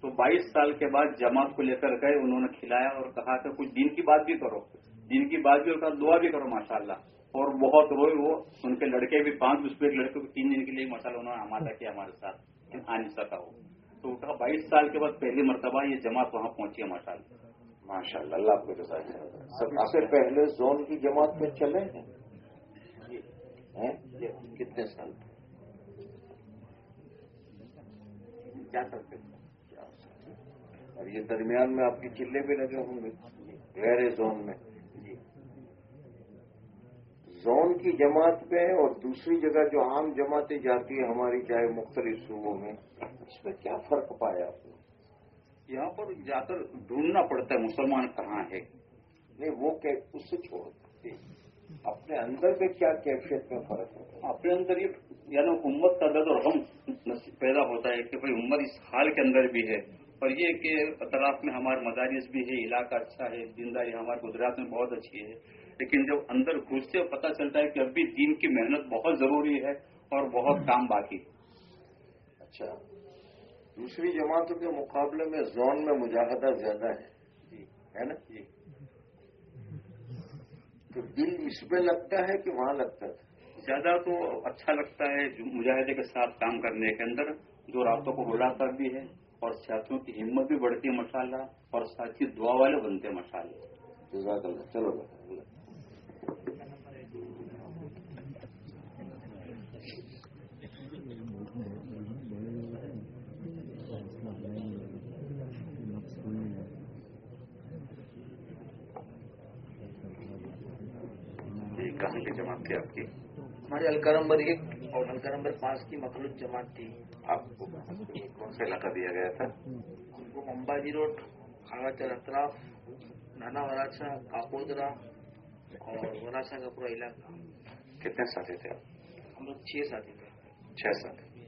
تو بائیس سال کے بعد جماعت کو لے کر گئے، انہوں نے کھلایا اور کہا کہ کچھ دن کی بات بھی کرو۔ دن کی بات بھی اور دعا بھی کرو ماشاء اللہ اور بہت روئے وہ، ان کے لڑکے بھی پانچ، اس پہ لڑکے کو تین دن کے لیے ماشاء اللہ انہوں نے آمادہ کیا ہمارے ساتھ۔ نہیں سکا وہ تو کہا بائیس سال کے بعد پہلی مرتبہ یہ جماعت وہاں پہنچی ہے ماشاء اللہ ماشاء اللہ اللہ آپ کو سب سے پہلے زون کی جماعت میں چلے ہیں؟ کتنے سال؟ کیا کرتے اور یہ درمیان میں آپ کی چلے بھی لگے ہوں گے غیر زون میں۔ زون کی جماعت میں اور دوسری جگہ جو عام جماعتیں جاتی ہیں ہماری چاہے مختلف صوبوں میں اس میں کیا فرق پایا آپ نے؟ یہاں پر جا کر ڈھونڈنا پڑتا ہے مسلمان کہاں ہے۔ نہیں وہ اس سے چھوڑ اپنے اندر میں کیا کیفیت میں فرق ہے؟ اپنے اندر یہ یعنی امت کا درد اور غم پیدا ہوتا ہے کہ بھائی امت اس حال کے اندر بھی ہے۔ اور یہ کہ اطراف میں ہمارے مدارس بھی ہے علاقہ اچھا ہے دینداری ہمارے گجرات میں بہت اچھی ہے۔ لیکن جب اندر گھستے پتہ چلتا ہے کہ اب بھی دین کی محنت بہت ضروری ہے اور بہت کام باقی اچھا۔ دوسری جماعتوں کے مقابلے میں زون میں مجاہدہ زیادہ ہے۔ جی۔ ہے نا؟ جی۔ تو دل اس میں لگتا ہے کہ وہاں لگتا ہے زیادہ تو اچھا لگتا ہے مجاہدے کے ساتھ کام کرنے کے اندر جو رابطوں کو بلا کر بھی ہے اور ساتھیوں کی ہمت بھی بڑھتی ہے ماشاء اور ساتھی دعا والے بنتے ہیں ماشاء اللہ۔ چلو کہاں کی جماعت تھی آپ کی؟ ہماری ہلکا نمبر ایک اور ہلکا نمبر پانچ کی مخلوط جماعت تھی۔ آپ کو کون سا علاقہ دیا گیا تھا؟ ہم کو امباجی روڈ آگاچر اطراف نانا وراچا کاپودرا اور کا پورا علاقہ کتنے ساتھی تھے آپ ہم لوگ چھ ساتھی تھے چھ ساتھی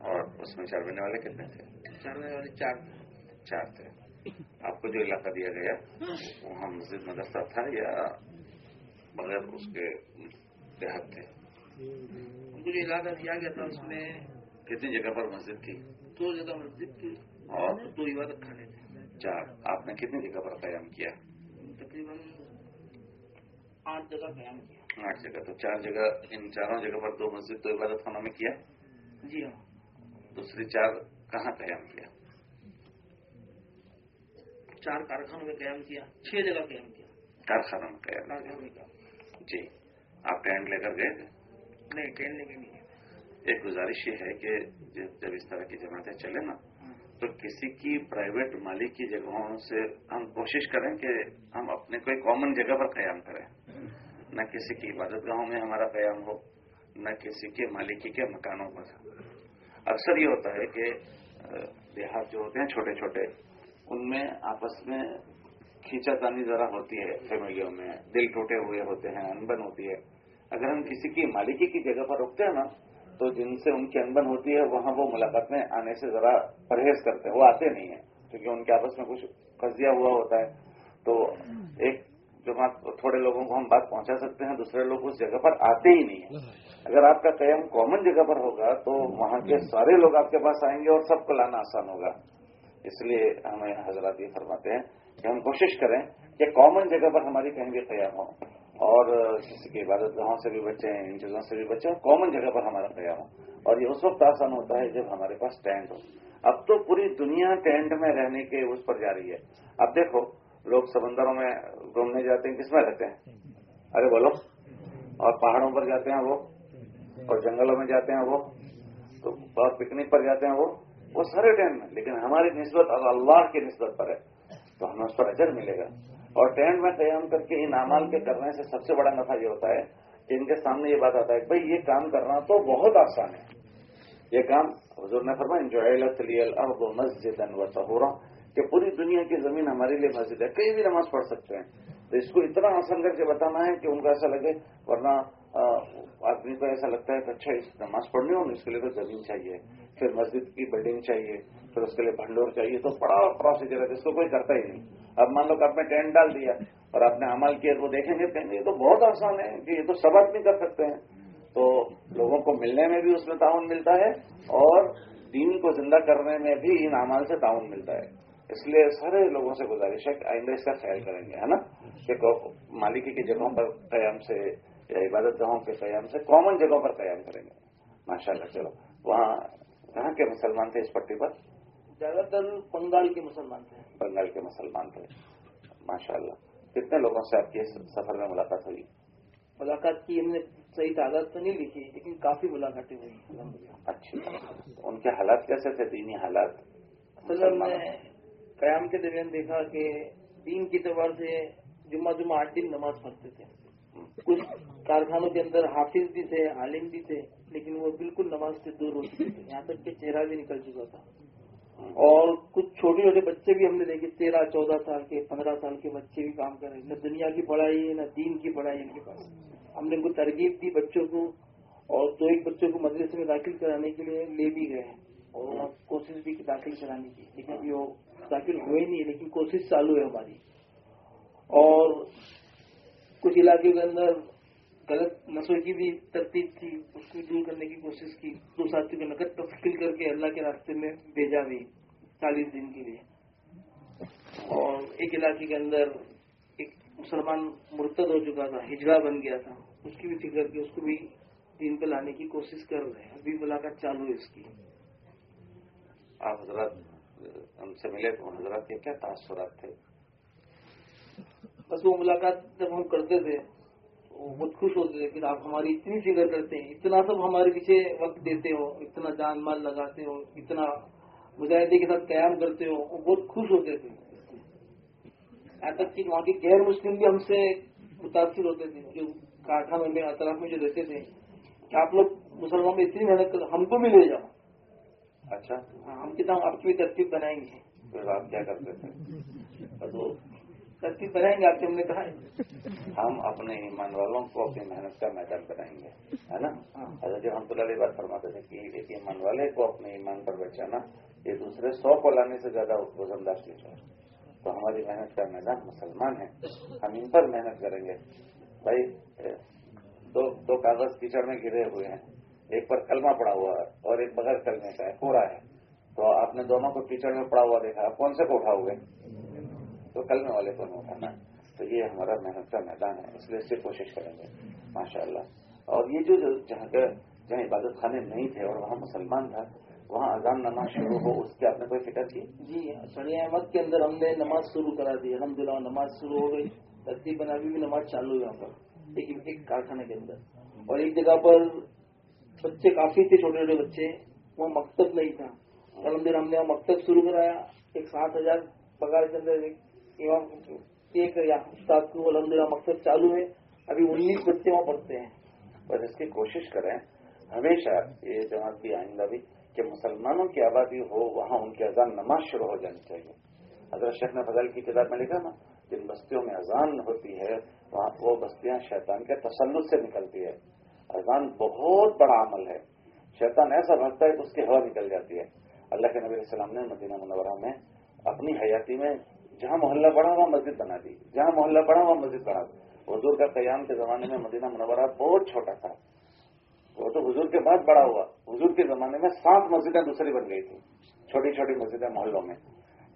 اور اس میں چار والے کتنے تھے چار والے چار چار تھے آپ کو جو علاقہ دیا گیا وہاں مسجد مدرسہ تھا یا بغیر اس کے دیہات تھے کو جو علاقہ دیا گیا تھا اس میں کتنی جگہ پر مسجد تھی دو جگہ مسجد تھی اور دو عبادت کھانے تھے چار آپ نے کتنی جگہ پر قیام کیا تقریباً آٹھ جگہ قیام کیا۔ آٹھ جگہ تو چار جگہ ان چاروں جگہ پر دو مسجد دو عبادت خانوں میں کیا؟ جی ہاں۔ دوسری چار کہاں قیام کیا؟ چار کارخانوں میں قیام کیا چھ جگہ قیام کیا۔ کارخانوں میں قیام کیا۔ جی۔ آپ ٹینٹ لے کر گئے تھے؟ نہیں ٹرین لے کے نہیں ایک گزارش یہ ہے کہ جب اس طرح کی جماعتیں چلے نا تو کسی کی پرائیویٹ مالک کی جگہوں سے ہم کوشش کریں کہ ہم اپنے کوئی کامن جگہ پر قیام کریں۔ نہ کسی کی عبادت گاہوں میں ہمارا قیام ہو، نہ کسی کے مالکی کے مکانوں پر۔ اکثر یہ ہوتا ہے کہ دیہات جو ہوتے ہیں چھوٹے چھوٹے، ان میں آپس میں کھینچا تانی ذرا ہوتی ہے، فیملیوں میں دل ٹوٹے ہوئے ہوتے ہیں، انبن ہوتی ہے۔ اگر ہم کسی کی مالکی کی جگہ پر رکتے ہیں نا تو جن سے ان کی انبن ہوتی ہے، وہاں وہ ملاقات میں آنے سے ذرا پرہیز کرتے ہیں۔ وہ آتے نہیں ہیں، کیونکہ ان کے آپس میں کچھ قضیہ ہوا ہوتا ہے۔ تو ایک جو تھوڑے لوگوں کو ہم بات پہنچا سکتے ہیں، دوسرے لوگ اس جگہ پر آتے ہی نہیں ہیں۔ اگر آپ کا قیام کامن جگہ پر ہوگا، تو وہاں کے سارے لوگ آپ کے پاس آئیں گے اور سب کو لانا آسان ہوگا۔ اس لیے ہمیں حضرات یہ فرماتے ہیں کہ ہم کوشش کریں کہ کامن جگہ پر ہماری کہیں بھی قیام ہو۔ اور کسی کی عبادت گاہوں سے بھی بچیں ان چیزوں سے بھی بچیں کامن جگہ پر ہمارا قیام ہو اور یہ اس وقت آسان ہوتا ہے جب ہمارے پاس ٹینٹ ہو۔ اب تو پوری دنیا ٹینٹ میں رہنے کے اس پر جا رہی ہے۔ اب دیکھو، لوگ سمندروں میں گھومنے جاتے ہیں، کس میں رہتے ہیں؟ ارے بولو اور پہاڑوں پر جاتے ہیں وہ۔ اور جنگلوں میں جاتے ہیں وہ۔ تو اور پکنک پر جاتے ہیں وہ۔ وہ سارے ٹینٹ میں۔ لیکن ہماری نسبت اللہ کی نسبت پر ہے۔ تو ہمیں اس پر اجر ملے گا۔ اور ٹینٹ میں قیام کر کے ان اعمال کے کرنے سے سب سے بڑا نفع یہ ہوتا ہے کہ ان کے سامنے یہ بات آتا ہے کہ بھائی یہ کام کرنا تو بہت آسان ہے۔ یہ کام حضور نے فرمایا و مسجد و کہ پوری دنیا کی زمین ہمارے لیے مسجد ہے۔ کہیں بھی نماز پڑھ سکتے ہیں۔ تو اس کو اتنا آسان کر کے بتانا ہے کہ ان کو ایسا لگے، ورنہ آدمی کو ایسا لگتا ہے کہ اچھا اس نماز پڑھنی ہو اس کے لیے تو زمین چاہیے، پھر مسجد کی بلڈنگ چاہیے، پھر اس کے لیے بھنڈور چاہیے، تو بڑا پروسیجر ہے جس کو کوئی کرتا ہی نہیں۔ اب مان لو کہ آپ نے ٹینٹ ڈال دیا اور آپ نے عمل کیا، وہ دیکھیں گے، کہیں گے، یہ تو بہت آسان ہے کہ یہ تو سب آدمی کر سکتے ہیں۔ تو لوگوں کو ملنے میں بھی اس میں تعاون ملتا ہے اور دین کو زندہ کرنے میں بھی ان اعمال سے تعاون ملتا ہے۔ اس لیے سارے لوگوں سے گزارش ہے کہ آئندہ اس کا خیال کریں گے، ہے نا؟ کہ مالکی کی جگہوں پر قیام سے یا عبادت گاہوں کے قیام سے کامن جگہوں پر قیام کریں گے۔ ماشاء اللہ چلو۔ وہاں کہاں کے مسلمان تھے اس پٹی پر؟ زیادہ تر بنگال کے مسلمان تھے۔ بنگال کے مسلمان تھے۔ ماشاء اللہ کتنے لوگوں سے آپ کی سفر میں ملاقات ہوئی؟ ملاقات کی ہم نے صحیح تعداد تو نہیں لکھی لیکن کافی ملاقاتیں ہوئی اچھی ان کے حالات کیسے تھے؟ دینی حالات؟ اصل میں قیام کے درمیان دیکھا کہ دین کی اعتبار سے جمعہ جمعہ آٹھ دن نماز پڑھتے تھے۔ کارخانوں کے اندر حافظ بھی تھے، عالم بھی تھے، لیکن وہ بالکل نماز سے دور ہو چکے تھے۔ یہاں تک کہ چہرہ بھی نکل چکا تھا۔ اور کچھ چھوٹے چھوٹے بچے بھی ہم نے دیکھے، تیرہ، چودہ سال کے، پندرہ سال کے بچے بھی کام کر رہے نہ دنیا کی پڑھائی ہے نہ دین کی پڑھائی ان کے پاس۔ ہم نے ان کو ترغیب دی بچوں کو، اور دو ایک بچوں کو مدرسے میں داخل کرانے کے لیے لے بھی گئے اور کوشش بھی داخل کرانے کی، لیکن ابھی وہ داخل ہوئے نہیں لیکن کوشش چالو ہے ہماری۔ اور کچھ علاقے کے اندر غلط نسل کی بھی ترتیب کی اس کو دور کرنے کی کوشش کی۔ دو ساتھی کو نقد تفصیل کر کے اللہ کے راستے میں بھیجا بھی چالیس دن کے لیے۔ اور ایک علاقے کے اندر ایک مسلمان مرتد ہو چکا تھا ہجڑا بن گیا تھا۔ اس کی بھی فکر کے اس کو بھی دین پہ لانے کی کوشش کر رہے ہیں۔ ابھی ملاقات چالو ہے اس کی۔ آپ حضرات ہم سے ملے تو حضرات کے کیا تاثرات تھے؟ بس وہ ملاقات جب ہم کرتے تھے بہت خوش ہوتے تھے کہ آپ ہماری اتنی فکر کرتے ہیں اتنا سب ہمارے پیچھے وقت دیتے ہو اتنا جان مال لگاتے ہو اتنا مجاہدے کے ساتھ قیام کرتے ہو وہ بہت خوش ہوتے تھے۔ یہاں تک کہ وہاں کے غیر مسلم بھی ہم سے متاثر ہوتے تھے جو کاٹھا میں میرے اطراف میں جو رہتے تھے کہ آپ لوگ مسلمان میں اتنی محنت کر ہم کو بھی لے جاؤ۔ اچھا۔ ہاں، ہم کتنا آپ کی ترتیب بنائیں گے آپ کیا کرتے تھے؟ ترتیب بنائیں گے، آپ کے ہم نے کہا ہے ہم اپنے ایمان والوں کو اپنی محنت کا میدان بنائیں گے، ہے نا؟ حضرت ہم تو علیہ بات فرماتے تھے کہ ایک ایمان والے کو اپنے ایمان پر بچانا، یہ دوسرے سو کو لانے سے زیادہ وزن دار چیز ہے۔ تو ہماری محنت کا میدان مسلمان ہے، ہم ان پر محنت کریں گے۔ بھائی، دو دو کاغذ کیچڑ میں گرے ہوئے ہیں، ایک پر کلمہ پڑا ہوا ہے اور ایک بغیر کلمے کا ہے، پورا ہے۔ تو آپ نے دونوں کو کیچڑ میں پڑا ہوا دیکھا کون سے کو اٹھاؤ گے؟ تو کل میں والے کون ہوگا نا تو یہ ہمارا محنت کا میدان ہے۔ اس لیے سے کوشش کریں گے۔ ماشاء اللہ اور یہ جو جہاں کے جہاں عبادت خانے نہیں تھے اور وہاں مسلمان تھا، وہاں اذان نماز شروع ہو، اس کی آپ نے کوئی فکر کی؟ جی ہاں، سنی احمد کے اندر ہم نے نماز شروع کرا دی۔ الحمد للہ نماز شروع ہو گئی۔ تقریباً ابھی بھی نماز چالو ہوئی وہاں پر۔ لیکن ایک کارخانے کے اندر۔ اور ایک جگہ پر بچے کافی تھے، چھوٹے چھوٹے بچے۔ وہاں مکتب نہیں تھا۔ الحمد للہ ہم نے وہاں مکتب شروع کرایا۔ ایک سات ہزار پگار کے اندر ایک ایک یا استاد کو الحمد للہ مقصد چالو ہے۔ ابھی انیس بچے وہاں پڑھتے ہیں۔ بس اس کی کوشش کریں۔ ہمیشہ یہ جماعت بھی آئندہ بھی کہ مسلمانوں کی آبادی ہو، وہاں ان کی اذان نماز شروع ہو جانی چاہیے۔ حضرت شیخ نے فضل کی کتاب میں لکھا نا جن بستیوں میں اذان ہوتی ہے، وہاں وہ بستیاں شیطان کے تسلط سے نکلتی ہے۔ اذان بہت بڑا عمل ہے۔ شیطان ایسا بھگتا ہے کہ اس کی ہوا نکل جاتی ہے۔ اللہ کے نبی علیہ السلام نے مدینہ منورہ میں اپنی حیاتی میں جہاں محلہ پڑا وہاں مسجد بنا دی، جہاں محلہ پڑا وہاں مسجد بنا دی۔ حضور کا قیام کے زمانے میں مدینہ منورہ بہت چھوٹا تھا۔ وہ تو حضور کے بعد بڑا ہوا۔ حضور کے زمانے میں سات مسجدیں دوسری بن گئی تھی چھوٹی چھوٹی مسجدیں محلوں میں۔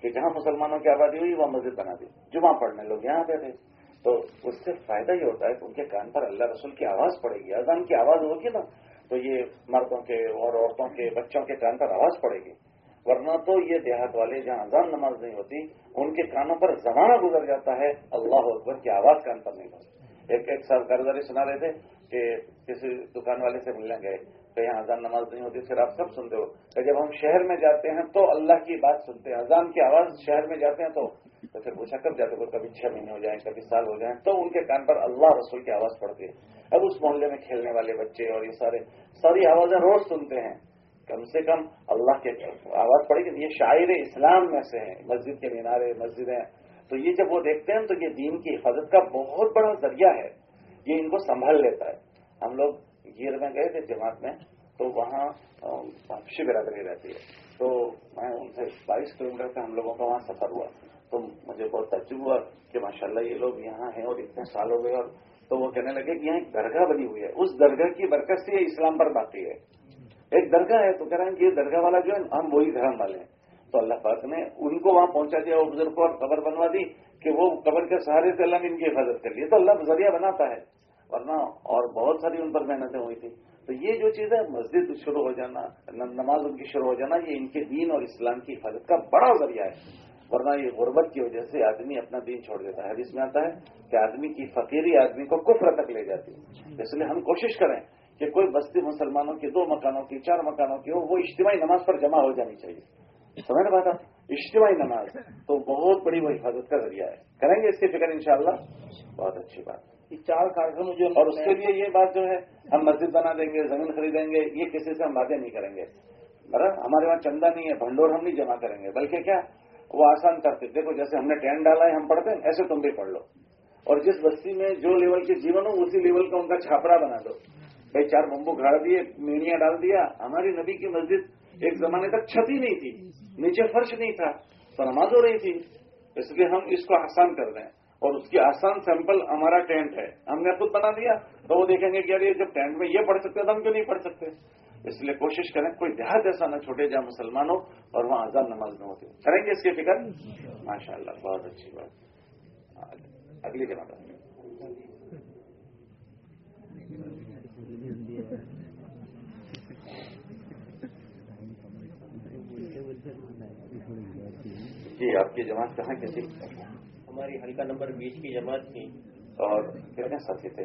کہ جہاں مسلمانوں کی آبادی ہوئی وہاں مسجد بنا دی۔ جمعہ پڑھنے لوگ یہاں آتے تھے۔ تو اس سے فائدہ یہ ہوتا ہے کہ ان کے کان پر اللہ رسول کی آواز پڑے گی۔ اذان کی آواز ہوگی نا، تو یہ مردوں کے اور عورتوں کے بچوں کے کان پر آواز پڑے گی۔ ورنہ تو یہ دیہات والے جہاں اذان نماز نہیں ہوتی، ان کے کانوں پر زمانہ گزر جاتا ہے، اللہ اکبر کی آواز کان پر نہیں پڑتی ایک ایک سال کارداری سنا رہے تھے کہ کسی دکان والے سے ملنے گئے کہ یہاں اذان نماز نہیں ہوتی، پھر آپ سب سنتے ہو کہ جب ہم شہر میں جاتے ہیں تو اللہ کی بات سنتے ہیں، اذان کی آواز شہر میں جاتے ہیں تو تو پھر پوچھا کب جاتے ہو؟ کبھی چھ مہینے ہو جائیں، کبھی سال ہو جائیں، تو ان کے کان پر اللہ رسول کی آواز پڑتی ہے۔ اب اس محلے میں کھیلنے والے بچے اور یہ سارے ساری آوازیں روز سنتے ہیں۔ کم سے کم اللہ کے آواز پڑے کہ یہ شاعر اسلام میں سے ہیں، مسجد کے مینارے، مسجدیں تو یہ جب وہ دیکھتے ہیں، تو یہ دین کی حفاظت کا بہت بڑا ذریعہ ہے۔ یہ ان کو سنبھال لیتا ہے۔ ہم لوگ گیر میں گئے تھے، جماعت میں تو وہاں شی برادری رہتی ہے۔ تو میں ان سے بائیس کلو میٹر کا ہم لوگوں کا وہاں سفر ہوا۔ تو مجھے بہت تعجب ہوا کہ ماشاءاللہ یہ لوگ یہاں ہیں اور اتنے سال ہو گئے اور تو وہ کہنے لگے کہ یہاں ایک درگاہ بنی ہوئی ہے۔ اس درگاہ کی برکت سے یہ اسلام پر باقی ہے۔ ایک درگاہ ہے، تو کہہ رہے ہیں کہ یہ درگاہ والا جو ہے، ہم وہی دھرم والے ہیں۔ تو اللہ پاک نے ان کو وہاں پہنچا دیا، وہ بزرگ کو اور خبر بنوا دی کہ وہ قبر کے سہارے سے اللہ نے ان کی حفاظت کر لی۔ تو اللہ ذریعہ بناتا ہے، ورنہ اور بہت ساری ان پر محنتیں ہوئی تھی تو یہ جو چیز ہے، مسجد شروع ہو جانا، نماز ان کی شروع ہو جانا، یہ ان کے دین اور اسلام کی حفاظت کا بڑا ذریعہ ہے۔ ورنہ یہ غربت کی وجہ سے آدمی اپنا دین چھوڑ دیتا ہے۔ حدیث میں آتا ہے کہ آدمی کی فقیری آدمی کو کفر تک لے جاتی ہے۔ اس لیے ہم کوشش کریں کہ کوئی بستی مسلمانوں کی دو مکانوں کی چار مکانوں کی ہو وہ اجتماعی نماز پر جمع ہو جانی چاہیے۔ سمجھ بات آپ؟ اجتماعی نماز۔ تو بہت بڑی وہ حفاظت کا ذریعہ ہے۔ کریں گے اس کی فکر انشاءاللہ؟ بہت اچھی بات۔ یہ چار کارخانوں جو اور اس کے لیے یہ بات جو ہے ہم مسجد بنا دیں گے زمین خریدیں گے یہ کسی سے ہم باتیں نہیں کریں گے۔ برابر ہمارے وہاں چندہ نہیں ہے بھنڈور ہم نہیں جمع کریں گے بلکہ کیا؟ وہ آسان کرتے۔ دیکھو جیسے ہم نے ٹین ڈالا ہے ہم پڑھتے ہیں ایسے تم بھی پڑھ لو۔ اور جس بستی میں جو لیول کے جیون ہو اسی لیول کا ان کا چھاپڑا بنا دو۔ بھائی چار بمبو گھاڑ دیے میڑیاں ڈال دیا۔ ہماری نبی کی مسجد ایک زمانے تک چھتی نہیں تھی، نیچے فرش نہیں تھا تو نماز ہو رہی تھی۔ اس لیے ہم اس کو آسان کر دیں۔ اور اس کی آسان سیمپل ہمارا ٹینٹ ہے۔ ہم نے خود بنا دیا، تو وہ دیکھیں گے کہ یار یہ جب ٹینٹ میں یہ پڑھ سکتے تو ہم کیوں نہیں پڑھ سکتے؟ اس لیے کوشش کریں، کوئی دیہات ایسا نہ چھوٹے جہاں مسلمان ہو اور وہاں آزاد نماز نہ ہوتی۔ کریں گے اس کی فکر؟ ماشاء اللہ بہت اچھی بات۔ اگلی جماعت جی آپ کی جماعت کہاں کی تھی؟ ہماری حلقہ نمبر بیس کی جماعت تھی۔ اور کتنے ساتھی تھے؟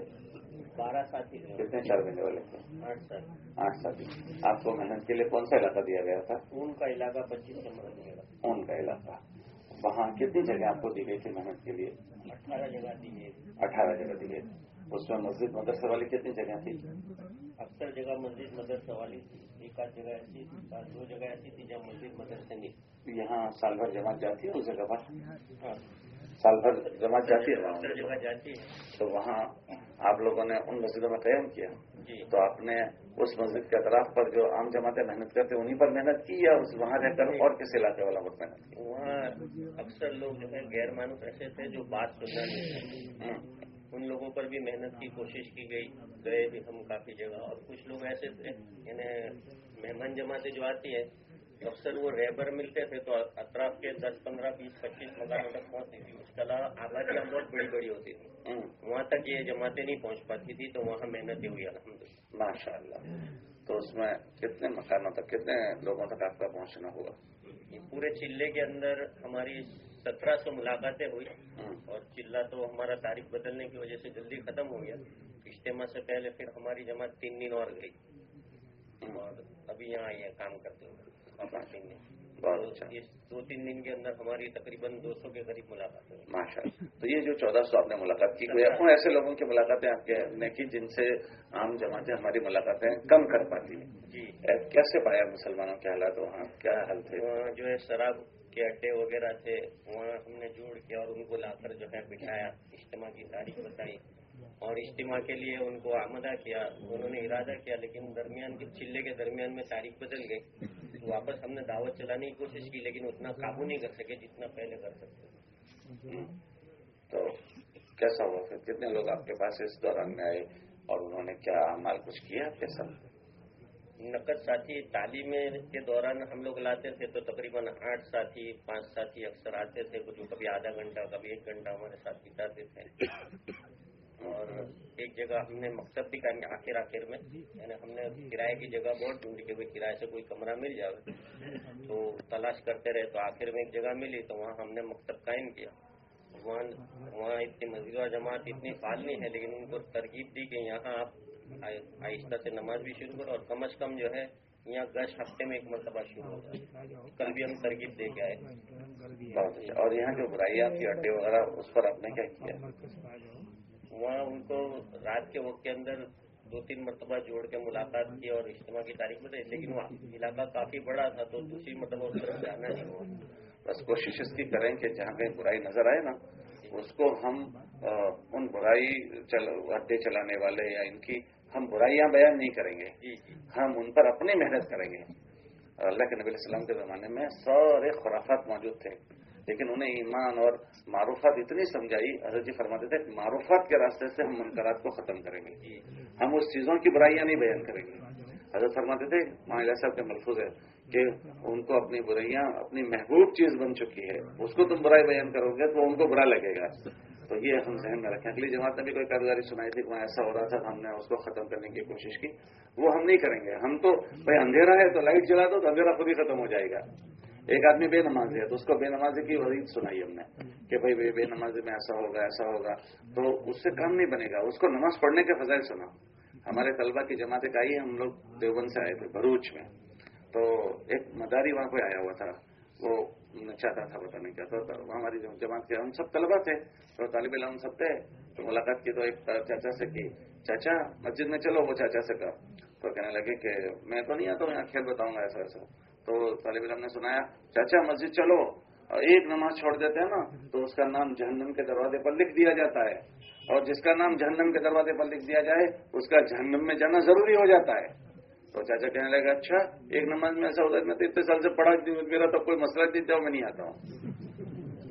بارہ ساتھی تھے۔ کتنے چار مہینے والے تھے؟ آٹھ ساتھی۔ آٹھ ساتھی۔ آپ کو محنت کے لیے کون سا علاقہ دیا گیا تھا؟ اون کا علاقہ پچیس نمبر اون کا علاقہ۔ وہاں کتنی جگہ آپ کو دی گئی تھی محنت کے لیے؟ اٹھارہ جگہ دی گئی اٹھارہ جگہ دی گئی۔ اس میں مسجد مدرسے والی کتنی جگہ تھی؟ اکثر جگہ مسجد مدرسہ والی تھی۔ ایک آدھ جگہ ایسی دو جگہ ایسی تھی جہاں مسجد مدرسے نہیں۔ یہاں سال بھر جماعت جاتی ہے اس جگہ پر؟ ہاں۔ سال بھر جماعت جاتی ہے جگہ جاتی ہے۔ تو وہاں آپ لوگوں نے ان مسجدوں میں قیام کیا۔ جی۔ تو آپ نے اس مسجد کے اطراف پر جو عام جماعتیں محنت کرتے ہیں انہیں پر محنت کی یا اس وہاں رہ کر اور کس علاقے والا پر محنت کی؟ وہاں اکثر لوگ جو ہے غیر مانوس ایسے تھے جو بات سننا نہیں ان لوگوں پر بھی محنت کی کوشش کی گئی گئے بھی ہم کافی جگہ اور کچھ لوگ ایسے تھے انہیں مہمان جماعتیں جو آتی ہے اکثر وہ ریبر ملتے تھے تو اطراف کے دس پندرہ بیس پچیس مکانوں تک پہنچتی تھی۔ اس کے علاوہ آبادیاں بہت بڑی بڑی ہوتی تھی۔ وہاں تک یہ جماعتیں نہیں پہنچ پاتی تھی تو وہاں محنتیں ہوئی الحمد للہ ماشاء اللہ تو اس میں کتنے مکانوں تک کتنے لوگوں تک آپ کا پہنچنا ہوا؟ پورے چلے کے اندر ہماری سترہ سو ملاقاتیں ہوئی ہوں، اور چلا تو ہمارا تاریخ بدلنے کی وجہ سے جلدی ختم ہو گیا۔ اجتماع سے پہلے پھر ہماری جماعت تین دن اور گئی۔ اور ابھی یہاں آئی ہے کام کرتے ہوئے اچھا۔ دو تین دن کے اندر ہماری تقریباً دو سو کے قریب ملاقات ہوئی۔ ماشاء اللہ۔ تو یہ جو چودہ سو آپ نے ملاقات کی کوئی اپنے ایسے لوگوں کی ملاقاتیں آپ کے نے کی جن سے عام جماعتیں ہماری ملاقاتیں کم کر پاتی ہیں؟ جی۔ کیسے پایا مسلمانوں کے حالات وہاں؟ کیا حل تھے؟ جو ہے شراب کے اڈے وغیرہ تھے وہاں ہم نے جوڑ کیا اور ان کو لا کر جو ہے بٹھایا اجتماع کی تاریخ بتائی۔ اور اجتماع کے لیے ان کو آمدہ کیا انہوں نے ارادہ کیا لیکن درمیان کے چلے کے درمیان میں تاریخ بدل گئی۔ تو واپس ہم نے دعوت چلانے کی کوشش کی لیکن اتنا قابو نہیں کر سکے جتنا پہلے کر سکتے۔ ہوں، تو کیسا ہوا پھر؟ کتنے لوگ آپ کے پاس اس دوران میں آئے اور انہوں نے کیا مال کچھ کیا کے ساتھ؟ نقد ساتھی تعلیم کے دوران ہم لوگ لاتے تھے تو تقریباً آٹھ ساتھی، پانچ ساتھی اکثر آتے تھے جو کبھی آدھا گھنٹہ، کبھی ایک گھنٹہ ہمارے ساتھ بتاتے تھے۔ اور ایک جگہ ہم نے مقصد بھی کرنے، آخر آخر میں یعنی ہم نے کرائے کی جگہ بہت ڈھونڈی کہ بھائی کرائے سے کوئی کمرہ مل جائے۔ تو تلاش کرتے رہے تو آخر میں ایک جگہ ملی تو وہاں ہم نے مقصد قائم کیا۔ وہاں وہاں اتنی مزید جماعت اتنی فعال ہے، لیکن ان کو ترغیب دی کہ یہاں آپ آہستہ سے نماز بھی شروع کرو اور کم از کم جو ہے یہاں گش ہفتے میں ایک مرتبہ شروع ہو جائے کل بھی ہم ترغیب دے کے آئے۔ بہت اچھا۔ اور یہاں جو برائیاں تھی اڈے وغیرہ، اس پر آپ نے کیا کیا؟ وہاں ان کو رات کے وقت کے اندر دو تین مرتبہ جوڑ کے ملاقات کی اور اجتماع کی تاریخ بتائی لیکن وہ علاقہ کافی بڑا تھا، تو دوسری مرتبہ اس طرف جانا نہیں ہوا۔ بس کوشش اس کی کریں کہ جہاں کہیں برائی نظر آئے نا، اس کو ہم ان برائی اڈے چلانے والے یا ان کی ہم برائیاں بیان نہیں کریں گے۔ جی جی۔ ہم ان پر اپنی محنت کریں گے۔ اللہ کے نبی علیہ السلام کے زمانے میں سارے خرافات موجود تھے۔ لیکن انہیں ایمان اور معروفات اتنی سمجھائی حضرت جی فرماتے تھے کہ معروفات کے راستے سے ہم منکرات کو ختم کریں گے۔ جی۔ ہم اس چیزوں کی برائیاں نہیں بیان کریں گے۔ حضرت فرماتے تھے ماہلہ صاحب کے ملفوظ ہے کہ ان کو اپنی برائیاں، اپنی محبوب چیز بن چکی ہے، اس کو تم برائی بیان کرو گے تو ان کو برا لگے گا۔ تو یہ ہم ذہن میں رکھیں۔ اگلی جماعت نے بھی کوئی کاروباری سنائی تھی کہ وہاں ایسا ہو رہا تھا، ہم نے اس کو ختم کرنے کی کوشش کی۔ وہ ہم نہیں کریں گے۔ ہم تو بھائی اندھیرا ہے تو لائٹ جلا دو تو اندھیرا خود ہی ختم ہو جائے گا۔ ایک آدمی بے نمازی ہے تو اس کو بے نمازی کی وزید سنائی ہم نے کہ بھائی بے بے نمازی میں ایسا ہوگا ایسا ہوگا۔ تو اس سے کام نہیں بنے گا۔ اس کو نماز پڑھنے کے فضائل سنا ہمارے طلبہ کی جماعت ایک آئی ہے، ہم لوگ دیوبند سے آئے تھے، بھروچ میں۔ تو ایک مداری وہاں پہ آیا ہوا تھا۔ وہ چاہتا تھا پتا نہیں کیا تو ہماری جماعت کے ہم سب طلبہ تھے، تو طالب علم سب تھے۔ تو ملاقات کی تو ایک چاچا سے کی، چاچا، مسجد میں چلو۔ وہ چاچا سے کہا۔ تو کہنے لگے کہ میں تو نہیں آتا ہوں، یہاں کھیل بتاؤں گا ایسا ایسا۔ تو طالب علم نے سنایا، چاچا، مسجد چلو۔ اور ایک نماز چھوڑ دیتے ہیں نا، تو اس کا نام جہنم کے دروازے پر لکھ دیا جاتا ہے۔ اور جس کا نام جہنم کے دروازے پر لکھ دیا جائے، اس کا جہنم میں جانا ضروری ہو جاتا ہے۔ تو چاچا کہنے لگا اچھا ایک نماز میں ایسا ہوتا ہے میں تو اتنے سال سے پڑھا میرا تو کوئی مسئلہ نہیں تھا میں نہیں آتا ہوں۔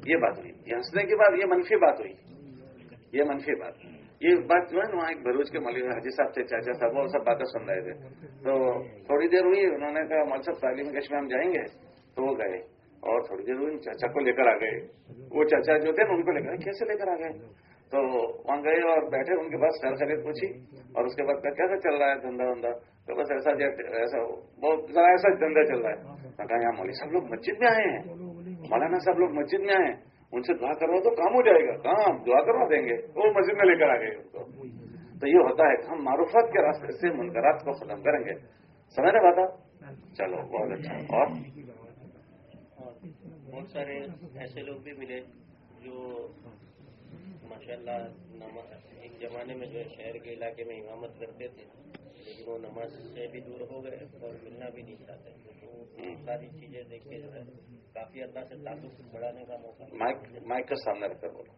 یہ بات ہوئی۔ یہ ہنسنے کے بعد یہ منفی بات ہوئی۔ یہ منفی بات۔ یہ بات جو ہے نا، وہاں ایک بھروچ کے ملک حاجی صاحب تھے، چاچا صاحب، وہ سب باتیں سن رہے تھے۔ تو تھوڑی دیر ہوئی، انہوں نے کہا مل سب تعلیم کش میں ہم جائیں گے؟ تو وہ گئے۔ اور تھوڑی دیر ہوئی، چاچا کو لے کر آ گئے۔ وہ چاچا جو تھے نا، ان کو لے کر کیسے لے کر آ گئے؟ تو وہاں گئے اور بیٹھے، ان کے پاس سر خرید پوچھی۔ اور اس کے بعد کیسا چل رہا ہے دھندا وندا تو بس ایسا ایسا بہت ذرا ایسا دندا چل رہا ہے۔ کہا یہاں مولوی سب لوگ مسجد میں آئے ہیں۔ مولانا سب لوگ مسجد میں آئے ہیں۔ ان سے دعا کروا تو کام ہو جائے گا۔ کام دعا کروا دیں گے۔ وہ مسجد میں لے کر آ گئے۔ تو یہ ہوتا ہے کہ ہم معروفات کے راستے سے منکرات کو ختم کریں گے۔ سمجھ رہے بات چلو بہت اچھا۔ اور؟ بہت سارے ایسے لوگ بھی ملے جو ماشاء اللہ ایک زمانے میں جو شہر کے علاقے میں امامت کرتے تھے۔ لیکن وہ نماز سے بھی دور ہو گئے اور ملنا بھی نہیں چاہتے۔ ساری چیزیں دیکھ کے جو ہے کافی اللہ سے تعلق بڑھانے کا موقع مائک کا سامنا کر بولو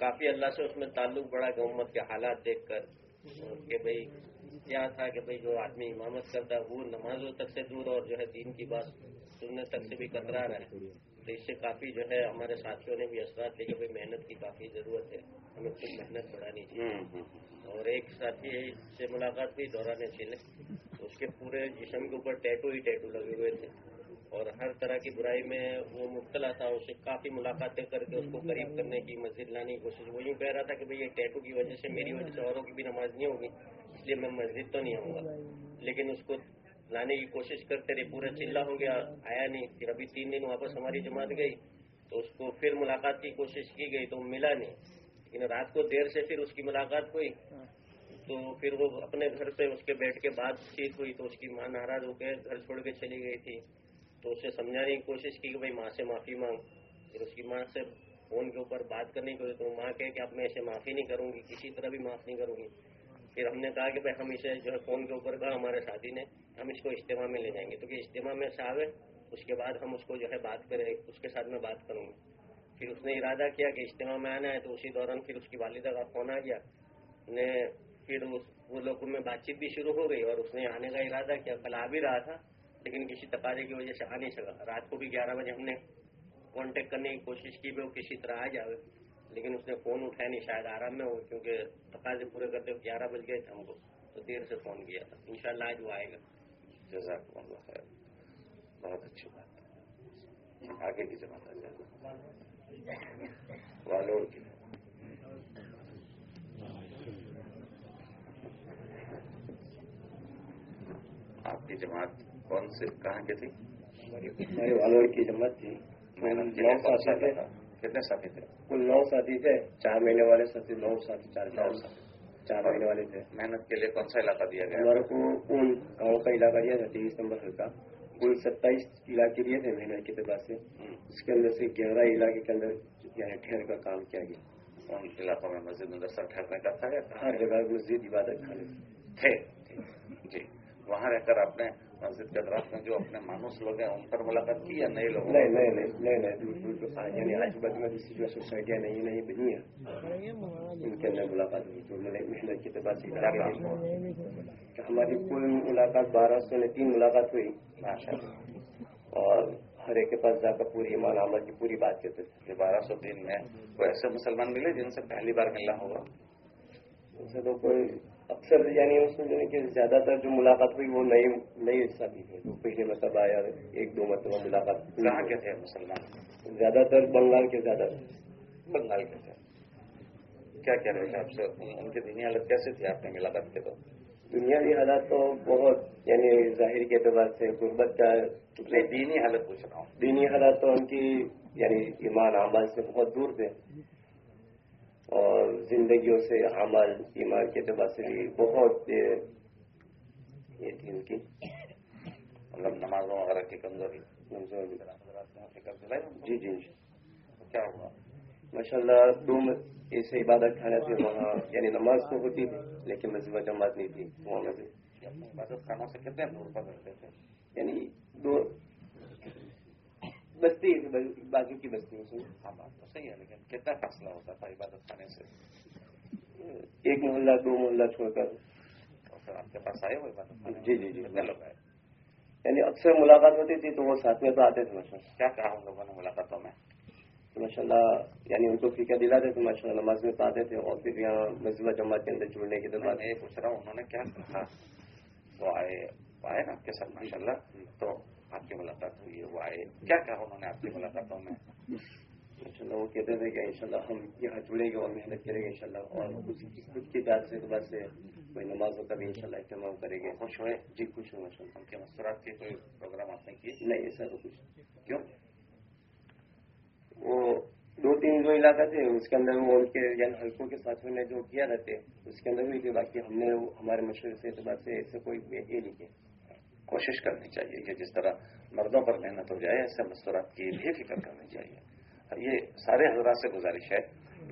کافی اللہ سے اس میں تعلق بڑھا کہ امت کے حالات دیکھ کر کہ بھائی کیا تھا کہ بھئی جو آدمی امامت کرتا وہ نمازوں تک سے دور اور جو ہے دین کی بات سننے تک سے بھی کترا رہا ہے۔ تو اس سے کافی جو ہے ہمارے ساتھیوں نے بھی اثرات لے کے محنت کی کافی ضرورت ہے۔ ہمیں خود محنت بڑھانی چاہیے۔ اور ایک ساتھی سے ملاقات بھی دوران چلے۔ اس کے پورے جسم کے اوپر ٹیٹو ہی ٹیٹو لگے ہوئے تھے۔ اور ہر طرح کی برائی میں وہ مبتلا تھا اسے کافی ملاقاتیں کر کے اس کو قریب کرنے کی مسجد لانے کی کوشش۔ وہ یوں کہہ رہا تھا کہ بھئی یہ ٹیٹو کی وجہ سے میری وجہ سے اوروں کی بھی نماز نہیں ہوگی اس لیے میں مسجد تو نہیں آؤں گا۔ لیکن اس کو لانے کی کوشش کرتے رہے، پورا چلا ہو گیا، آیا نہیں۔ پھر ابھی تین دن واپس ہماری جماعت گئی، تو اس کو پھر ملاقات کی کوشش کی گئی، تو ملا نہیں۔ لیکن رات کو دیر سے پھر اس کی ملاقات ہوئی۔ تو پھر وہ اپنے گھر پہ اس کے بیٹھ کے بات چیت ہوئی، تو اس کی ماں ناراض ہو کے گھر چھوڑ کے چلی گئی تھی۔ تو اسے سمجھانے کی کوشش کی کہ بھائی ماں سے معافی مانگ۔ پھر اس کی ماں سے فون کے اوپر بات کرنے کی تو ماں کہے کہ اب میں ایسے معافی نہیں کروں گی، کسی طرح بھی معاف نہیں کروں گی۔ پھر ہم نے کہا کہ بھائی ہم اسے جو ہے فون کے اوپر کہا، ہمارے ساتھی نے، ہم اس کو اجتماع میں لے جائیں گے۔ تو کہ اجتماع میں سے آوے اس کے بعد ہم اس کو جو ہے بات کریں، اس کے ساتھ میں بات کروں گا۔ پھر اس نے ارادہ کیا کہ اجتماع میں آنا ہے، تو اسی دوران پھر اس کی والدہ کا فون آ گیا۔ نے پھر وہ لوگوں میں بات چیت بھی شروع ہو گئی اور اس نے آنے کا ارادہ کیا۔ کل آ بھی رہا تھا، لیکن کسی تقاضے کی وجہ سے آ نہیں سکا۔ رات کو بھی گیارہ بجے ہم نے کانٹیکٹ کرنے کی کوشش کی بھی وہ کسی طرح آ جائے لیکن اس نے فون اٹھایا نہیں شاید آرام میں ہو کیونکہ تقاضے پورے کرتے گیارہ بج گئے تھے ہم کو تو دیر سے فون کیا تھا۔ ان شاء اللہ آج وہ آئے گا۔ جزاک اللہ خیر۔ بہت اچھی بات ہے۔ آگے کی جماعت آ جائے۔ والور کی۔ آپ کی جماعت کون سے کہاں کے تھی ہماری والور کی جماعت تھی۔ کتنے ساتھی تھے؟ کل نو ساتھی تھے چار مہینے والے ساتھی نو ساتھی چار نو ساتھی۔ چار مہینے والے تھے۔ محنت کے لیے کون سا علاقہ دیا گیا؟ ہمارے کو اون گاؤں کا علاقہ دیا تھا تیئیس نمبر ہلکا۔ کل ستائیس علاقے دیے تھے مہینے کے اعتبار سے۔ اس کے اندر سے گیارہ علاقے کے اندر یعنی ٹھہر کا کام کیا گیا۔ ان علاقوں میں مسجد مدرسہ ٹھہرنے کا تھا ہر جگہ مسجد عبادت خالی۔ تھے۔ جی۔ وہاں رہ کر آپ نے مسجد کے اطراف میں جو اپنے مانوس لوگ ہیں ان پر ملاقات کی یا نئے لوگ نہیں نہیں نہیں نہیں بالکل جو یعنی آجو باجو میں دوسری جو سوسائٹیاں نہیں نہیں بنی ہیں ان کے اندر ملاقات ہوئی۔ تو میں نے محنت کے اعتبار سے ہماری کل ملاقات بارہ سو نے تین ملاقات ہوئی۔ اور ہر ایک کے پاس جا کر پوری ایمان عمل کی پوری بات کہتے تھے۔ بارہ سو تین میں کوئی ایسے مسلمان ملے جن سے پہلی بار ملنا ہوگا؟ ان سے تو کوئی اکثر یعنی اس میں جو کہ زیادہ تر جو ملاقات ہوئی وہ نئی نئی حصہ بھی تھے جو پہلے مطلب آیا ایک دو مرتبہ ملاقات۔ کہاں کے تھے مسلمان؟ زیادہ تر بنگال کے زیادہ بنگال کے تھے۔ کیا کہہ رہے تھے آپ سے؟ ان کے دینی حالت کیسے تھی آپ نے ملاقات کے تو دنیاوی حالات تو بہت یعنی ظاہر کے اعتبار سے غربت کا دینی حالت پوچھ رہا ہوں۔ دینی حالات تو ان کی یعنی ایمان آباد سے بہت دور تھے۔ اور زندگیوں سے عمل ایمان کے اعتبار سے بھی بہت یہ تھی ان کی۔ مطلب نمازوں وغیرہ کی کمزوری کمزوری جی جی کیا ہوا؟ ماشاء اللہ روم ایسے عبادت کھانا تھی وہاں یعنی نماز تو ہوتی تھی لیکن مسجد جماعت نہیں تھی وہاں مسجد۔ عبادت کھانا سے کتنے دور پر رہتے تھے؟ یعنی دو بستی باقی کی بستی ہاں بات تو صحیح ہے لیکن کتنا فاصلہ ہوتا تھا عبادت خانے سے؟ ایک محلہ دو محلہ چھوڑ کر۔ تو پھر آپ کے پاس آئے ہوئے عبادت جی جی جی۔ لوگ آئے؟ یعنی اکثر ملاقات ہوتی تھی تو وہ ساتھ میں تو آتے تھے ماشاء اللہ۔ کیا کہا ہم لوگوں نے ملاقاتوں میں؟ تو ماشاء اللہ یعنی ان کو فکر دلاتے تھے ماشاء اللہ نماز میں پاتے تھے اور پھر یہاں مسجد جماعت کے اندر جڑنے کے بعد میں یہ پوچھ رہا ہوں انہوں نے کیا کہا؟ وہ آئے آئے نا آپ کے ساتھ ماشاء اللہ۔ تو آپ کی ملاقات ہوئی ہے، وہ آئے۔ کیا کہا انہوں نے آپ کی ملاقاتوں میں؟ ماشاء اللہ وہ کہتے تھے کہ انشاءاللہ ہم یہاں جڑیں گے اور محنت کریں گے انشاءاللہ۔ اور خود کی بات سے بعد سے کوئی نمازوں کا بھی انشاءاللہ اہتمام کریں گے۔ خوش ہوئے؟ جی خوش ہوں ماشاء اللہ کے مستورات کے کوئی پروگرام آپ نے کیے؟ نہیں، ایسا تو کچھ کیوں؟ وہ دو تین جو علاقہ تھے، اس کے اندر وہ ان کے یعنی حلقوں کے ساتھیوں نے جو کیا رہتے، اس کے اندر بھی باقی ہم نے، ہمارے مشورے سے اعتبار سے ایسے کوئی یہ نہیں کیا۔ کوشش کرنی چاہیے کہ جس طرح مردوں پر محنت ہو جائے ایسے مستورات کی بھی فکر کرنی چاہیے۔ یہ سارے حضرات سے گزارش ہے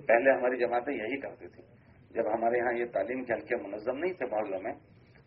پہلے ہماری جماعتیں یہی کرتی تھی جب ہمارے یہاں یہ تعلیم کے حلقے منظم نہیں تھے محلوں میں،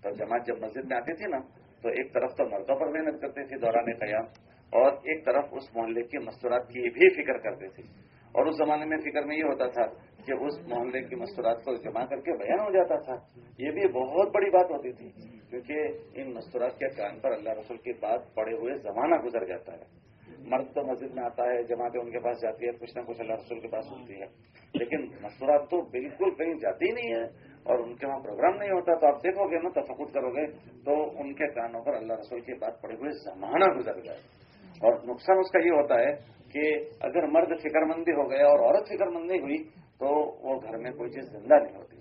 تو جماعت جب مسجد میں آتی تھی نا، تو ایک طرف تو مردوں پر محنت کرتی تھی دوران قیام، اور ایک طرف اس محلے کی مستورات کی بھی فکر کرتے تھے اور اس زمانے میں فکر میں یہ ہوتا تھا کہ اس محلے کی مستورات کو جمع کر کے بیان ہو جاتا تھا۔ یہ بھی بہت بڑی بات ہوتی تھی، کیونکہ ان مستورات کے کان پر اللہ رسول کی بات پڑے ہوئے زمانہ گزر جاتا ہے۔ مرد تو مسجد میں آتا ہے، جماعتیں ان کے پاس جاتی ہے، کچھ نہ کچھ اللہ رسول کے پاس ہوتی ہے۔ لیکن مستورات تو بالکل کہیں جاتی نہیں ہے اور ان کے وہاں پروگرام نہیں ہوتا، تو آپ دیکھو گے نا تفقت کرو گے، تو ان کے کانوں پر اللہ رسول کی بات پڑے ہوئے زمانہ گزر جائے اور نقصان اس کا یہ ہوتا ہے کہ اگر مرد فکر مندی ہو گیا اور عورت فکر مندی ہوئی تو وہ گھر میں کوئی چیز زندہ نہیں ہوتی۔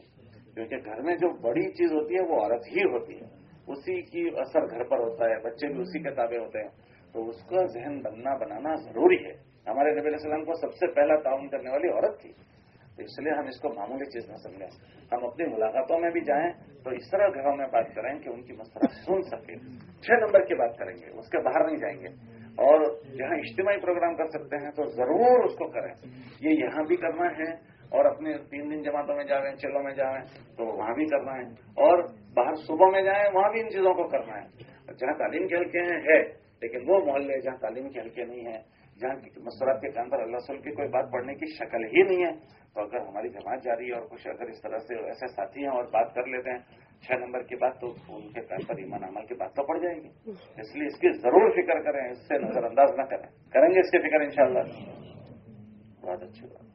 کیونکہ گھر میں جو بڑی چیز ہوتی ہے وہ عورت ہی ہوتی ہے۔ اسی کی اثر گھر پر ہوتا ہے، بچے بھی اسی کے تابع ہوتے ہیں۔ تو اس کا ذہن بننا، بنانا ضروری ہے۔ ہمارے نبی علیہ السلام کو سب سے پہلا تعاون کرنے والی عورت تھی۔ تو اس لیے ہم اس کو معمولی چیز نہ سمجھیں۔ ہم اپنی ملاقاتوں میں بھی جائیں تو اس طرح گھروں میں بات کریں کہ ان کی مسئلہ سن سکے چھ نمبر کی بات کریں گے، اس کے باہر نہیں جائیں گے۔ اور جہاں اجتماعی پروگرام کر سکتے ہیں تو ضرور اس کو کریں۔ یہ یہاں بھی کرنا ہے اور اپنے تین دن جماعتوں میں جا رہے ہیں چلوں میں جا رہے ہیں تو وہاں بھی کرنا ہے۔ اور باہر صبح میں جائیں، وہاں بھی ان چیزوں کو کرنا ہے۔ جہاں تعلیم کے ہلکے ہیں، ہے، لیکن وہ محلے جہاں تعلیم کے ہلکے نہیں ہیں، جہاں مسورات کے کام پر اللہ سل کی کوئی بات پڑھنے کی شکل ہی نہیں ہے۔ تو اگر ہماری جماعت جاری ہے اور کچھ اگر اس طرح سے ایسے ساتھی ہیں اور بات کر لیتے ہیں چھ نمبر کی بات تو ان کے کام پر ایمان عمل کی بات تو پڑ جائے گی۔ اس لیے اس کی ضرور فکر کریں، اس سے نظر انداز نہ کریں۔ کریں گے اس کی فکر انشاءاللہ۔ بہت اچھی بات۔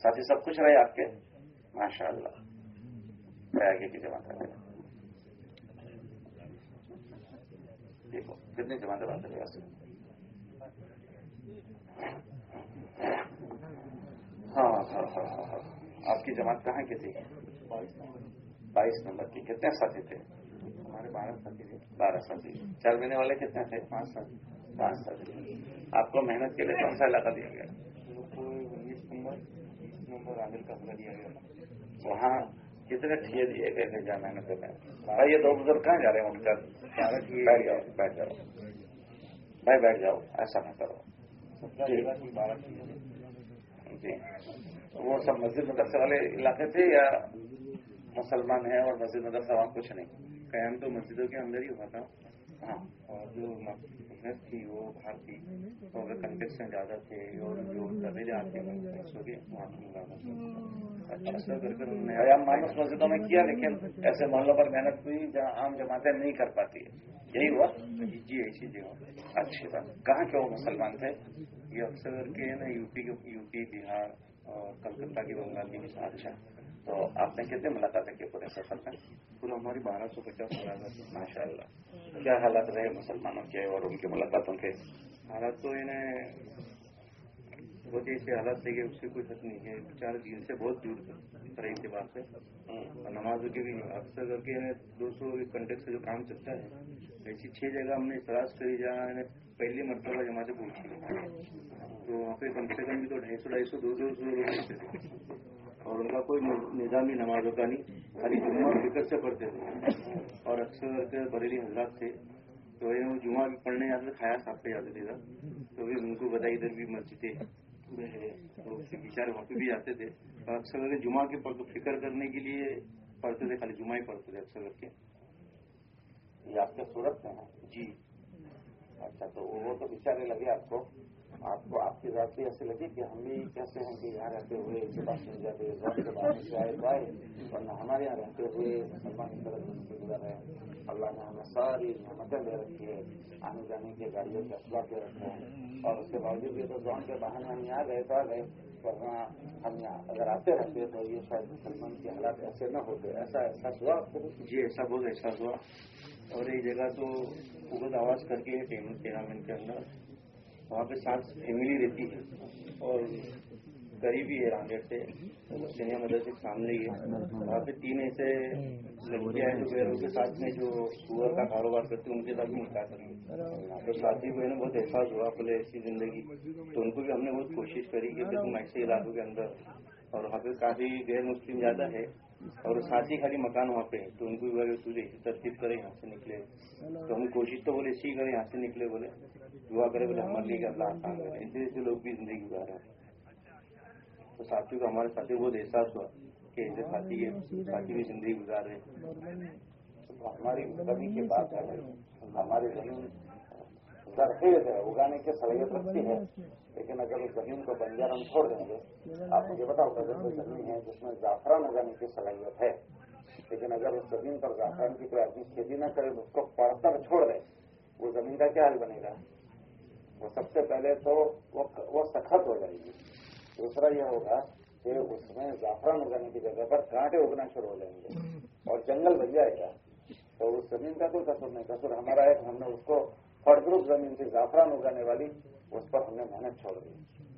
ساتھی سب کچھ رہے آپ کے۔ ماشاء اللہ آگے کی جماعت دیکھو، کتنی جماعتیں بات کریں ہاں ہاں ہاں ہاں ہاں۔ آپ کی جماعت کہاں کی تھی؟ بائیس نمبر کی کتنے ساتھی تھے؟ ہمارے بارہ ساتھی تھے۔ بارہ ساتھی۔ چار مہینے والے کتنے تھے؟ پانچ ساتھی۔ پانچ ساتھی۔ آپ کو محنت کے لیے کون سا علاقہ دیا گیا؟ انیس نمبر بیس نمبر عامل کا دیا گیا وہاں کتنے ٹھیے دیے گئے تھے جہاں محنت میں؟ بھائی یہ دو بزرگ کہاں جا رہے ہیں؟ اٹھ کر بیٹھ جاؤ بیٹھ جاؤ۔ بھائی بیٹھ جاؤ ایسا نہ کرو۔ بارہ جی۔ وہ سب مسجد مدرسے والے علاقے تھے یا مسلمان ہیں اور مسجد مدرسہ وہاں کچھ نہیں۔ قیام تو مسجدوں کے اندر ہی ہوا تھا۔ ہاں اور جو محنت تھی وہ باہر تھی۔ تو اگر کنٹیکشن زیادہ تھے اور جو درجے آتے ہیں سو کے وہاں اچھا کر عیام مانوس مسجدوں میں کیا لیکن ایسے محلوں پر محنت ہوئی جہاں عام جماعتیں نہیں کر پاتی یہی ہوا۔ جی ایسی جگہ اچھی بات۔ کہاں کے وہ مسلمان تھے؟ یہ اکثر کے نا یو پی کے یو پی بہار اور کلکتہ کی بنگال کی اچھا۔ تو آپ نے کتنے ملاقاتیں کی پورے سفر میں؟ کل ہماری بارہ سو پچاس ملاقات ماشاء اللہ کیا حالات رہے مسلمانوں کے اور ان کی ملاقاتوں کے؟ حالات تو انہیں بہت ایسے حالات تھے کہ اس سے کوئی حق نہیں ہے۔ چار دن سے بہت دور رہی کے بعد سے۔ اور نمازوں کے بھی اکثر کر کے دو سو کنٹیکٹ سے جو کام چلتا ہے ایسی چھ جگہ ہم نے تلاش کری جہاں پہلی مرتبہ جماعتیں پہنچی۔ تو وہاں پہ کم سے کم بھی تو ڈھائی سو ڈھائی سو دو دو سو لوگ اور ان کا کوئی نظامی نمازوں کا نہیں۔ خالی جمعہ فکر سے پڑھتے تھے۔ اور اکثر بریلی حضرات تھے تو وہ جمعہ بھی پڑھنے جاتے کھایا صاحب پہ جاتے تھے تو پھر ان کو بتائی ادھر بھی مسجدیں بیچارے وہاں پہ بھی جاتے تھے۔ اور اکثر کر کے جمعہ کے پر فکر کرنے کے لیے پڑھتے تھے خالی جمعہ ہی پڑھتے تھے اکثر کر کے۔ یہ آپ کے صورت میں ہے؟ جی۔ اچھا تو وہ تو بیچارے لگے آپ کو۔ آپ کو آپ کی ذات بھی ایسی لگی کہ ہم بھی کیسے ہیں کہ یہاں رہتے ہوئے اس کے پاس مل جاتے زون کے بعد سے آئے ورنہ ہمارے یہاں رہتے ہوئے مسلمان کی طرح زندگی گزر رہے ہیں۔ اللہ نے ہمیں ساری نعمتیں دے رکھی ہے آنے جانے کے گاڑیوں کے اسباب دے رکھے ہیں۔ اور اس کے باوجود یہ تو زون کے بہانے ہم یہاں گئے تو آ گئے ورنہ ہم یہاں اگر آتے رہتے تو یہ شاید مسلمان کے حالات ایسے نہ ہوتے۔ ایسا احساس ہوا۔ آپ کو جی ایسا بہت احساس ہوا۔ اور یہ جگہ تو بہت آواز کر کے ٹورنامنٹ کے اندر۔ وہاں پہ سات فیملی رہتی ہے اور قریبی ہے رانگیٹ سے سینیا مدرسے کے سامنے ہی ہے۔ وہاں پہ تین ایسے لڑکیاں ہیں جو بیروں کے ساتھ میں جو سور کا کاروبار کرتے ہیں، ان کے ساتھ بھی نکاح کر لی تو ساتھی کو بہت احساس ہوا بولے ایسی زندگی۔ تو ان کو بھی ہم نے بہت کوشش کری کہ تم ایسے علاقوں کے اندر، اور وہاں پہ کافی غیر مسلم زیادہ ہے، اور ساتھ ہی خالی مکان وہاں پہ ہے، تو ان کو بھی بولے، تجھے ترتیب کرے یہاں سے نکلے۔ تو ہم کوشش تو بولے، اسی کرے یہاں سے نکلے بولے۔ دعا کرے بولے ہمارے لیے اللہ آسان کرے۔ ایسے ایسے لوگ بھی زندگی گزار رہے ہیں۔ تو ساتھیوں کو ہمارے ساتھی بہت احساس ہوا کہ ایسے ساتھی ہے ساتھی بھی زندگی گزار رہے ہیں۔ ہماری کمی کی بات ہے۔ ہماری زمین زرخیز ہے اگانے کی صلاحیت رکھتی ہے۔ لیکن اگر اس زمین کو بنجر ہم چھوڑ دیں گے آپ مجھے بتاؤ کہ کوئی زمین ہے جس میں زعفران اگانے کی صلاحیت ہے لیکن اگر اس زمین پر زعفران کی کوئی آدمی کھیتی نہ کرے اس کو پڑھ کر چھوڑ دے وہ زمین کا کیا حل بنے گا؟ وہ سب سے پہلے تو وہ سخت ہو جائے گی۔ دوسرا یہ ہوگا کہ اس میں زعفران اگانے کی جگہ پر کانٹے اگنا شروع ہو جائیں گے۔ اور جنگل بن جائے گا۔ تو اس زمین کا کوئی قصور نہیں۔ قصور ہمارا ہے ہم نے اس کو فردروپ زمین تھی زعفران اگانے والی اس پر ہم نے محنت چھوڑ دی۔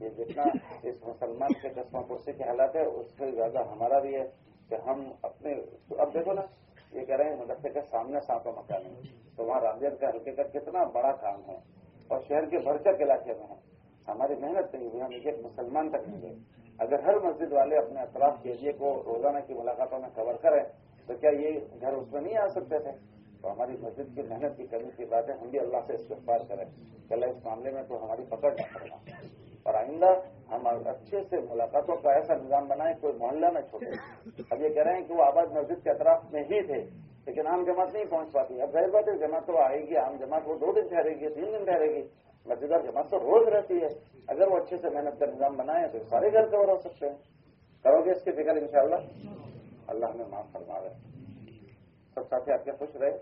یہ جتنا اس مسلمان کے قسم کرسی کے حالات ہے اس سے زیادہ ہمارا بھی ہے کہ ہم اپنے اب دیکھو نا یہ کہہ رہے ہیں مدرسے کے سامنے سانپوں مکان ہے۔ تو وہاں رامدیر کا ہلکے کا کتنا بڑا کام ہے۔ اور شہر کے بھرچک علاقے میں ہے ہماری محنت نہیں ہوئی، ہم ایک مسلمان تک نہیں گئے۔ اگر ہر مسجد والے اپنے اطراف کے ایریے کو روزانہ کی ملاقاتوں میں کور کریں، تو کیا یہ گھر اس میں نہیں آ سکتے تھے؟ تو ہماری مسجد کی محنت کی کمی کی بات ہے ہم بھی اللہ سے استفار کریں۔ کہ اللہ اس معاملے میں تو ہماری پکڑ نہ کرنا۔ اور آئندہ ہم اچھے سے ملاقاتوں کا ایسا نظام بنائیں، کوئی محلہ نہ چھوڑے اب یہ کہہ رہے ہیں کہ وہ آباد مسجد کے اطراف میں ہی تھے۔ لیکن عام جماعت نہیں پہنچ پاتی۔ اب ظاہر بات ہے جماعت تو آئے گی عام جماعت وہ دو دن ٹھہرے گی تین دن ٹھہرے گی۔ مسجد اور جماعت تو روز رہتی ہے۔ اگر وہ اچھے سے محنت کا نظام بنائے تو سارے گھر کور ہو سکتے ہیں۔ کرو گے اس کی فکر انشاءاللہ۔ اللہ ہمیں معاف فرما رہے سب ساتھی آپ کے خوش رہے۔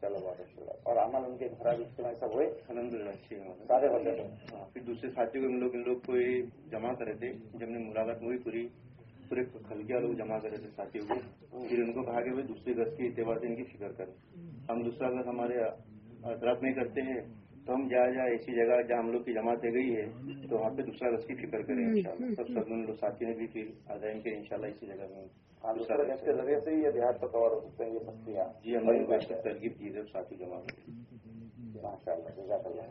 چلو بہت اچھی بات۔ اور عمل ان کے انفرادی اجتماع سب ہوئے۔ الحمد للہ سارے ہوتے تھے پھر دوسرے ساتھیوں کو ہم لوگ ان لوگ کو جمع کرے تھے۔ جب نے ملاقات ہوئی پوری پورے خلقیہ لوگ جمع کرے تھے ساتھیوں کو پھر ان کو کہا کہ بھائی دوسرے گز کے اعتبار سے ان کی فکر کریں ہم دوسرا گز ہمارے اطراف میں کرتے ہیں۔ تو ہم جہاں جہاں ایسی جگہ جہاں ہم لوگ کی جماعتیں گئی ہے تو وہاں پہ دوسرا گز کی فکر کریں ان شاء اللہ سب سب لوگ ساتھی نے بھی پھر ان شاء اللہ اسی جگہ میں۔ کے ذریعے سے یہ دیہات پر کور ہو سکتے ہیں یہ بستیاں جی ہم نے ترغیب کی جب ساتھی جمع ہوئے ماشاء اللہ جزاک اللہ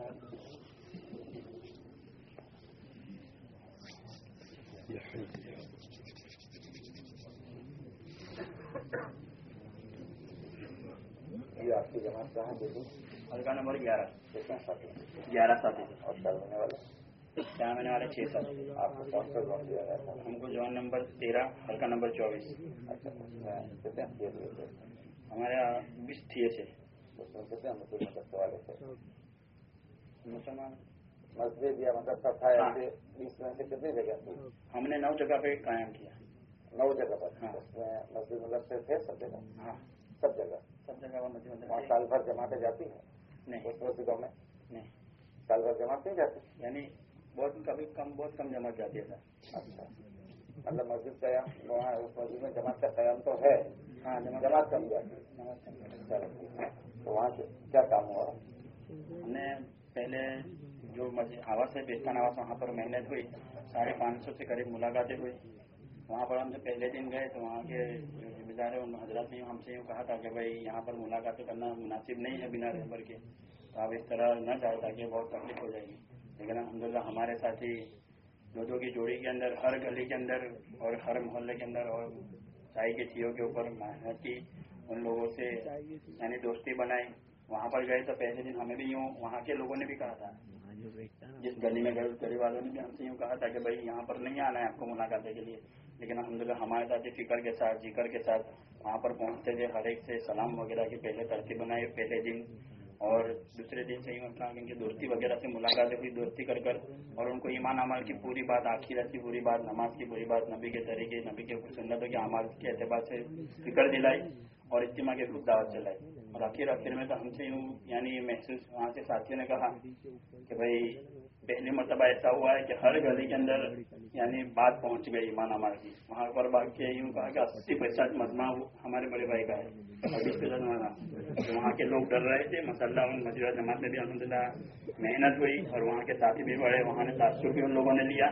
یہ آپ کی جماعت کہاں ہلکا نمبر گیارہ۔ کتنے ساتھی گیارہ ساتھی اور چار مہینے والے؟ چھ ساتھی آپ کو کون سا دیا ہے ہم کو جوان نمبر تیرہ ہلکا نمبر چوبیس۔ اچھا کتنے دے دیے تھے؟ ہمارے یہاں بیس سے والے تھے مسلمان۔ مسجد یا مدرسہ تھا ایسے بیس میں سے کتنی جگہ تھی ہم نے نو جگہ پہ قائم کیا۔ نو جگہ پر۔ ہاں۔ مسجد مدرسے تھے سب جگہ۔ ہاں۔ سب جگہ۔ سب جگہ وہ مسجد وہاں سال بھر جماعتیں جاتی ہیں۔ مسجدوں میں۔ سال بھر جماعت نہیں جاتی۔ یعنی بہت کبھی کم بہت کم جمع جاتی ہے سر۔ اچھا۔ مطلب مسجد قیام وہاں اس مسجد میں جماعت کا قیام تو ہے۔ ہاں جماعت کم جاتی جماعت ہے تو وہاں سے کیا کام ہوا؟ ہم نے پہلے جو مسجد آواز ہے بیستان آواز وہاں پر محنت ہوئی۔ ساڑھے پانچ سو سے قریب ملاقاتیں ہوئی۔ وہاں پر ہم سے پہلے دن گئے تو وہاں کے ذمہ دار ہیں، ان حضرات نے ہم سے کہا تھا کہ بھائی یہاں پر ملاقاتیں کرنا مناسب نہیں ہے بنا رہبر کے۔ تو آپ اس طرح نہ چاہے تاکہ بہت تکلیف ہو جائے گی۔ لیکن الحمدللہ ہمارے ساتھی دودھوں کی جوڑی کے اندر، ہر گلی کے اندر اور ہر محلے کے اندر اور چائے کے چیوں کے اوپر محنت کی، ان لوگوں سے یعنی دوستی بنائی۔ وہاں پر گئے تو پہلے دن ہمیں بھی یوں وہاں کے لوگوں نے بھی کہا تھا۔ جس گلی میں گھر گلی والوں نے بھی ہم سے یوں کہا تھا کہ بھائی یہاں پر نہیں آنا ہے آپ کو ملاقاتیں کے لیے۔ لیکن الحمدللہ ہمارے ساتھ فکر کے ساتھ، ذکر کے ساتھ وہاں پر پہنچتے تھے، ہر ایک سے سلام وغیرہ کی پہلے ترتیب بنائی، پہلے دن اور دوسرے دن سے ہی مطلب ان کی دوستی وغیرہ سے ملاقاتیں ہوئی، دوستی کر کر اور ان کو ایمان عمل کی پوری بات آخرت کی پوری بات، نماز کی پوری بات، نبی کے طریقے، نبی کے سنتوں کے عمل کے اعتبار سے فکر دلائی اور اجتماع کے خود دعوت چلائی۔ اور اخیر آخر میں تو ہم سے یوں یعنی محسوس وہاں کے ساتھیوں نے کہا کہ بھائی، پہلی مرتبہ ایسا ہوا ہے کہ ہر گلی کے اندر یعنی بات پہنچ گئی مانا مار کی۔ وہاں پر بات کے یوں کہا کہ اسی فیصد مجمع ہمارے بڑے بھائی کا ہے۔ وہاں کے لوگ ڈر رہے تھے۔ مسلح ان مجرا جماعت میں بھی الحمد محنت ہوئی اور وہاں کے ساتھی بھی بڑے، وہاں نے تاثر بھی ان لوگوں نے لیا۔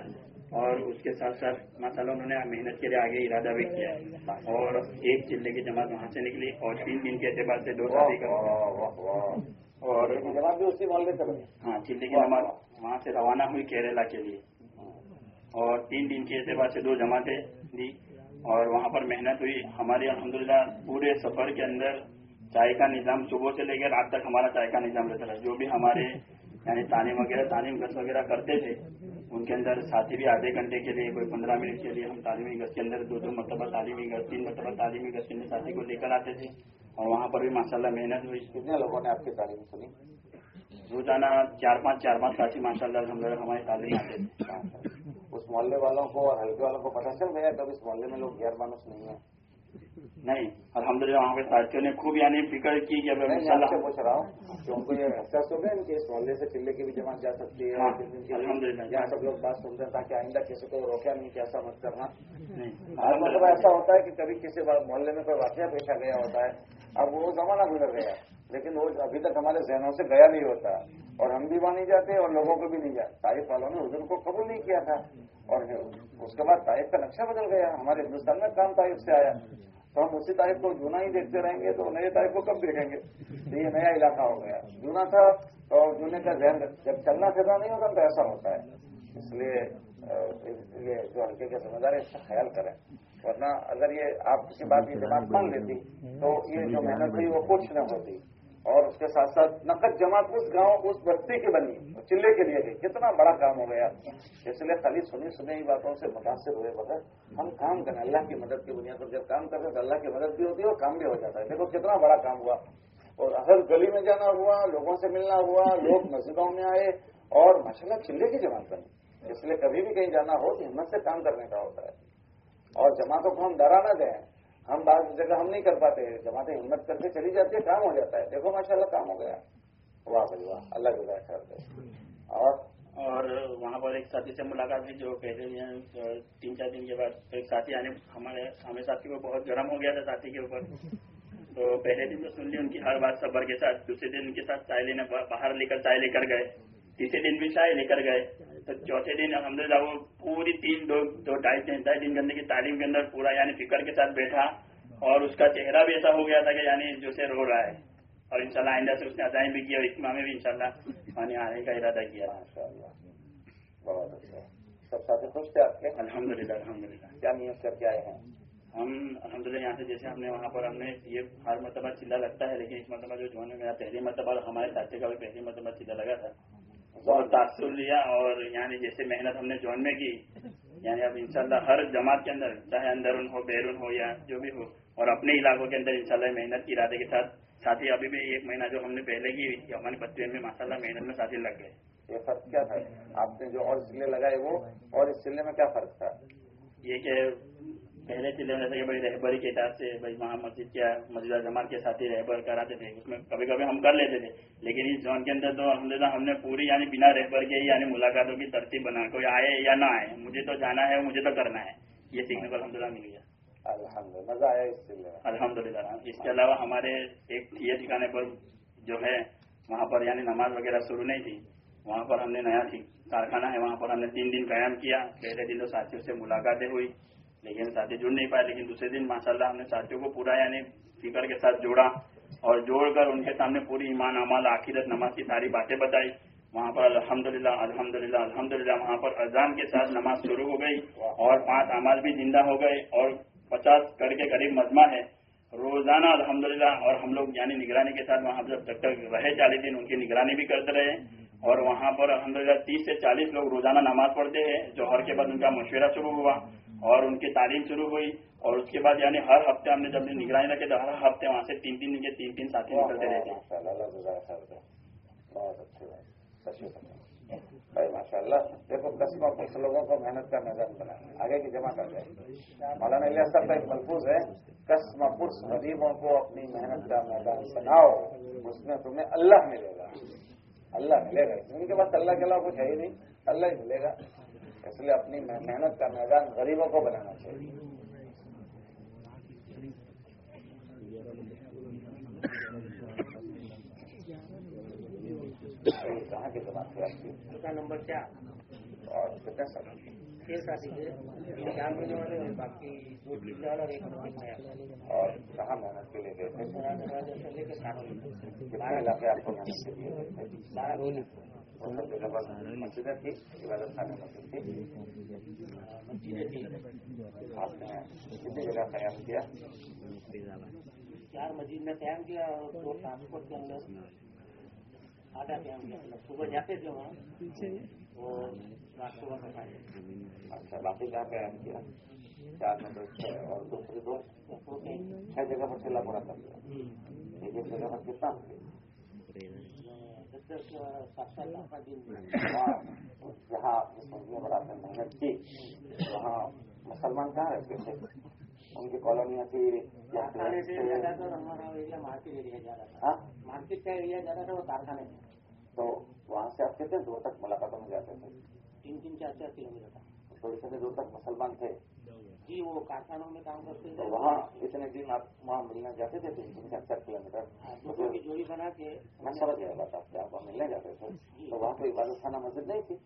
اور اس کے ساتھ ساتھ ماشاء انہوں نے محنت کے لیے آگے ارادہ بھی کیا اور ایک چلے کی جماعت وہاں سے نکلی اور تین دن کے اعتبار سے دو شادی کا۔ اور ہاں چلے کی جماعت وہاں سے روانہ ہوئی کیرلا کے لیے۔ اور تین دن کے اعتبار سے دو جماعتیں دی۔ اور وہاں پر محنت ہوئی۔ ہمارے الحمدللہ پورے سفر کے اندر چائے کا نظام صبح سے لے کے رات تک ہمارا چائے کا نظام رہتا تھا۔ جو بھی ہمارے یعنی تعلیم وغیرہ تعلیم گز وغیرہ کرتے تھے۔ ان کے اندر ساتھی بھی آدھے گھنٹے کے لیے کوئی پندرہ منٹ کے لیے ہم تعلیمی گز کے اندر دو دو مرتبہ تعلیمی گز تین مرتبہ تعلیمی گز کے اندر ساتھی کو لے کر آتے تھے۔ اور وہاں پر بھی ماشاء اللہ محنت ہوئی۔ کتنے لوگوں نے آپ کی تعلیم سنی؟ روزانہ چار پانچ چار پانچ ساتھی ماشاء اللہ ہم لوگ ہماری تعلیم آتے تھے۔ اس محلے والوں کو اور ہلکے والوں کو پتا چل گیا کبھی اس محلے میں لوگ غیر مانوس نہیں ہیں۔ نہیں الحمد للہ وہاں کے ساتھیوں نے خوب یعنی فکر کی کہ پوچھ رہا ہوں کہ ان کو یہ احساس ہو گیا کہ کے محلے سے چلے کی بھی جماعت جا سکتی ہے ہاں، الحمد للہ یہاں سب لوگ بات سن رہے تاکہ آئندہ کسی کو روکا نہیں کیا سمجھ مت کرنا۔ ہر مطلب ایسا ہوتا ہے کہ کبھی کسی محلے میں کوئی واقعہ پیش آ گیا ہوتا ہے اب وہ زمانہ گزر گیا۔ لیکن وہ ابھی تک ہمارے ذہنوں سے گیا نہیں ہوتا۔ اور ہم بھی وہاں نہیں جاتے اور لوگوں کو بھی نہیں جاتے۔ تاریخ والوں نے حضور کو قبول نہیں کیا تھا۔ اور اس کے بعد تاریخ کا نقشہ بدل گیا۔ ہمارے ہندوستان میں کام تاریخ سے آیا۔ تو ہم اسی تاریخ کو جونا ہی دیکھتے رہیں گے تو نئے تاریخ کو کب دیکھیں گے؟ تو یہ نیا علاقہ ہو گیا۔ جونا تھا اور جونے کا ذہن جب چلنا پھرنا نہیں ہوتا تو ایسا ہوتا ہے۔ اس لیے اس لیے جو ہلکے کے سمجھدار ہے اس کا خیال کریں۔ ورنہ اگر یہ آپ کسی بات کی جماعت مان لیتی تو یہ جو محنت تھی وہ کچھ نہ ہوتی اور اس کے ساتھ ساتھ نقد جماعت اس گاؤں اس بستی کی بنی چلے کے لیے گئی۔ کتنا بڑا کام ہو گیا۔ اس لیے خالی سنی سنی باتوں سے متاثر ہوئے بغیر ہم کام کریں۔ اللہ کی مدد کی بنیاد پر جب کام کرتے تو اللہ کی مدد بھی ہوتی ہے اور کام بھی ہو جاتا ہے۔ دیکھو کتنا بڑا کام ہوا۔ اور ہر گلی میں جانا ہوا، لوگوں سے ملنا ہوا، لوگ مسجدوں میں آئے اور ماشاء اللہ چلے کی جماعت بنی۔ اس لیے کبھی بھی کہیں جانا ہو تو ہمت سے کام کرنے کا ہوتا ہے۔ اور جماعتوں کو ہم ڈرا نہ دیں ہم بعض جگہ ہم نہیں کر پاتے، جماعتیں ہمت کر کے چلی جاتی ہے کام ہو جاتا ہے۔ دیکھو ماشاء اللہ کام ہو گیا۔ واہ بھائی واہ، اللہ گزار کرتے اور؟ اور وہاں پر ایک ساتھی سے ملاقات بھی جو کہتے ہیں تین چار دن کے بعد ایک ساتھی آنے، ہمارے ہمیں ساتھی کو بہت گرم ہو گیا تھا ساتھی کے اوپر۔ تو پہلے دن تو سن لی ان کی ہر بات صبر کے ساتھ، دوسرے دن ان کے ساتھ چائے لینے، باہر لے کر چائے لے کر گئے۔ تیسرے دن بھی چائے لے کر گئے۔ چوتھے دن الحمد للہ وہ پوری تین دو دو ڈھائی تین ڈھائی دن کی تعلیم کے اندر پورا یعنی فکر کے ساتھ بیٹھا اور اس کا چہرہ بھی ایسا ہو گیا تھا کہ یعنی جو سے رو رہا ہے اور انشاءاللہ آئندہ سے اس نے ادائیں بھی کیا اور اجتماع میں بھی انشاءاللہ شاء آنے کا ارادہ کیا۔ بہت اچھا۔ سب ساتھ خوش تھے آپ کے؟ الحمد للہ الحمد للہ کیا نیت کر کے آئے ہیں؟ ہم الحمد للہ یہاں سے جیسے ہم نے وہاں پر ہم نے یہ ہر مرتبہ چلا لگتا ہے لیکن اس مرتبہ جو جو ہے میرا پہلی مرتبہ ہمارے ساتھی کا بھی پہلی مرتبہ چلا لگا تھا۔ بہت تاثر لیا اور یعنی جیسے محنت ہم نے جون میں کی یعنی اب انشاءاللہ ہر جماعت کے اندر چاہے اندرون ہو بیرون ہو یا جو بھی ہو اور اپنے علاقوں کے اندر انشاءاللہ محنت کے ارادے کے ساتھ ساتھی ابھی بھی ایک مہینہ جو ہم نے پہلے کی ہماری بچے میں ماشاء اللہ محنت میں ساتھی لگ گئے۔ یہ فرق کیا تھا؟ آپ نے جو اور سلے لگائے وہ اور اس سلے میں کیا فرق تھا؟ یہ کہ پہلے چلے جیسے کہ بھائی رہبری کے حساب سے بھائی وہاں مسجد کیا مسجد جماعت کے ساتھ ہی رہبر کراتے تھے اس میں کبھی کبھی ہم کر لیتے تھے لیکن اس زون کے اندر تو الحمد ہم نے پوری یعنی بنا رہبر کے یعنی ملاقاتوں کی ترتیب بنا کوئی آئے یا نہ آئے مجھے تو جانا ہے مجھے تو کرنا ہے یہ سیکھنے کو الحمد مل گیا۔ الحمد للہ اس کے علاوہ ہمارے ایک یہ ٹھکانے پر جو ہے وہاں پر یعنی نماز وغیرہ شروع نہیں تھی وہاں پر ہم نے نیا کارخانہ ہے وہاں پر ہم نے تین دن قیام کیا پہلے دن تو ساتھیوں سے ملاقاتیں ہوئی لیکن ساتھی جڑ نہیں پائے، لیکن دوسرے دن ماشاءاللہ ہم نے ساتھیوں کو پورا یعنی فکر کے ساتھ جوڑا اور جوڑ کر ان کے سامنے پوری ایمان امال عقیدت نماز کی ساری باتیں بتائی۔ وہاں پر الحمدللہ الحمدللہ الحمدللہ، وہاں پر اذان کے ساتھ نماز شروع ہو گئی اور پانچ امال بھی زندہ ہو گئے اور پچاس کر کے قریب مجمع ہے۔ روزانہ الحمدللہ اور ہم لوگ یعنی نگرانی کے ساتھ وہاں جب تک رہے، چالیس دن ان کی نگرانی بھی کرتے رہے۔ اور وہاں پر الحمدللہ تیس سے چالیس لوگ روزانہ نماز پڑھتے ہیں جوہر کے بعد ان کا مشورہ شروع ہوا اور ان کی تعلیم شروع ہوئی اور اس کے بعد یعنی ہر ہفتے ہم نے جب نگرانی رکھے تو ہر ہفتے وہاں سے تین تین کے تین تین ساتھی نکلتے رہتے بہت بھائی ماشاء اللہ دیکھو، قسم کچھ لوگوں کو محنت کا میدان بنا آگے کی جمع کر دیں۔ مولانا الیاس صاحب کا ایک ملفوظ ہے قسم پرس غریبوں کو اپنی محنت کا میدان بناؤ، اس میں تمہیں اللہ ملے گا۔ اللہ ملے گا۔ ان کے پاس اللہ کے علاوہ کچھ ہے ہی نہیں۔ اللہ ہی ملے گا۔ اس لیے اپنی محنت کا میدان غریبوں کو بنانا چاہیے۔ کہاں کی جماعت ہے آپ کی نمبر چار۔ اور کتنے سال اور کہاں محنت کے لیے گئے تھے کتنے علاقے آپ کو محنت کے لیے گئے تھے مسجدیں تھی عبادت خانے مسجد تھی آپ نے کتنی جگہ قیام کیا چار مسجد میں قیام کیا اور دو ٹرانسپورٹ کے اندر آدھا قیام کیا مطلب صبح جاتے تھے وہاں اچھا باقی جہاں قیام کیا چار دو چھ اور دوسری دو چھ جگہ پر چلا پورا کر دیا ایک ایک جگہ پر کتنا جہاں نے محنت کی وہاں مسلمان کہاں رہتے تھے ان کی کالونیاں تھی مارکیٹ کا ایریا زیادہ تھا وہ کارخانے تو وہاں سے آپ کتنے دور تک ملاقاتوں میں جاتے تھے؟ تین تین چار چار کلو میٹر تھا تھوڑی سی دور تک مسلمان تھے۔ جی وہ کارخانوں میں کام کرتے تھے۔ وہاں اتنے دن آپ وہاں ملنے جاتے تھے تین تین چار چار کلو میٹر۔ کی جوڑی بنا کے میں سمجھ گیا بات آپ سے آپ وہاں ملنے جاتے تھے۔ تو وہاں کوئی عبادت خانہ مسجد نہیں تھی؟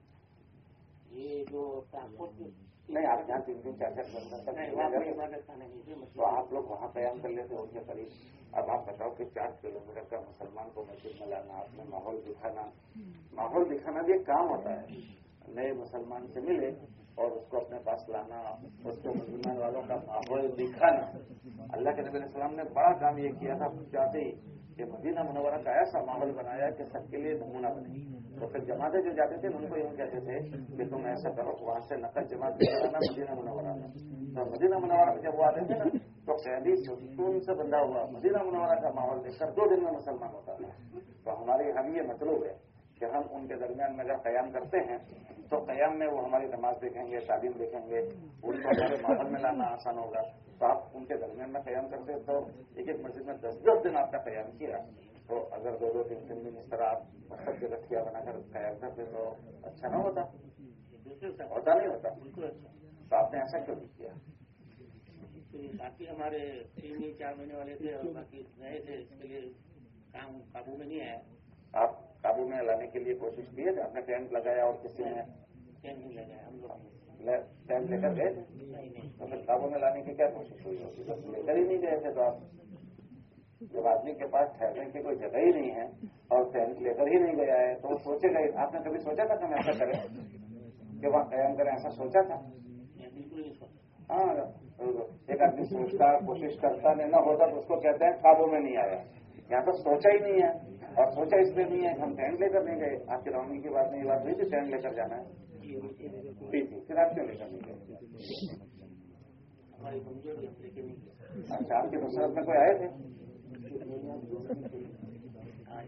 یہ جو ٹرانسپورٹ نہیں آپ جہاں تین تین چار چار کلو تو آپ لوگ وہاں قیام کر لیتے ان کے قریب۔ اب آپ بتاؤ کہ چار کلو میٹر کا مسلمان کو مسجد میں لانا اپنے ماحول دکھانا۔ ماحول دکھانا بھی ایک کام ہوتا ہے۔ نئے مسلمان سے ملے اور اس کو اپنے پاس لانا اس کو مسلمان والوں کا ماحول دکھانا۔ اللہ کے نبی علیہ السلام نے بڑا کام یہ کیا تھا چاہتے ہی کہ مدینہ منورہ کا ایسا ماحول بنایا کہ سب کے لیے نمونہ بنے۔ تو پھر جماعتیں جو جاتے تھے، ان کو یوں کہتے تھے کہ تم ایسا کرو، وہاں سے نقل جماعت لے مدینہ منورہ میں۔ تو مدینہ منورہ میں جب وہ آتے تھے نا، تو قیدی ستون سے بندہ ہوا، مدینہ منورہ کا ماحول دیکھ کر دو دن میں مسلمان ہوتا تھا۔ تو ہماری ہم یہ مطلوب ہے کہ ہم ان کے درمیان میں اگر قیام کرتے ہیں، تو قیام میں وہ ہماری نماز دیکھیں گے، تعلیم دیکھیں گے، ان کو ہمارے ماحول میں لانا آسان ہوگا۔ تو آپ ان کے درمیان میں قیام کرتے تو ایک ایک مسجد میں دس دس دن آپ کا قیام کیا۔ تو اگر دو دو تین تین دن اس طرح آپ سب جگہ کیا بنا کر قیام کرتے تو اچھا نہ ہوتا۔ ہوتا نہیں ہوتا۔ اچھا۔ تو آپ نے ایسا کیوں نہیں کیا باقی ہمارے تین چار مہینے والے تھے اور باقی نئے تھے اس کے لیے کام قابو میں نہیں آیا۔ آپ قابو میں لانے کے لیے کوشش کی ہے آپ نے ٹینٹ لگایا اور کسی نے ٹائم نہیں لگا ہم لوگ ٹینٹ لے کر گئے؟ تھے تو پھر قابو میں لانے کی کیا کوشش ہوئی؟ ہوگی لے کر ہی نہیں گئے تھے تو آپ جب آدمی کے پاس ٹھہرنے کی کوئی جگہ ہی نہیں ہے اور ٹینٹ لے کر ہی نہیں گیا ہے، تو وہ سوچے گا آپ نے کبھی سوچا تھا کہ ہم ایسا کریں؟ کہ وہاں قیام کریں، ایسا سوچا تھا؟ ہاں ایک آدمی سوچتا، کوشش کرتا نہیں نہ ہوتا تو اس کو کہتے ہیں قابو میں نہیں آیا۔ یہاں تو سوچا ہی نہیں ہے اور سوچا اس لیے نہیں ہے کہ ہم ٹینٹ لے کر نہیں گئے۔ آپ کی روانی کی بات میں یہ بات ہوئی تھی ٹینٹ لے کر جانا ہے۔ جی جی پھر آپ کیوں لے کر نہیں گئے نہیں۔ گئے اچھا آپ کی نصرت میں کوئی آئے تھے؟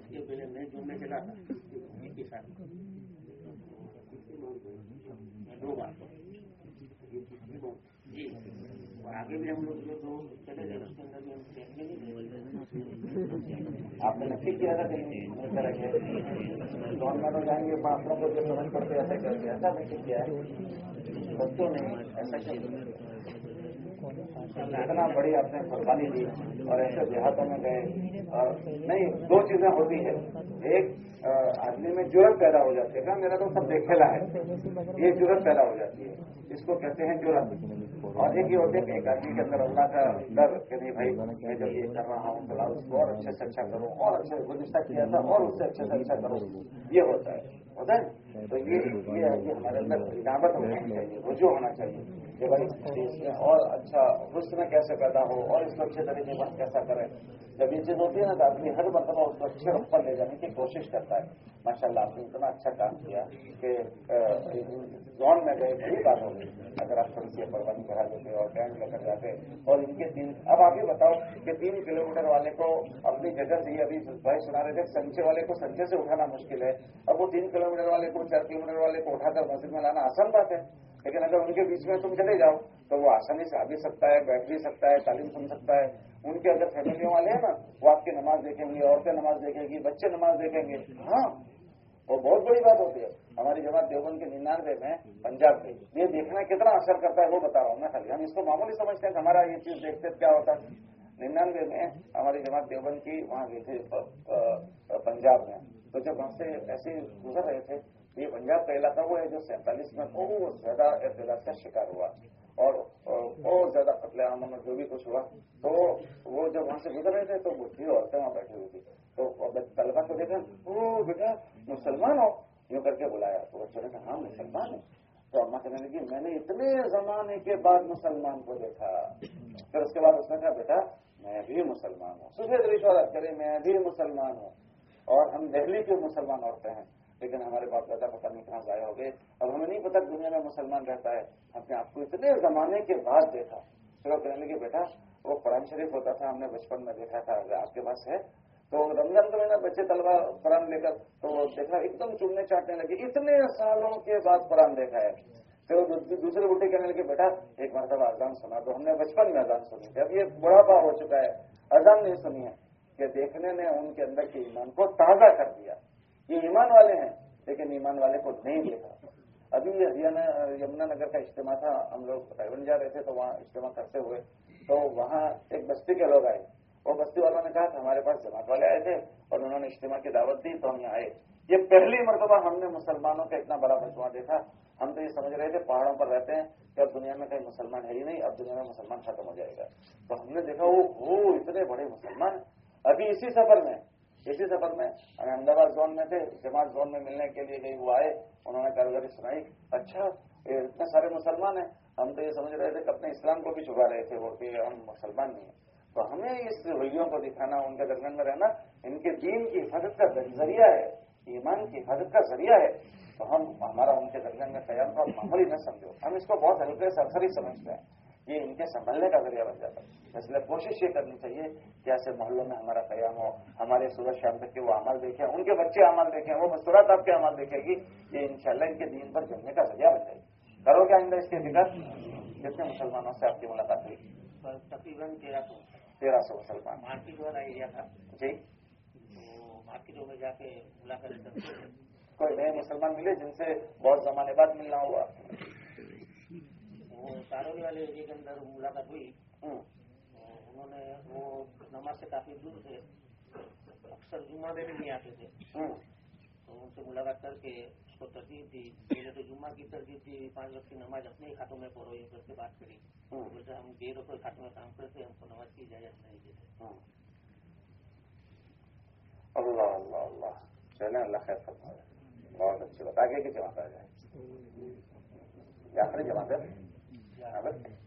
کے پہلے میں چلا تھا ایک ساتھ دو بار جی اور آگے بھی ہم لوگ جو چلے گئے اس کے اندر بھی ہم نہیں آپ نے نکل کیا تھا کہیں اس طرح کے گورنمنٹ جائیں گے باپوں کو جو سمجھ پڑتے ایسا کر کے ایسا نکل کیا ہے بچوں نے ایسا کیا اتنا بڑی آپ نے قربانی دی اور ایسے دیہاتوں میں گئے اور نہیں، دو چیزیں ہوتی ہے ایک آدمی میں جرت پیدا ہو جاتی ہے۔ میرا تو سب دیکھےلا ہے۔ یہ جرت پیدا ہو جاتی ہے۔ اس کو کہتے ہیں جرت اور ایک یہ ہوتے ہیں کہ ایک آدمی کے اندر اللہ کا ڈر کہ نہیں بھائی، میں جب یہ کر رہا ہوں تو اس کو اور اچھے سے اچھا کروں، اور اچھے گزشتہ کیا تھا، اور اس سے اچھے سے اچھا کروں، یہ ہوتا ہے۔ ہوتا ہے؟ تو یہ ہمارے اندر نعمت ہونا چاہیے، رجوع ہونا چاہیے۔ کہ بھائی اس میں اور اچھا حسن کیسے پیدا ہو اور اس کو اچھے طریقے سے کیسا کرے۔ جب یہ چیز ہوتی ہے نا تو آدمی ہر مرتبہ اس کو اچھے رخ پر لے جانے کی کوشش کرتا ہے۔ ماشاء اللہ آپ نے اتنا اچھا کام کیا کہ زون میں گئے، بڑی بات ہوگی اگر آپ تھوڑی سی پروانی کرا دیتے اور ٹینٹ لے کر جاتے اور ان کے تین اب آپ یہ بتاؤ کہ تین کلو میٹر والے کو اپنی جگہ سے ہی ابھی بھائی سنا رہے تھے، سنچے والے کو سنچے سے اٹھانا مشکل ہے۔ اب وہ تین کلو میٹر والے کو، چار کلو میٹر والے کو اٹھا کر مسجد میں لانا آسان بات ہے۔ لیکن اگر ان کے بیچ میں تم چلے جاؤ تو وہ آسانی سے آ بھی سکتا ہے، بیٹھ بھی سکتا ہے، تعلیم سن سکتا ہے۔ ان کے اگر فیملیوں والے ہیں نا، وہ آپ کی نماز دیکھیں گے عورتیں نماز دیکھیں گی، بچے نماز دیکھیں گے۔ ہاں وہ بہت بڑی بات ہوتی ہے۔ ہماری جماعت دیوبند کے ننانوے میں پنجاب میں۔ یہ دیکھنا کتنا اثر کرتا ہے وہ بتا رہا ہوں میں خالی۔ ہم اس کو معمولی سمجھتے ہیں کہ ہمارا یہ چیز دیکھتے کیا ہوتا ہے۔ ننانوے میں ہماری جماعت دیوبند کی وہاں گئی تھی پنجاب میں۔ تو جب وہاں سے ایسے گزر رہے تھے جی، یہ پنجاب کا علاقہ وہ ہے جو سینتالیس میں بہت زیادہ اعتراض کا شکار ہوا اور بہت زیادہ قتل عام میں جو بھی کچھ ہوا، تو وہ جب وہاں سے گزر رہے تھے تو بدھی عورتیں وہاں بیٹھی ہوئی تھی تو طلبا کو دیکھا او بیٹا، مسلمان ہو، یوں کر کے بلایا۔ تو بچوں نے کہا ہاں مسلمان ہے تو اما کہنے لگی، میں نے اتنے زمانے کے بعد مسلمان کو دیکھا۔ پھر اس کے بعد اس نے کہا، بیٹا، میں بھی مسلمان ہوں۔ سفید رشوت کرے میں بھی مسلمان ہوں۔ اور ہم دہلی کے مسلمان عورتیں ہیں۔ لیکن ہمارے باپ دادا پتہ نہیں کہاں ضائع ہو گئے۔ اب ہمیں نہیں پتا دنیا میں مسلمان رہتا ہے ہم نے آپ کو اتنے زمانے کے بعد دیکھا۔ پھر وہ کہنے لگے بیٹا، وہ قرآن شریف ہوتا تھا، ہم نے بچپن میں دیکھا تھا، اگر آپ کے پاس ہے۔ تو رمضان کا مہینہ بچے طلبا قرآن لے کر، تو وہ دیکھا ایک دم چومنے چاٹنے لگے۔ اتنے سالوں کے بعد قرآن دیکھا ہے۔ پھر دوسرے بوٹے کہنے لگے، بیٹا، ایک مرتبہ اذان سنا تو ہم نے بچپن میں اذان سنی تھی، اب یہ بڑھاپا ہو چکا ہے۔ اذان نہیں سنی ہے کہ دیکھنے نے ان کے اندر کے ایمان کو تازہ کر دیا۔ یہ ایمان والے ہیں، لیکن ایمان والے کو نہیں دیکھا۔ ابھی یمنا نگر کا اجتماع تھا، ہم لوگ ڈرائیور جا رہے تھے تو وہاں اجتماع کرتے ہوئے۔ تو وہاں ایک بستی کے لوگ آئے۔ وہ بستی والوں نے کہا کہ ہمارے پاس جماعت والے آئے تھے اور انہوں نے اجتماع کی دعوت دی، تو ہم یہاں آئے۔ یہ پہلی مرتبہ ہم نے مسلمانوں کا اتنا بڑا مجموعہ دیکھا۔ ہم تو یہ سمجھ رہے تھے، پہاڑوں پر رہتے ہیں کہ اب دنیا میں کہیں مسلمان ہے ہی نہیں، اب دنیا میں مسلمان ختم ہو جائے گا۔ تو ہم نے دیکھا وہ اتنے بڑے مسلمان۔ ابھی اسی سفر میں اسی سفر میں ہم احمدآباد زون میں تھے، جماعت زون میں ملنے کے لیے وہ آئے، انہوں نے کاروباری سنائی اچھا اتنے سارے مسلمان ہیں، ہم تو یہ سمجھ رہے تھے کہ اپنے اسلام کو بھی چھپا رہے تھے، وہ کہ ہم مسلمان نہیں ہیں۔ تو ہمیں اس رویوں کو دکھانا، ان کے درمیان میں رہنا، ان کے دین کی حفاظت کا ذریعہ ہے، ایمان کی حفاظت کا ذریعہ ہے۔ تو ہم ہمارا ان کے درمیان میں قیام کا معمولی نہ سمجھو۔ ہم اس کو بہت ہلکے سے اکثر ہی سمجھتے ہیں۔ یہ ان کے سنبھلنے کا ذریعہ بن جاتا ہے۔ اس لیے کوشش یہ کرنی چاہیے کہ ایسے محلوں میں ہمارا قیام ہو ہمارے صبح شام تک کے وہ عمل دیکھیں ان کے بچے عمل دیکھیں وہ مستورات آپ کے عمل دیکھے گی یہ انشاءاللہ ان کے دین پر جمنے کا ذریعہ بن جائے۔ گی کرو گے آئندہ اس کے فکر کتنے مسلمانوں سے آپ کی ملاقات ہوئی۔ تقریباً تیرہ سو۔ تیرہ سو مسلمان۔ مارکیٹ والا ایریا تھا جی۔ تو مارکیٹوں میں جا کے ملاقات کوئی نئے مسلمان ملے جن سے بہت زمانے بعد ملنا ہوا۔ وہ سارونی والے ایریا کے اندر ملاقات ہوئی انہوں نے وہ نماز سے کافی دور تھے اکثر جمعہ میں بھی نہیں آتے تھے تو ان سے ملاقات کر کے اس کو ترتیب دی پہلے تو جمعہ کی ترتیب دی پانچ وقت کی نماز اپنے ہی کھاتوں میں پڑھو یہ کر کے بات کری جیسے ہم بے روپے کھاتوں میں کام کرتے ہم کو نماز کی اجازت نہیں دیتے اللہ اللہ اللہ چلے اللہ خیر فرمائے بہت اچھی بات آگے کی جماعت آ جائے آخری جماعت ہے හැකියාව